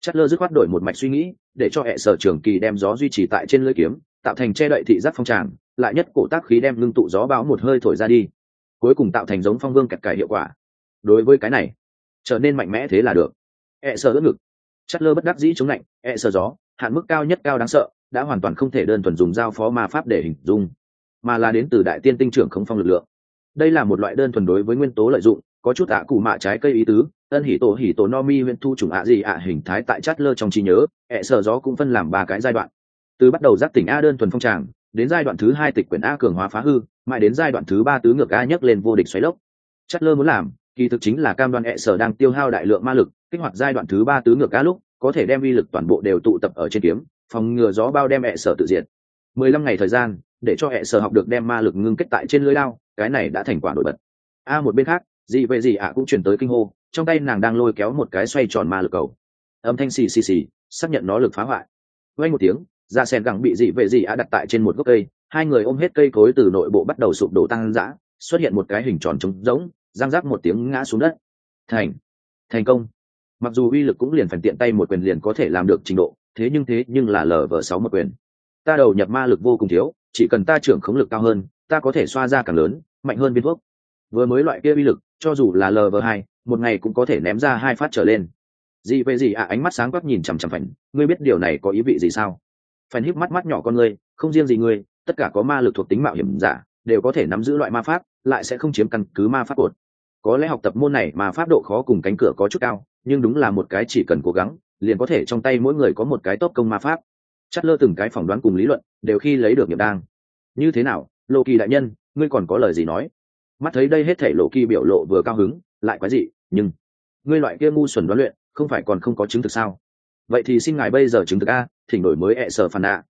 Chát lơ dứt khoát đổi một mạch suy nghĩ, để cho hệ sở trường kỳ đem gió duy trì tại trên lưỡi kiếm, tạo thành che đậy thị giác phong tràng lại nhất cổ tác khí đem ngưng tụ gió bão một hơi thổi ra đi, cuối cùng tạo thành giống phong vương kẹt cải hiệu quả. Đối với cái này, trở nên mạnh mẽ thế là được. Hệ sờ ướt ngực. Chất lơ bất đắc dĩ chống lạnh hệ sờ gió, hạn mức cao nhất cao đáng sợ, đã hoàn toàn không thể đơn thuần dùng giao phó ma pháp để hình dung, mà là đến từ đại tiên tinh trưởng không phong lực lượng. Đây là một loại đơn thuần đối với nguyên tố lợi dụng, có chút ạ cụ mạ trái cây ý tứ, ân hỉ tổ hỉ tổ no mi huyện thu chủng ạ gì ạ hình thái tại chát lơ trong trí nhớ ẹ sờ gió cũng phân làm ba cái giai đoạn. Từ bắt đầu giác tỉnh a đơn thuần phong tràng đến giai đoạn thứ hai tịch quyển a cường hóa phá hư, mãi đến giai đoạn thứ ba tứ ngược a nhấc lên vô địch xoáy lốc. Chất lơ muốn làm, kỳ thực chính là cam đoan ẹ sở đang tiêu hao đại lượng ma lực, kích hoạt giai đoạn thứ ba tứ ngược a lúc, có thể đem uy lực toàn bộ đều tụ tập ở trên kiếm, phòng ngừa gió bao đem hệ sở tự diệt. Mười lăm ngày thời gian, để cho hệ sở học được đem ma lực ngưng kết tại trên lưới lao cái này đã thành quả nổi bật. A một bên khác gì vậy gì ạ cũng chuyển tới kinh hô, trong tay nàng đang lôi kéo một cái xoay tròn ma lực cầu. Âm thanh xì xì xì, xác nhận nó lực phá hoại. Quay một tiếng da sen gẳng bị dị vệ dị ạ đặt tại trên một gốc cây, hai người ôm hết cây cối từ nội bộ bắt đầu sụp đổ tăng dã, xuất hiện một cái hình tròn trống rỗng giang rác một tiếng ngã xuống đất. Thành thành công. Mặc dù uy lực cũng liền phần tiện tay một quyền liền có thể làm được trình độ, thế nhưng thế nhưng là lờ vờ sáu một quyền. Ta đầu nhập ma lực vô cùng thiếu, chỉ cần ta trưởng khống lực cao hơn, ta có thể xoa ra càng lớn, mạnh hơn viên thuốc. Vừa mới loại kia uy lực, cho dù là lờ vờ hai, một ngày cũng có thể ném ra hai phát trở lên. Dị về gì à ánh mắt sáng quắc nhìn chằm chằm phảnh, ngươi biết điều này có ý vị gì sao? Phèn híp mắt mắt nhỏ con ngươi, không riêng gì ngươi, tất cả có ma lực thuộc tính mạo hiểm giả, đều có thể nắm giữ loại ma pháp, lại sẽ không chiếm căn cứ ma pháp cột. Có lẽ học tập môn này mà pháp độ khó cùng cánh cửa có chút cao, nhưng đúng là một cái chỉ cần cố gắng, liền có thể trong tay mỗi người có một cái tốt công ma pháp. Chất lơ từng cái phỏng đoán cùng lý luận, đều khi lấy được nghiệp đang. Như thế nào lộ kỳ đại nhân, ngươi còn có lời gì nói? Mắt thấy đây hết thể lộ kỳ biểu lộ vừa cao hứng, lại quái gì nhưng ngươi loại kia ngu xuẩn đoán luyện, không phải còn không có chứng thực sao? Vậy thì xin ngài bây giờ chứng thực a, thỉnh đổi mới ẹ sở phản ạ.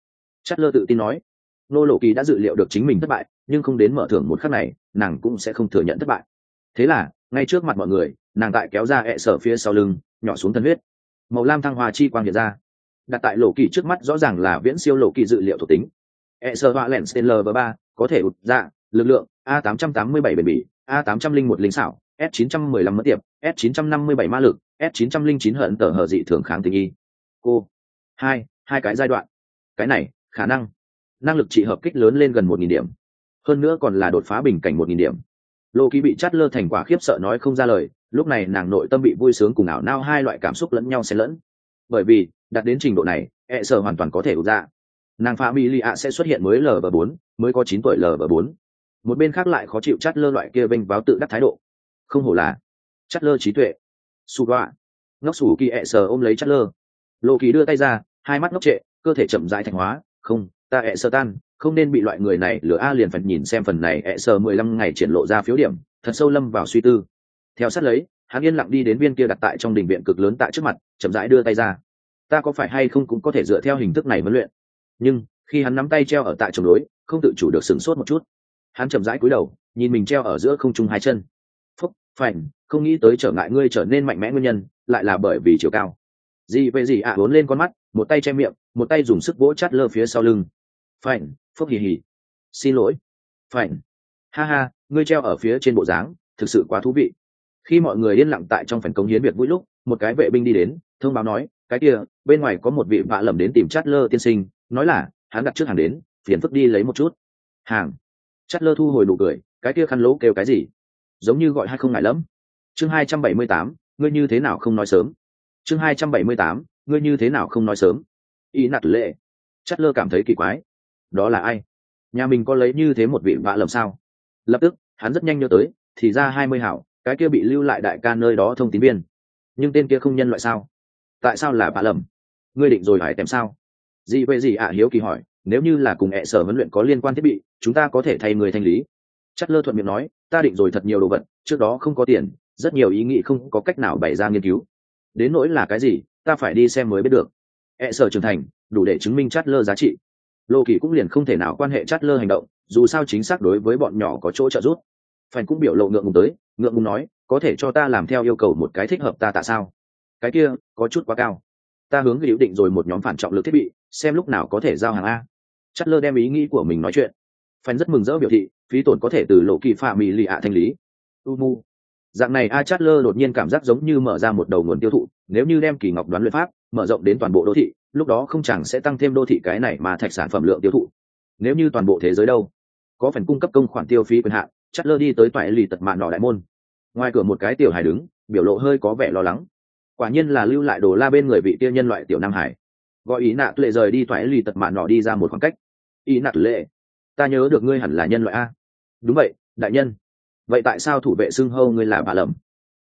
Chất lơ tự tin nói. Nô lộ kỳ đã dự liệu được chính mình thất bại, nhưng không đến mở thưởng một khắc này, nàng cũng sẽ không thừa nhận thất bại. Thế là, ngay trước mặt mọi người, nàng tại kéo ra ẹ sở phía sau lưng, nhỏ xuống thân huyết. Màu lam thăng hoa chi quang hiện ra. Đặt tại lộ kỳ trước mắt rõ ràng là viễn siêu lộ kỳ dự liệu thuộc tính. Ẹ sở hoa lens tên lv ba, có thể ụt ra lực lượng, a 887 bền bỉ, a 801 linh xảo, s 915 mất tiệp, s 957 ma lực, s 909 hận tờ hờ dị thường kháng tình y cô, hai hai cái giai đoạn. Cái này, khả năng. Năng lực trị hợp kích lớn lên gần một nghìn điểm. Hơn nữa còn là đột phá bình cảnh một nghìn điểm. Lô ký bị chát lơ thành quả khiếp sợ nói không ra lời, lúc này nàng nội tâm bị vui sướng cùng ảo nao hai loại cảm xúc lẫn nhau xen lẫn. Bởi vì, đạt đến trình độ này e sợ hoàn toàn có thể ủ ra. Nàng pha mi li ạ sẽ xuất hiện mới lv bốn, mới có chín tuổi lv bốn. Một bên khác lại khó chịu chát lơ loại kia bênh báo tự đắc thái độ. Không hổ là chát lơ trí tuệ. Su đoạ ngóc sủ kỳ E sờ ôm lấy chát lơ lộ kỳ đưa tay ra, hai mắt ngốc trệ, cơ thể chậm rãi thành hóa, không, ta ẹ sơ tan, không nên bị loại người này lừa a, liền phải nhìn xem phần này ẹ sơ mười lăm ngày triển lộ ra phiếu điểm, thật sâu lâm vào suy tư. Theo sát lấy, hắn yên lặng đi đến viên kia đặt tại trong đình viện cực lớn tại trước mặt, chậm rãi đưa tay ra. Ta có phải hay không cũng có thể dựa theo hình thức này huấn luyện? Nhưng, khi hắn nắm tay treo ở tại chống đối, không tự chủ được sửng sốt một chút. Hắn chậm rãi cúi đầu, nhìn mình treo ở giữa không trung hai chân. Phúc phảnh không nghĩ tới trở ngại ngươi trở nên mạnh mẽ nguyên nhân, lại là bởi vì chiều cao gì về gì ạ à, vốn lên con mắt một tay che miệng một tay dùng sức vỗ chát lơ phía sau lưng. Phảnh phúc hì hì. Xin lỗi. Phảnh. Ha ha ngươi treo ở phía trên bộ dáng thực sự quá thú vị. Khi mọi người yên lặng tại trong phần công hiến biệt vui lúc một cái vệ binh đi đến thông báo nói cái kia bên ngoài có một vị vạ lầm đến tìm chát lơ tiên sinh nói là hắn đặt trước hàng đến phiền phức đi lấy một chút. Hàng. Chát lơ thu hồi nụ cười cái kia khăn lỗ kêu cái gì? Giống như gọi hay không ngại lắm. Chương hai trăm bảy mươi tám ngươi như thế nào không nói sớm? Chương hai trăm bảy mươi tám, ngươi như thế nào không nói sớm? Ý nạt lệ. Chất lơ cảm thấy kỳ quái. Đó là ai? Nhà mình có lấy như thế một vị vạ lầm sao? Lập tức, hắn rất nhanh nhớ tới, thì ra hai mươi hảo, cái kia bị lưu lại đại ca nơi đó thông tín viên. Nhưng tên kia không nhân loại sao? Tại sao là vạ lầm? Ngươi định rồi hỏi tèm sao? Gì về gì ạ hiếu kỳ hỏi, nếu như là cùng hệ sở huấn luyện có liên quan thiết bị, chúng ta có thể thay người thanh lý. Chất lơ thuận miệng nói, ta định rồi thật nhiều đồ vật, trước đó không có tiền, rất nhiều ý nghĩ không có cách nào bày ra nghiên cứu đến nỗi là cái gì, ta phải đi xem mới biết được. Hệ sở trưởng thành, đủ để chứng minh chát lơ giá trị. Lô kỳ cũng liền không thể nào quan hệ chát lơ hành động, dù sao chính xác đối với bọn nhỏ có chỗ trợ giúp. Phản cũng biểu lộ ngượng ngùng tới, ngượng ngùng nói, có thể cho ta làm theo yêu cầu một cái thích hợp ta tại sao? Cái kia, có chút quá cao. Ta hướng hữu định rồi một nhóm phản trọng lực thiết bị, xem lúc nào có thể giao hàng a. Chất lơ đem ý nghĩ của mình nói chuyện. Phản rất mừng rỡ biểu thị, phí tổn có thể từ lộ kỳ phạm mỹ lì ạ thanh lý. U mu dạng này a chatler đột nhiên cảm giác giống như mở ra một đầu nguồn tiêu thụ, nếu như đem kỳ ngọc đoán luyện pháp mở rộng đến toàn bộ đô thị, lúc đó không chẳng sẽ tăng thêm đô thị cái này mà thạch sản phẩm lượng tiêu thụ. Nếu như toàn bộ thế giới đâu, có phần cung cấp công khoản tiêu phí quyền hạn, chatler đi tới toại lì tật mạn nọ đại môn. Ngoài cửa một cái tiểu hải đứng, biểu lộ hơi có vẻ lo lắng. Quả nhiên là lưu lại đồ la bên người vị tiên nhân loại tiểu nam hải. Gọi ý nạ tuệ rời đi toại lì tật mạn nọ đi ra một khoảng cách. Ý nạ tuệ ta nhớ được ngươi hẳn là nhân loại a. Đúng vậy, đại nhân vậy tại sao thủ vệ xưng hâu ngươi là bà lầm?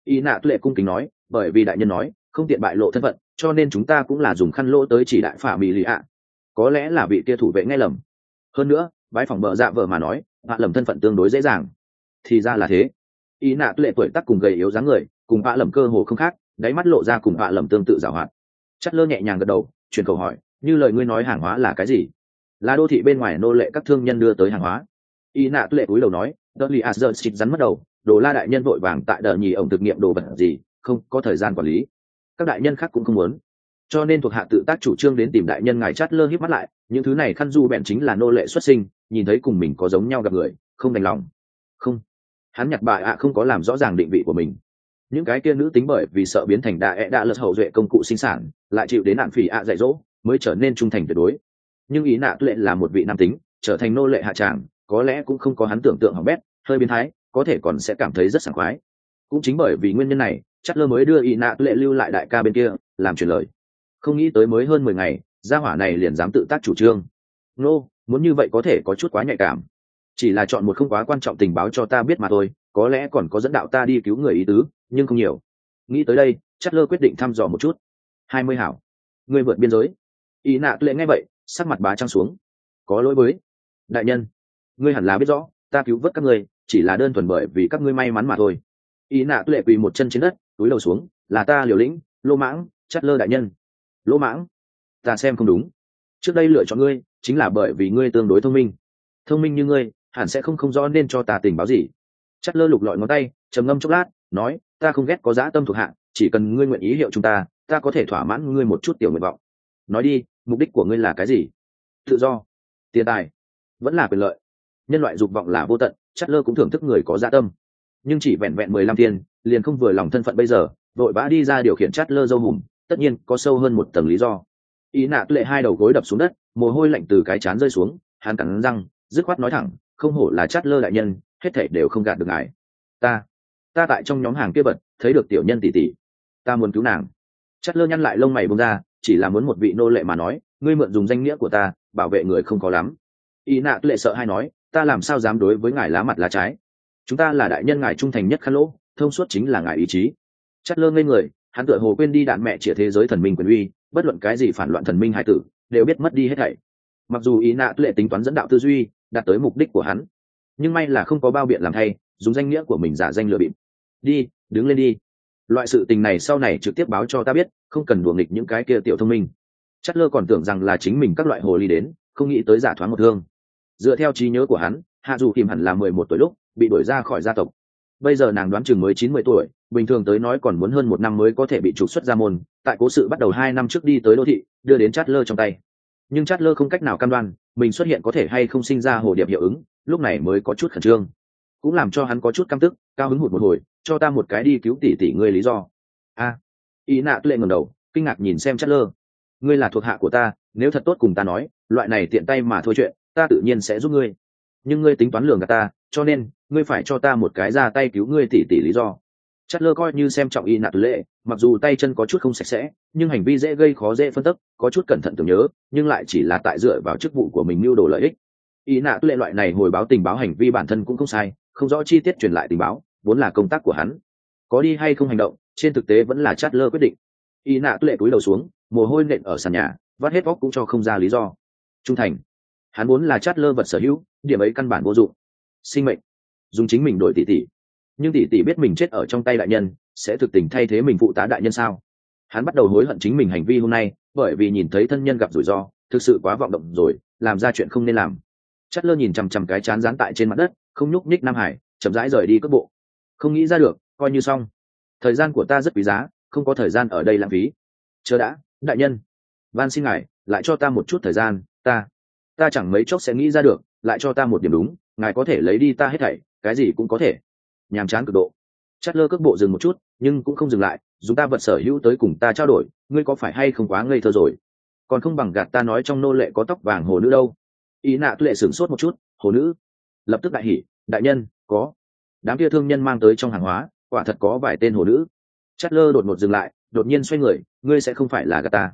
Ý nạ tuệ cung kính nói, bởi vì đại nhân nói, không tiện bại lộ thân phận, cho nên chúng ta cũng là dùng khăn lỗ tới chỉ đại phả mỹ lì ạ. Có lẽ là vị kia thủ vệ nghe lầm. Hơn nữa bãi phòng bờ dạ vợ mà nói hạ lầm thân phận tương đối dễ dàng. Thì ra là thế. Ý nạ tuệ tuổi tắc cùng gầy yếu dáng người, cùng hạ lầm cơ hồ không khác, đáy mắt lộ ra cùng hạ lầm tương tự giảo hoạt. Chất lơ nhẹ nhàng gật đầu, chuyển câu hỏi, như lời ngươi nói hàng hóa là cái gì? Là đô thị bên ngoài nô lệ các thương nhân đưa tới hàng hóa. Y nạ lệ cúi đầu nói đợt li à, asdơ xịt rắn mất đầu, đồ la đại nhân vội vàng tại đợt nhì ổng thực nghiệm đồ vật gì, không có thời gian quản lý. Các đại nhân khác cũng không muốn. Cho nên thuộc hạ tự tác chủ trương đến tìm đại nhân ngài chát lơ hít mắt lại, những thứ này khăn du bèn chính là nô lệ xuất sinh, nhìn thấy cùng mình có giống nhau gặp người, không đành lòng. Không. Hắn nhặt bại ạ không có làm rõ ràng định vị của mình. Những cái kia nữ tính bởi vì sợ biến thành đại ẹ đã lật hậu duệ công cụ sinh sản, lại chịu đến nạn phỉ ạ dạy dỗ, mới trở nên trung thành tuyệt đối. Nhưng ý nạ lệ là một vị nam tính, trở thành nô lệ hạ tràng có lẽ cũng không có hắn tưởng tượng hỏng bét, hơi biến thái, có thể còn sẽ cảm thấy rất sảng khoái. Cũng chính bởi vì nguyên nhân này, chắc lơ mới đưa y nạ lệ lưu lại đại ca bên kia, làm truyền lời. Không nghĩ tới mới hơn mười ngày, gia hỏa này liền dám tự tác chủ trương. Nô, muốn như vậy có thể có chút quá nhạy cảm. Chỉ là chọn một không quá quan trọng tình báo cho ta biết mà thôi, có lẽ còn có dẫn đạo ta đi cứu người ý tứ, nhưng không nhiều. Nghĩ tới đây, chắc lơ quyết định thăm dò một chút. Hai mươi hảo. Người vượt biên giới. Ý nạ lệ nghe vậy, sắc mặt bá trăng xuống. Có lỗi với. Đại nhân ngươi hẳn là biết rõ, ta cứu vớt các ngươi, chỉ là đơn thuần bởi vì các ngươi may mắn mà thôi. Ý nạ tuệ quỳ một chân trên đất, túi đầu xuống, là ta liều lĩnh, lô mãng, chất lơ đại nhân. Lỗ mãng, ta xem không đúng. Trước đây lựa chọn ngươi, chính là bởi vì ngươi tương đối thông minh. Thông minh như ngươi, hẳn sẽ không không rõ nên cho ta tình báo gì. Chất lơ lục lọi ngón tay, trầm ngâm chốc lát, nói, ta không ghét có dã tâm thuộc hạ chỉ cần ngươi nguyện ý hiệu chúng ta ta có thể thỏa mãn ngươi một chút tiểu nguyện vọng. Nói đi, mục đích của ngươi là cái gì? Tự do, tiền tài, vẫn là quyền lợi nhân loại dục vọng là vô tận, chất lơ cũng thưởng thức người có dạ tâm. Nhưng chỉ vẹn vẹn mười lăm tiền liền không vừa lòng thân phận bây giờ, vội vã đi ra điều khiển chất lơ dâu hùm, tất nhiên có sâu hơn một tầng lý do. Ý nạ lệ hai đầu gối đập xuống đất, mồ hôi lạnh từ cái chán rơi xuống, hắn cắn răng, dứt khoát nói thẳng, không hổ là chát lơ đại nhân, hết thể đều không gạt được ngài. Ta ta tại trong nhóm hàng kia bật thấy được tiểu nhân tỷ tỷ. Ta muốn cứu nàng. Chát lơ nhăn lại lông mày bông ra, chỉ là muốn một vị nô lệ mà nói, ngươi mượn dùng danh nghĩa của ta, bảo vệ người không có lắm. Ý nạ lệ sợ hay nói ta làm sao dám đối với ngài lá mặt lá trái? Chúng ta là đại nhân ngài trung thành nhất khăn lỗ, thông suốt chính là ngài ý chí. Chất lơ ngây người, hắn tựa hồ quên đi đạn mẹ chĩa thế giới thần minh quyền uy, bất luận cái gì phản loạn thần minh hải tử, đều biết mất đi hết thảy. Mặc dù ý nạ lệ tính toán dẫn đạo tư duy, đạt tới mục đích của hắn, nhưng may là không có bao biện làm thay, dùng danh nghĩa của mình giả danh lừa bịp. Đi, đứng lên đi. Loại sự tình này sau này trực tiếp báo cho ta biết, không cần đùa nghịch những cái kia tiểu thông minh. Chất lơ còn tưởng rằng là chính mình các loại hồ ly đến, không nghĩ tới giả thoáng một thương dựa theo trí nhớ của hắn hạ dù kìm hẳn là mười một tuổi lúc bị đuổi ra khỏi gia tộc. Bây giờ nàng đoán chừng mới chín mươi tuổi bình thường tới nói còn muốn hơn một năm mới có thể bị trục xuất ra môn tại cố sự bắt đầu hai năm trước đi tới đô thị đưa đến chát lơ trong tay. Nhưng chát lơ không cách nào cam đoan mình xuất hiện có thể hay không sinh ra hồ điệp hiệu ứng lúc này mới có chút khẩn trương. Cũng làm cho hắn có chút căm tức cao hứng hụt một hồi cho ta một cái đi cứu tỷ tỷ ngươi lý do. A. À, ý nạ lệ ngầm đầu kinh ngạc nhìn xem chát lơ ngươi là thuộc hạ của ta nếu thật tốt cùng ta nói loại này tiện tay mà thôi chuyện ta tự nhiên sẽ giúp ngươi. Nhưng ngươi tính toán lường gạt ta, cho nên, ngươi phải cho ta một cái ra tay cứu ngươi tỷ tỷ lý do. Chất lơ coi như xem trọng y nạt lệ, mặc dù tay chân có chút không sạch sẽ, nhưng hành vi dễ gây khó dễ phân tức, có chút cẩn thận tưởng nhớ, nhưng lại chỉ là tại dựa vào chức vụ của mình mưu đồ lợi ích. Y nạt lệ loại này hồi báo tình báo hành vi bản thân cũng không sai, không rõ chi tiết truyền lại tình báo, vốn là công tác của hắn. Có đi hay không hành động, trên thực tế vẫn là chất lơ quyết định. Y nạt lệ cúi đầu xuống, mồ hôi nện ở sàn nhà, vắt hết vóc cũng cho không ra lý do. Trung thành hắn vốn là chát lơ vật sở hữu, điểm ấy căn bản vô dụng. Sinh mệnh. Dùng chính mình đổi tỷ tỷ. Nhưng tỷ tỷ biết mình chết ở trong tay đại nhân, sẽ thực tình thay thế mình phụ tá đại nhân sao? Hắn bắt đầu hối hận chính mình hành vi hôm nay, bởi vì nhìn thấy thân nhân gặp rủi ro, thực sự quá vọng động rồi, làm ra chuyện không nên làm. Chất lơ nhìn chằm chằm cái chán dán tại trên mặt đất, không nhúc nhích nam hải, chậm rãi rời đi cước bộ. Không nghĩ ra được, coi như xong. Thời gian của ta rất quý giá, không có thời gian ở đây lãng phí. Chờ đã, đại nhân. Van xin ngài, lại cho ta một chút thời gian, ta ta chẳng mấy chốc sẽ nghĩ ra được, lại cho ta một điểm đúng, ngài có thể lấy đi ta hết thảy, cái gì cũng có thể. Nhàm chán cực độ. Chát lơ cước bộ dừng một chút, nhưng cũng không dừng lại dùng ta vật sở hữu tới cùng ta trao đổi, ngươi có phải hay không quá ngây thơ rồi? Còn không bằng gạt ta nói trong nô lệ có tóc vàng hồ nữ đâu. Ý nạ tuệ sửng sốt một chút, hồ nữ. Lập tức đại hỉ, đại nhân, có. Đám kia thương nhân mang tới trong hàng hóa, quả thật có vài tên hồ nữ. Chát lơ đột ngột dừng lại, đột nhiên xoay người, ngươi sẽ không phải là gạt ta.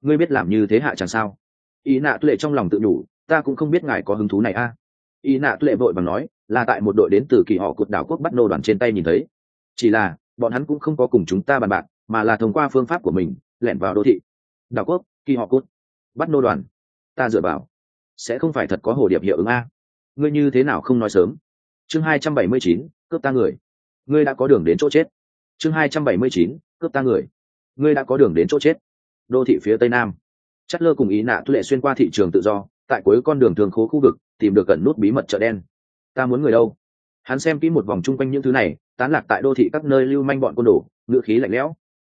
Ngươi biết làm như thế hạ chẳng sao. Ý nạ tuệ trong lòng tự nhủ ta cũng không biết ngài có hứng thú này a. Ý nạ tuệ vội bằng nói, là tại một đội đến từ kỳ họ cột đảo quốc bắt nô đoàn trên tay nhìn thấy. Chỉ là, bọn hắn cũng không có cùng chúng ta bàn bạc, mà là thông qua phương pháp của mình, lẻn vào đô thị. Đảo quốc, kỳ họ cốt bắt nô đoàn. Ta dựa vào. Sẽ không phải thật có hồ điệp hiệu ứng a. Ngươi như thế nào không nói sớm? Chương hai trăm bảy mươi chín, cướp ta người. Ngươi đã có đường đến chỗ chết. Chương hai trăm bảy mươi chín, cướp ta người. Ngươi đã có đường đến chỗ chết. Đô thị phía tây nam. Chất lơ cùng ý nạ tu lệ xuyên qua thị trường tự do tại cuối con đường thường khố khu vực, tìm được gần nút bí mật chợ đen. Ta muốn người đâu? Hắn xem kỹ một vòng chung quanh những thứ này, tán lạc tại đô thị các nơi lưu manh bọn côn đồ ngựa khí lạnh lẽo.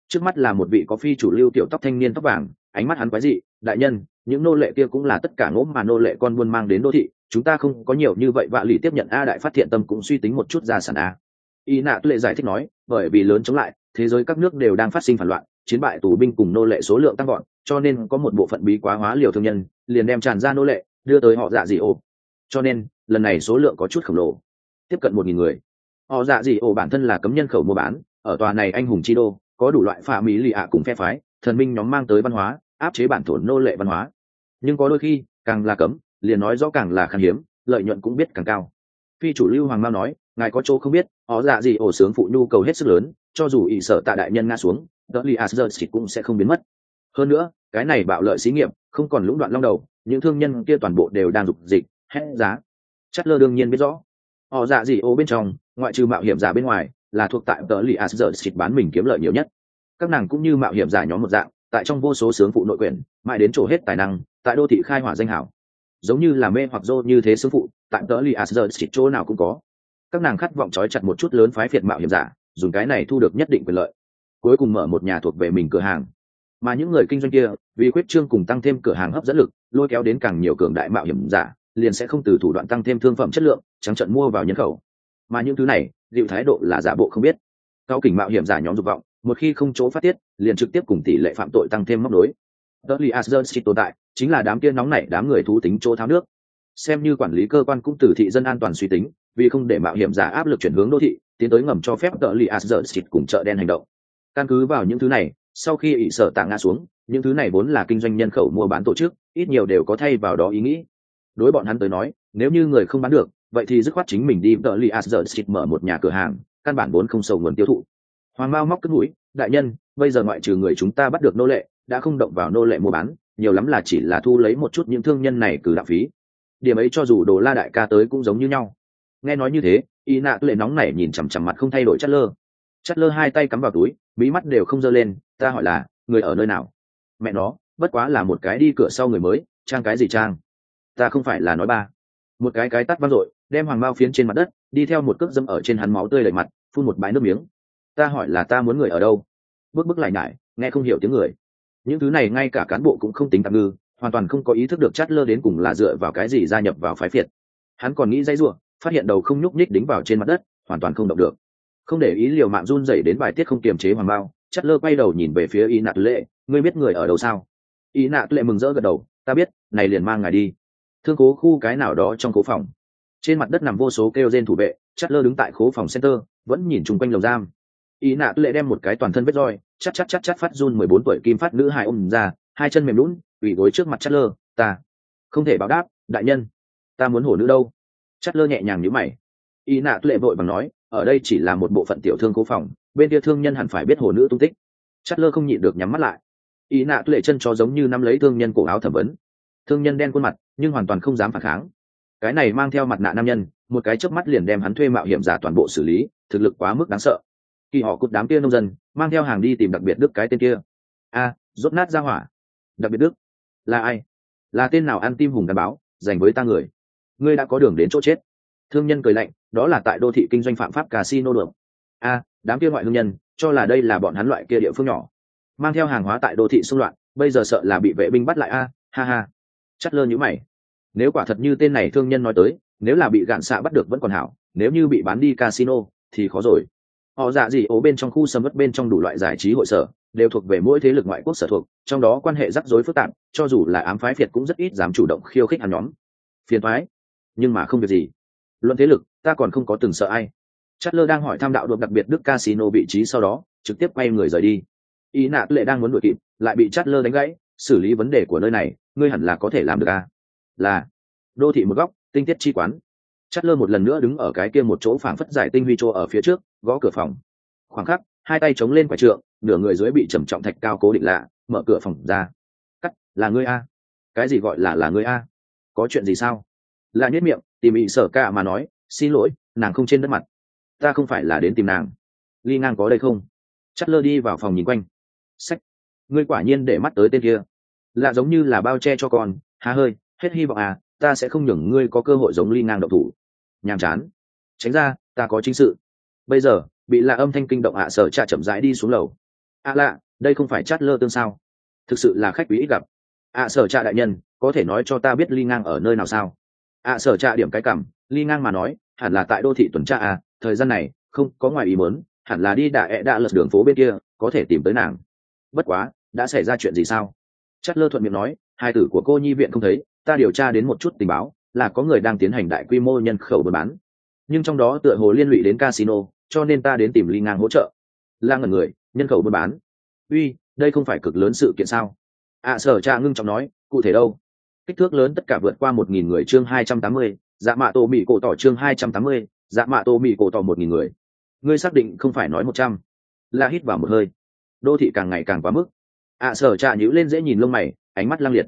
Trước mắt là một vị có phi chủ lưu tiểu tóc thanh niên tóc vàng, ánh mắt hắn quái dị, đại nhân, những nô lệ kia cũng là tất cả ngỗ mà nô lệ con buôn mang đến đô thị, chúng ta không có nhiều như vậy vạ lì tiếp nhận a đại phát thiện tâm cũng suy tính một chút gia sản a. Y nạ lệ giải thích nói, bởi vì lớn chống lại, thế giới các nước đều đang phát sinh phản loạn, chiến bại tù binh cùng nô lệ số lượng tăng gọn cho nên có một bộ phận bí quá hóa liều thương nhân liền đem tràn ra nô lệ, đưa tới họ dạ dị ô cho nên, lần này số lượng có chút khổng lồ. Tiếp cận một nghìn người. Họ dạ dị ô bản thân là cấm nhân khẩu mua bán, ở tòa này anh hùng chi đô, có đủ loại phà mỹ lì ạ cùng phe phái, thần minh nhóm mang tới văn hóa, áp chế bản thổ nô lệ văn hóa. Nhưng có đôi khi, càng là cấm, liền nói rõ càng là khan hiếm, lợi nhuận cũng biết càng cao. Phi chủ lưu hoàng mao nói, ngài có chỗ không biết, họ dạ gì ổ sướng phụ nhu cầu hết sức lớn, cho dù ỷ sở tạ đại nhân ngã xuống, đỡ li asger cũng sẽ không biến mất. Hơn nữa, cái này bạo lợi xí nghiệp không còn lũng đoạn long đầu, những thương nhân kia toàn bộ đều đang dục dịch, hét giá. Chất lơ đương nhiên biết rõ. Họ dạ gì ô bên trong, ngoại trừ mạo hiểm giả bên ngoài, là thuộc tại tờ li asger bán mình kiếm lợi nhiều nhất. Các nàng cũng như mạo hiểm giả nhóm một dạng, tại trong vô số sướng phụ nội quyền mãi đến chỗ hết tài năng, tại đô thị khai hỏa danh hảo. Giống như là mê hoặc dô như thế sướng phụ, tại tờ li asger chỗ nào cũng có. Các nàng khát vọng trói chặt một chút lớn phái phiệt mạo hiểm giả, dùng cái này thu được nhất định quyền lợi. Cuối cùng mở một nhà thuộc về mình cửa hàng mà những người kinh doanh kia, vì quyết trương cùng tăng thêm cửa hàng hấp dẫn lực, lôi kéo đến càng nhiều cường đại mạo hiểm giả, liền sẽ không từ thủ đoạn tăng thêm thương phẩm chất lượng, trắng trận mua vào nhân khẩu. Mà những thứ này, liệu thái độ là giả bộ không biết. Cao kỉnh mạo hiểm giả nhóm dục vọng, một khi không chỗ phát tiết, liền trực tiếp cùng tỷ lệ phạm tội tăng thêm móc đối Dudley Asdurst tồn tại, chính là đám kia nóng nảy đám người thú tính chỗ tháo nước. Xem như quản lý cơ quan cũng từ thị dân an toàn suy tính, vì không để mạo hiểm giả áp lực chuyển hướng đô thị, tiến tới ngầm cho phép tờ li asdurst cùng chợ đen hành động. Căn cứ vào những thứ này sau khi ỷ sở tạ ngã xuống, những thứ này vốn là kinh doanh nhân khẩu mua bán tổ chức, ít nhiều đều có thay vào đó ý nghĩ. Đối bọn hắn tới nói, nếu như người không bán được, vậy thì dứt khoát chính mình đi tờ li xịt mở một nhà cửa hàng, căn bản vốn không sầu nguồn tiêu thụ. Hoàng mao móc cất mũi, đại nhân, bây giờ ngoại trừ người chúng ta bắt được nô lệ, đã không động vào nô lệ mua bán, nhiều lắm là chỉ là thu lấy một chút những thương nhân này cử đạo phí. Điểm ấy cho dù đồ la đại ca tới cũng giống như nhau. Nghe nói như thế, y nạ lệ nóng này nhìn chằm chằm mặt không thay đổi chất lơ. Chất lơ hai tay cắm vào túi bí mắt đều không giơ lên ta hỏi là, người ở nơi nào? Mẹ nó, bất quá là một cái đi cửa sau người mới, trang cái gì trang? Ta không phải là nói ba. Một cái cái tắt văng dội, đem hoàng bao phiến trên mặt đất, đi theo một cước dâm ở trên hắn máu tươi đầy mặt, phun một bãi nước miếng. Ta hỏi là ta muốn người ở đâu? Bước bước lại nhải, nghe không hiểu tiếng người. Những thứ này ngay cả cán bộ cũng không tính tạm ngư, hoàn toàn không có ý thức được chát lơ đến cùng là dựa vào cái gì gia nhập vào phái phiệt. Hắn còn nghĩ dây ruộng phát hiện đầu không nhúc nhích đính vào trên mặt đất, hoàn toàn không động được. Không để ý liều mạng run dậy đến bài tiết không kiềm chế hoàng bao chát lơ quay đầu nhìn về phía y nạt lệ, ngươi biết người ở đâu sao? Y nạt lệ mừng rỡ gật đầu, ta biết, này liền mang ngài đi. Thương cố khu cái nào đó trong cố phòng. Trên mặt đất nằm vô số kêu gen thủ vệ chát lơ đứng tại cố phòng center, vẫn nhìn chung quanh lồng giam. Y nạ lệ đem một cái toàn thân vết roi chắc chắc chắc chắc phát run mười bốn tuổi kim phát nữ hài ôm ra, hai chân mềm lún ủy gối trước mặt chát lơ, ta không thể báo đáp, đại nhân, ta muốn hổ nữ đâu? Chát lơ nhẹ nhàng nhíu mày. Y nạ lệ vội bằng nói, ở đây chỉ là một bộ phận tiểu thương cố phòng bên kia thương nhân hẳn phải biết hồ nữ tung tích. Chất lơ không nhịn được nhắm mắt lại. Ý nạ tuệ chân cho giống như nắm lấy thương nhân cổ áo thẩm vấn. Thương nhân đen khuôn mặt, nhưng hoàn toàn không dám phản kháng. Cái này mang theo mặt nạ nam nhân, một cái chớp mắt liền đem hắn thuê mạo hiểm giả toàn bộ xử lý, thực lực quá mức đáng sợ. Kỳ họ cụt đám kia nông dân, mang theo hàng đi tìm đặc biệt đức cái tên kia. A, rốt nát ra hỏa. Đặc biệt đức? Là ai? Là tên nào ăn tim hùng đàn báo, dành với ta người? Ngươi đã có đường đến chỗ chết. Thương nhân cười lạnh, đó là tại đô thị kinh doanh phạm pháp casino được. A đám kia ngoại hương nhân, cho là đây là bọn hắn loại kia địa phương nhỏ. Mang theo hàng hóa tại đô thị xung loạn, bây giờ sợ là bị vệ binh bắt lại a, ha ha. Chắc lơ nhữ mày. Nếu quả thật như tên này thương nhân nói tới, nếu là bị gạn xạ bắt được vẫn còn hảo, nếu như bị bán đi casino, thì khó rồi. Họ dạ gì ố bên trong khu sầm mất bên trong đủ loại giải trí hội sở, đều thuộc về mỗi thế lực ngoại quốc sở thuộc, trong đó quan hệ rắc rối phức tạp, cho dù là ám phái việt cũng rất ít dám chủ động khiêu khích hắn nhóm. Phiền thoái nhưng mà không việc gì. Luận thế lực, ta còn không có từng sợ ai. Chatler lơ đang hỏi tham đạo đột đặc biệt đức casino vị trí sau đó, trực tiếp quay người rời đi. Ý nạ lệ đang muốn đuổi kịp, lại bị Chatler lơ đánh gãy, xử lý vấn đề của nơi này, ngươi hẳn là có thể làm được à? là, đô thị một góc, tinh tiết chi quán. Chatler lơ một lần nữa đứng ở cái kia một chỗ phảng phất giải tinh huy trô ở phía trước, gõ cửa phòng. Khoảng khắc, hai tay chống lên quả trượng, nửa người dưới bị trầm trọng thạch cao cố định lạ mở cửa phòng ra. Cắt, là ngươi a cái gì gọi là là ngươi a có chuyện gì sao? Là nhếch miệng, tìm bị sở ca mà nói, xin lỗi, nàng không trên đất mặt ta không phải là đến tìm nàng. Ly ngang có đây không? Chất lơ đi vào phòng nhìn quanh. Sách. Ngươi quả nhiên để mắt tới tên kia. Lạ giống như là bao che cho con. Há hơi, hết hy vọng à ta sẽ không nhường ngươi có cơ hội giống ly ngang độc thủ. Nhàm chán. Tránh ra, ta có chính sự. Bây giờ, bị lạ âm thanh kinh động ạ sở cha chậm rãi đi xuống lầu. Ạ à lạ, đây không phải chát lơ tương sao? Thực sự là khách quý ít gặp. À ạ sở cha đại nhân, có thể nói cho ta biết ly ngang ở nơi nào sao? À ạ sở cha điểm cái cảm, ly ngang mà nói, hẳn là tại đô thị tuần tra à thời gian này không có ngoài ý muốn hẳn là đi đạ ẹ đạ lật đường phố bên kia có thể tìm tới nàng. Bất quá đã xảy ra chuyện gì sao? Chất lơ thuận miệng nói hai tử của cô nhi viện không thấy ta điều tra đến một chút tình báo là có người đang tiến hành đại quy mô nhân khẩu buôn bán. Nhưng trong đó tựa hồ liên lụy đến casino cho nên ta đến tìm ly ngang hỗ trợ. La ngần người nhân khẩu buôn bán. Uy đây không phải cực lớn sự kiện sao? Ạ à, sở cha ngưng trọng nói cụ thể đâu? Kích thước lớn tất cả vượt qua một nghìn người chương hai trăm tám mươi dạ mạ tổ mỹ cổ tỏ chương hai trăm tám mươi dạ mạ tô mỹ cổ tỏ một nghìn người. Ngươi xác định không phải nói một trăm. La hít vào một hơi. Đô thị càng ngày càng quá mức. Ạ à, sở trà nhữ lên dễ nhìn lông mày ánh mắt lang liệt.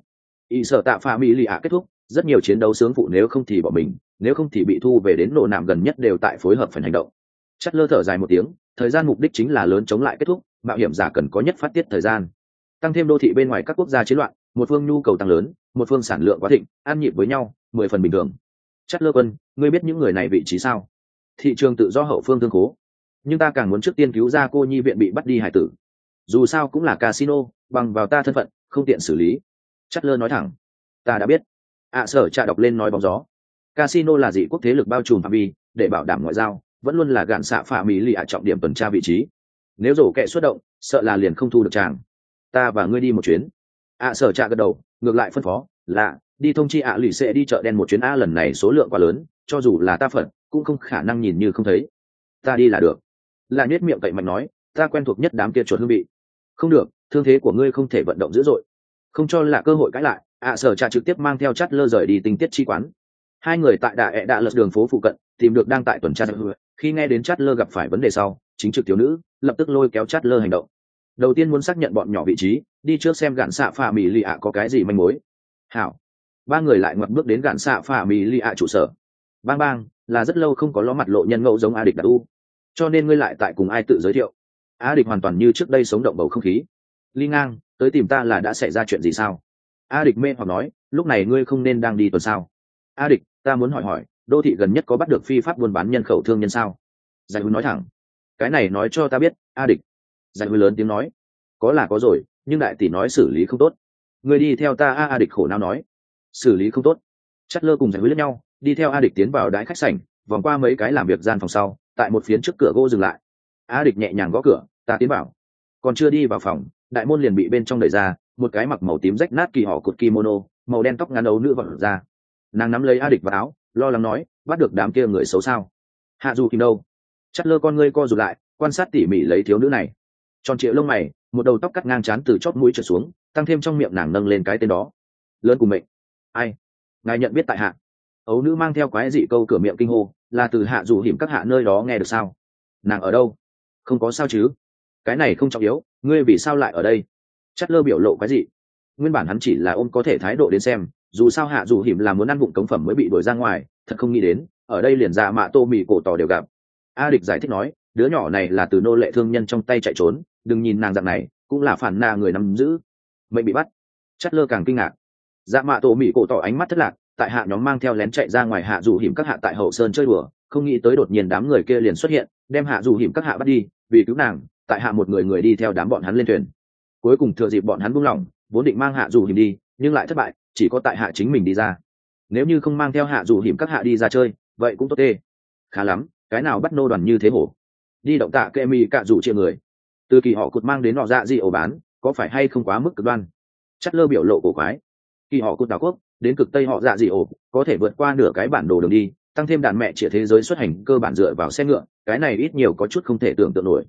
Y sở tạ pha mỹ lì ạ kết thúc rất nhiều chiến đấu sướng phụ nếu không thì bỏ mình nếu không thì bị thu về đến nổ nạm gần nhất đều tại phối hợp phần hành động. Chất lơ thở dài một tiếng thời gian mục đích chính là lớn chống lại kết thúc mạo hiểm giả cần có nhất phát tiết thời gian. Tăng thêm đô thị bên ngoài các quốc gia chiến loạn một phương nhu cầu tăng lớn một phương sản lượng quá thịnh an nhịp với nhau mười phần bình thường chất lơ quân ngươi biết những người này vị trí sao? Thị trường tự do hậu phương thương cố. Nhưng ta càng muốn trước tiên cứu ra cô nhi viện bị bắt đi hải tử. Dù sao cũng là casino bằng vào ta thân phận không tiện xử lý. Chất lơ nói thẳng. Ta đã biết. Ạ à, sở trạ đọc lên nói bóng gió. Casino là dị quốc thế lực bao trùm phạm vi để bảo đảm ngoại giao vẫn luôn là gạn xạ phạ mỹ lì ạ trọng điểm tuần tra vị trí. Nếu rổ kẹ xuất động sợ là liền không thu được chàng. Ta và ngươi đi một chuyến. Ạ à, sở trạ gật đầu ngược lại phân phó là đi thông chi ạ lì sẽ đi chợ đen một chuyến a lần này số lượng quá lớn, cho dù là ta phận cũng không khả năng nhìn như không thấy. Ta đi là được. Là nhét miệng cậy mạnh nói, ta quen thuộc nhất đám kia chuột hương vị. Không được, thương thế của ngươi không thể vận động dữ dội. Không cho là cơ hội cãi lại, ạ sở trà trực tiếp mang theo chắt lơ rời đi tinh tiết chi quán. Hai người tại đà ẹ đạ lật đường phố phụ cận, tìm được đang tại tuần tra khi nghe đến chát lơ gặp phải vấn đề sau, chính trực thiếu nữ, lập tức lôi kéo chát lơ hành động. Đầu tiên muốn xác nhận bọn nhỏ vị trí, đi trước xem gạn xạ phà mì lì ạ có cái gì manh mối hảo. Ba người lại ngoặt bước đến gạn xạ phà mì lì ạ trụ sở. Bang bang, là rất lâu không có ló mặt lộ nhân ngẫu giống a địch đặc u. Cho nên ngươi lại tại cùng ai tự giới thiệu? A địch hoàn toàn như trước đây sống động bầu không khí. Ly ngang, tới tìm ta là đã xảy ra chuyện gì sao? A địch mê hoặc nói, lúc này ngươi không nên đang đi tuần sao a địch ta muốn hỏi hỏi, đô thị gần nhất có bắt được phi pháp buôn bán nhân khẩu thương nhân sao? Giải hư nói thẳng. Cái này nói cho ta biết a địch giải hư lớn tiếng nói. Có là có rồi, nhưng đại tỷ nói xử lý không tốt người đi theo ta, a a địch khổ nào nói. Xử lý không tốt. Chất lơ cùng giải hứa lẫn nhau, đi theo a địch tiến vào đái khách sảnh, vòng qua mấy cái làm việc gian phòng sau, tại một phiến trước cửa gỗ dừng lại. A địch nhẹ nhàng gõ cửa, ta tiến vào. Còn chưa đi vào phòng, đại môn liền bị bên trong đẩy ra, một cái mặc màu tím rách nát kỳ họ cột kimono, màu đen tóc ngắn ấu nữ vật ra. Nàng nắm lấy a địch vào áo, lo lắng nói, bắt được đám kia người xấu sao? Hạ dù kìm đâu? Chắt lơ con ngươi co rụt lại, quan sát tỉ mỉ lấy thiếu nữ này tròn trịa lông mày, một đầu tóc cắt ngang chán từ chót mũi trở xuống, tăng thêm trong miệng nàng nâng lên cái tên đó. Lớn cùng mệnh. Ai? Ngài nhận biết tại hạ. Ấu nữ mang theo quái dị câu cửa miệng kinh hô, là từ hạ dù hiểm các hạ nơi đó nghe được sao? Nàng ở đâu? Không có sao chứ? Cái này không trọng yếu, ngươi vì sao lại ở đây? Chất lơ biểu lộ quái dị. Nguyên bản hắn chỉ là ôm có thể thái độ đến xem, dù sao hạ dù hiểm là muốn ăn vụng cống phẩm mới bị đuổi ra ngoài, thật không nghĩ đến, ở đây liền ra mạ tô mì cổ tỏ đều gặp. A địch giải thích nói, đứa nhỏ này là từ nô lệ thương nhân trong tay chạy trốn đừng nhìn nàng dạng này, cũng là phản na người nắm giữ. Mệnh bị bắt. Chất lơ càng kinh ngạc. Dạ mạ tổ mỹ cổ tỏ ánh mắt thất lạc, tại hạ nhóm mang theo lén chạy ra ngoài hạ dù hiểm các hạ tại hậu sơn chơi đùa, không nghĩ tới đột nhiên đám người kia liền xuất hiện, đem hạ dù hiểm các hạ bắt đi, vì cứu nàng, tại hạ một người người đi theo đám bọn hắn lên thuyền. Cuối cùng thừa dịp bọn hắn buông lỏng, vốn định mang hạ dù hiểm đi, nhưng lại thất bại, chỉ có tại hạ chính mình đi ra. Nếu như không mang theo hạ dù hiểm các hạ đi ra chơi, vậy cũng tốt tê. Khá lắm, cái nào bắt nô đoàn như thế hổ? Đi động tạ kệ mi cạ rủ chia người từ kỳ họ cụt mang đến họ dạ gì ổ bán, có phải hay không quá mức cực đoan? Chất lơ biểu lộ cổ quái. Kỳ họ cụt đảo quốc, đến cực tây họ dạ gì ổ, có thể vượt qua nửa cái bản đồ đường đi, tăng thêm đàn mẹ chĩa thế giới xuất hành cơ bản dựa vào xe ngựa, cái này ít nhiều có chút không thể tưởng tượng nổi.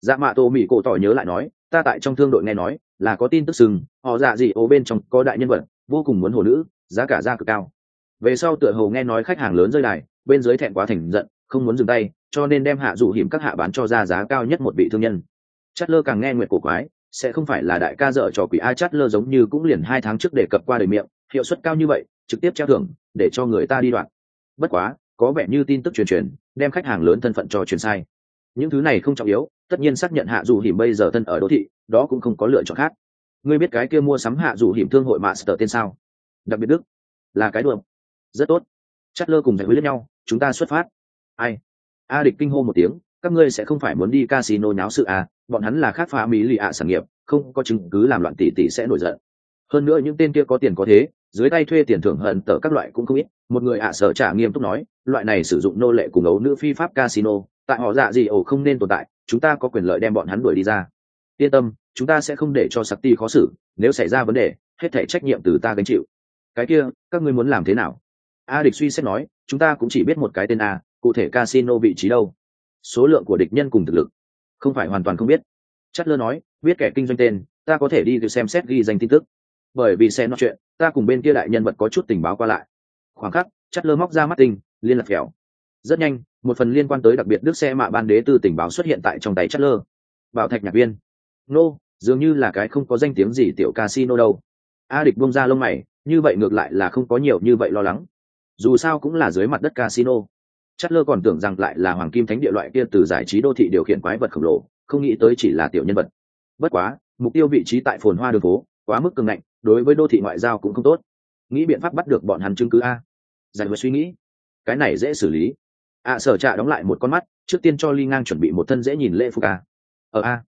Dạ mạ tô mỹ cổ tỏ nhớ lại nói, ta tại trong thương đội nghe nói, là có tin tức sừng, họ dạ gì ổ bên trong có đại nhân vật, vô cùng muốn hồ nữ, giá cả ra cực cao. Về sau tựa hồ nghe nói khách hàng lớn rơi đài, bên dưới thẹn quá thành giận, không muốn dừng tay, cho nên đem hạ dụ hiểm các hạ bán cho ra giá cao nhất một vị thương nhân. Chát lơ càng nghe nguyện cổ quái, sẽ không phải là đại ca dợ trò quỷ a chát lơ giống như cũng liền hai tháng trước để cập qua đời miệng, hiệu suất cao như vậy, trực tiếp treo thưởng, để cho người ta đi đoạn. Bất quá, có vẻ như tin tức truyền truyền, đem khách hàng lớn thân phận cho truyền sai. Những thứ này không trọng yếu, tất nhiên xác nhận hạ dù hiểm bây giờ thân ở đô thị, đó cũng không có lựa chọn khác. Ngươi biết cái kia mua sắm hạ dù hiểm thương hội master tên sao? Đặc biệt đức. Là cái đuộm rất tốt. Chát lơ cùng giải quyết lẫn nhau, chúng ta xuất phát. Ai? A địch kinh hô một tiếng các ngươi sẽ không phải muốn đi casino nháo sự à bọn hắn là khác phá mỹ lì ạ sản nghiệp, không có chứng cứ làm loạn tỷ tỷ sẽ nổi giận. Hơn nữa những tên kia có tiền có thế, dưới tay thuê tiền thưởng hận tở các loại cũng không ít. Một người ạ sở trả nghiêm túc nói, loại này sử dụng nô lệ cùng ấu nữ phi pháp casino, tại họ dạ gì ổ không nên tồn tại, chúng ta có quyền lợi đem bọn hắn đuổi đi ra. Yên tâm, chúng ta sẽ không để cho sắc ti khó xử, nếu xảy ra vấn đề, hết thể trách nhiệm từ ta gánh chịu. Cái kia, các ngươi muốn làm thế nào? A địch suy xét nói, chúng ta cũng chỉ biết một cái tên a, cụ thể casino vị trí đâu số lượng của địch nhân cùng thực lực. Không phải hoàn toàn không biết. Chất lơ nói, biết kẻ kinh doanh tên, ta có thể đi xem xét ghi danh tin tức. Bởi vì xe nói chuyện, ta cùng bên kia đại nhân vật có chút tình báo qua lại. Khoảng khắc chất lơ móc ra mắt tinh, liên lạc kẹo. Rất nhanh, một phần liên quan tới đặc biệt đức xe mạ ban đế tư tình báo xuất hiện tại trong tay chất lơ bảo thạch nhạc viên. Nô, dường như là cái không có danh tiếng gì tiểu casino đâu. A địch bông ra lông mày, như vậy ngược lại là không có nhiều như vậy lo lắng. Dù sao cũng là dưới mặt đất casino lơ còn tưởng rằng lại là hoàng kim thánh địa loại kia từ giải trí đô thị điều khiển quái vật khổng lồ, không nghĩ tới chỉ là tiểu nhân vật. Bất quá, mục tiêu vị trí tại phồn hoa đường phố, quá mức cường ngạnh, đối với đô thị ngoại giao cũng không tốt. Nghĩ biện pháp bắt được bọn hắn chứng cứ a. Giải vừa suy nghĩ. Cái này dễ xử lý. A sở trạ đóng lại một con mắt, trước tiên cho ly ngang chuẩn bị một thân dễ nhìn lễ phục a. Ở a.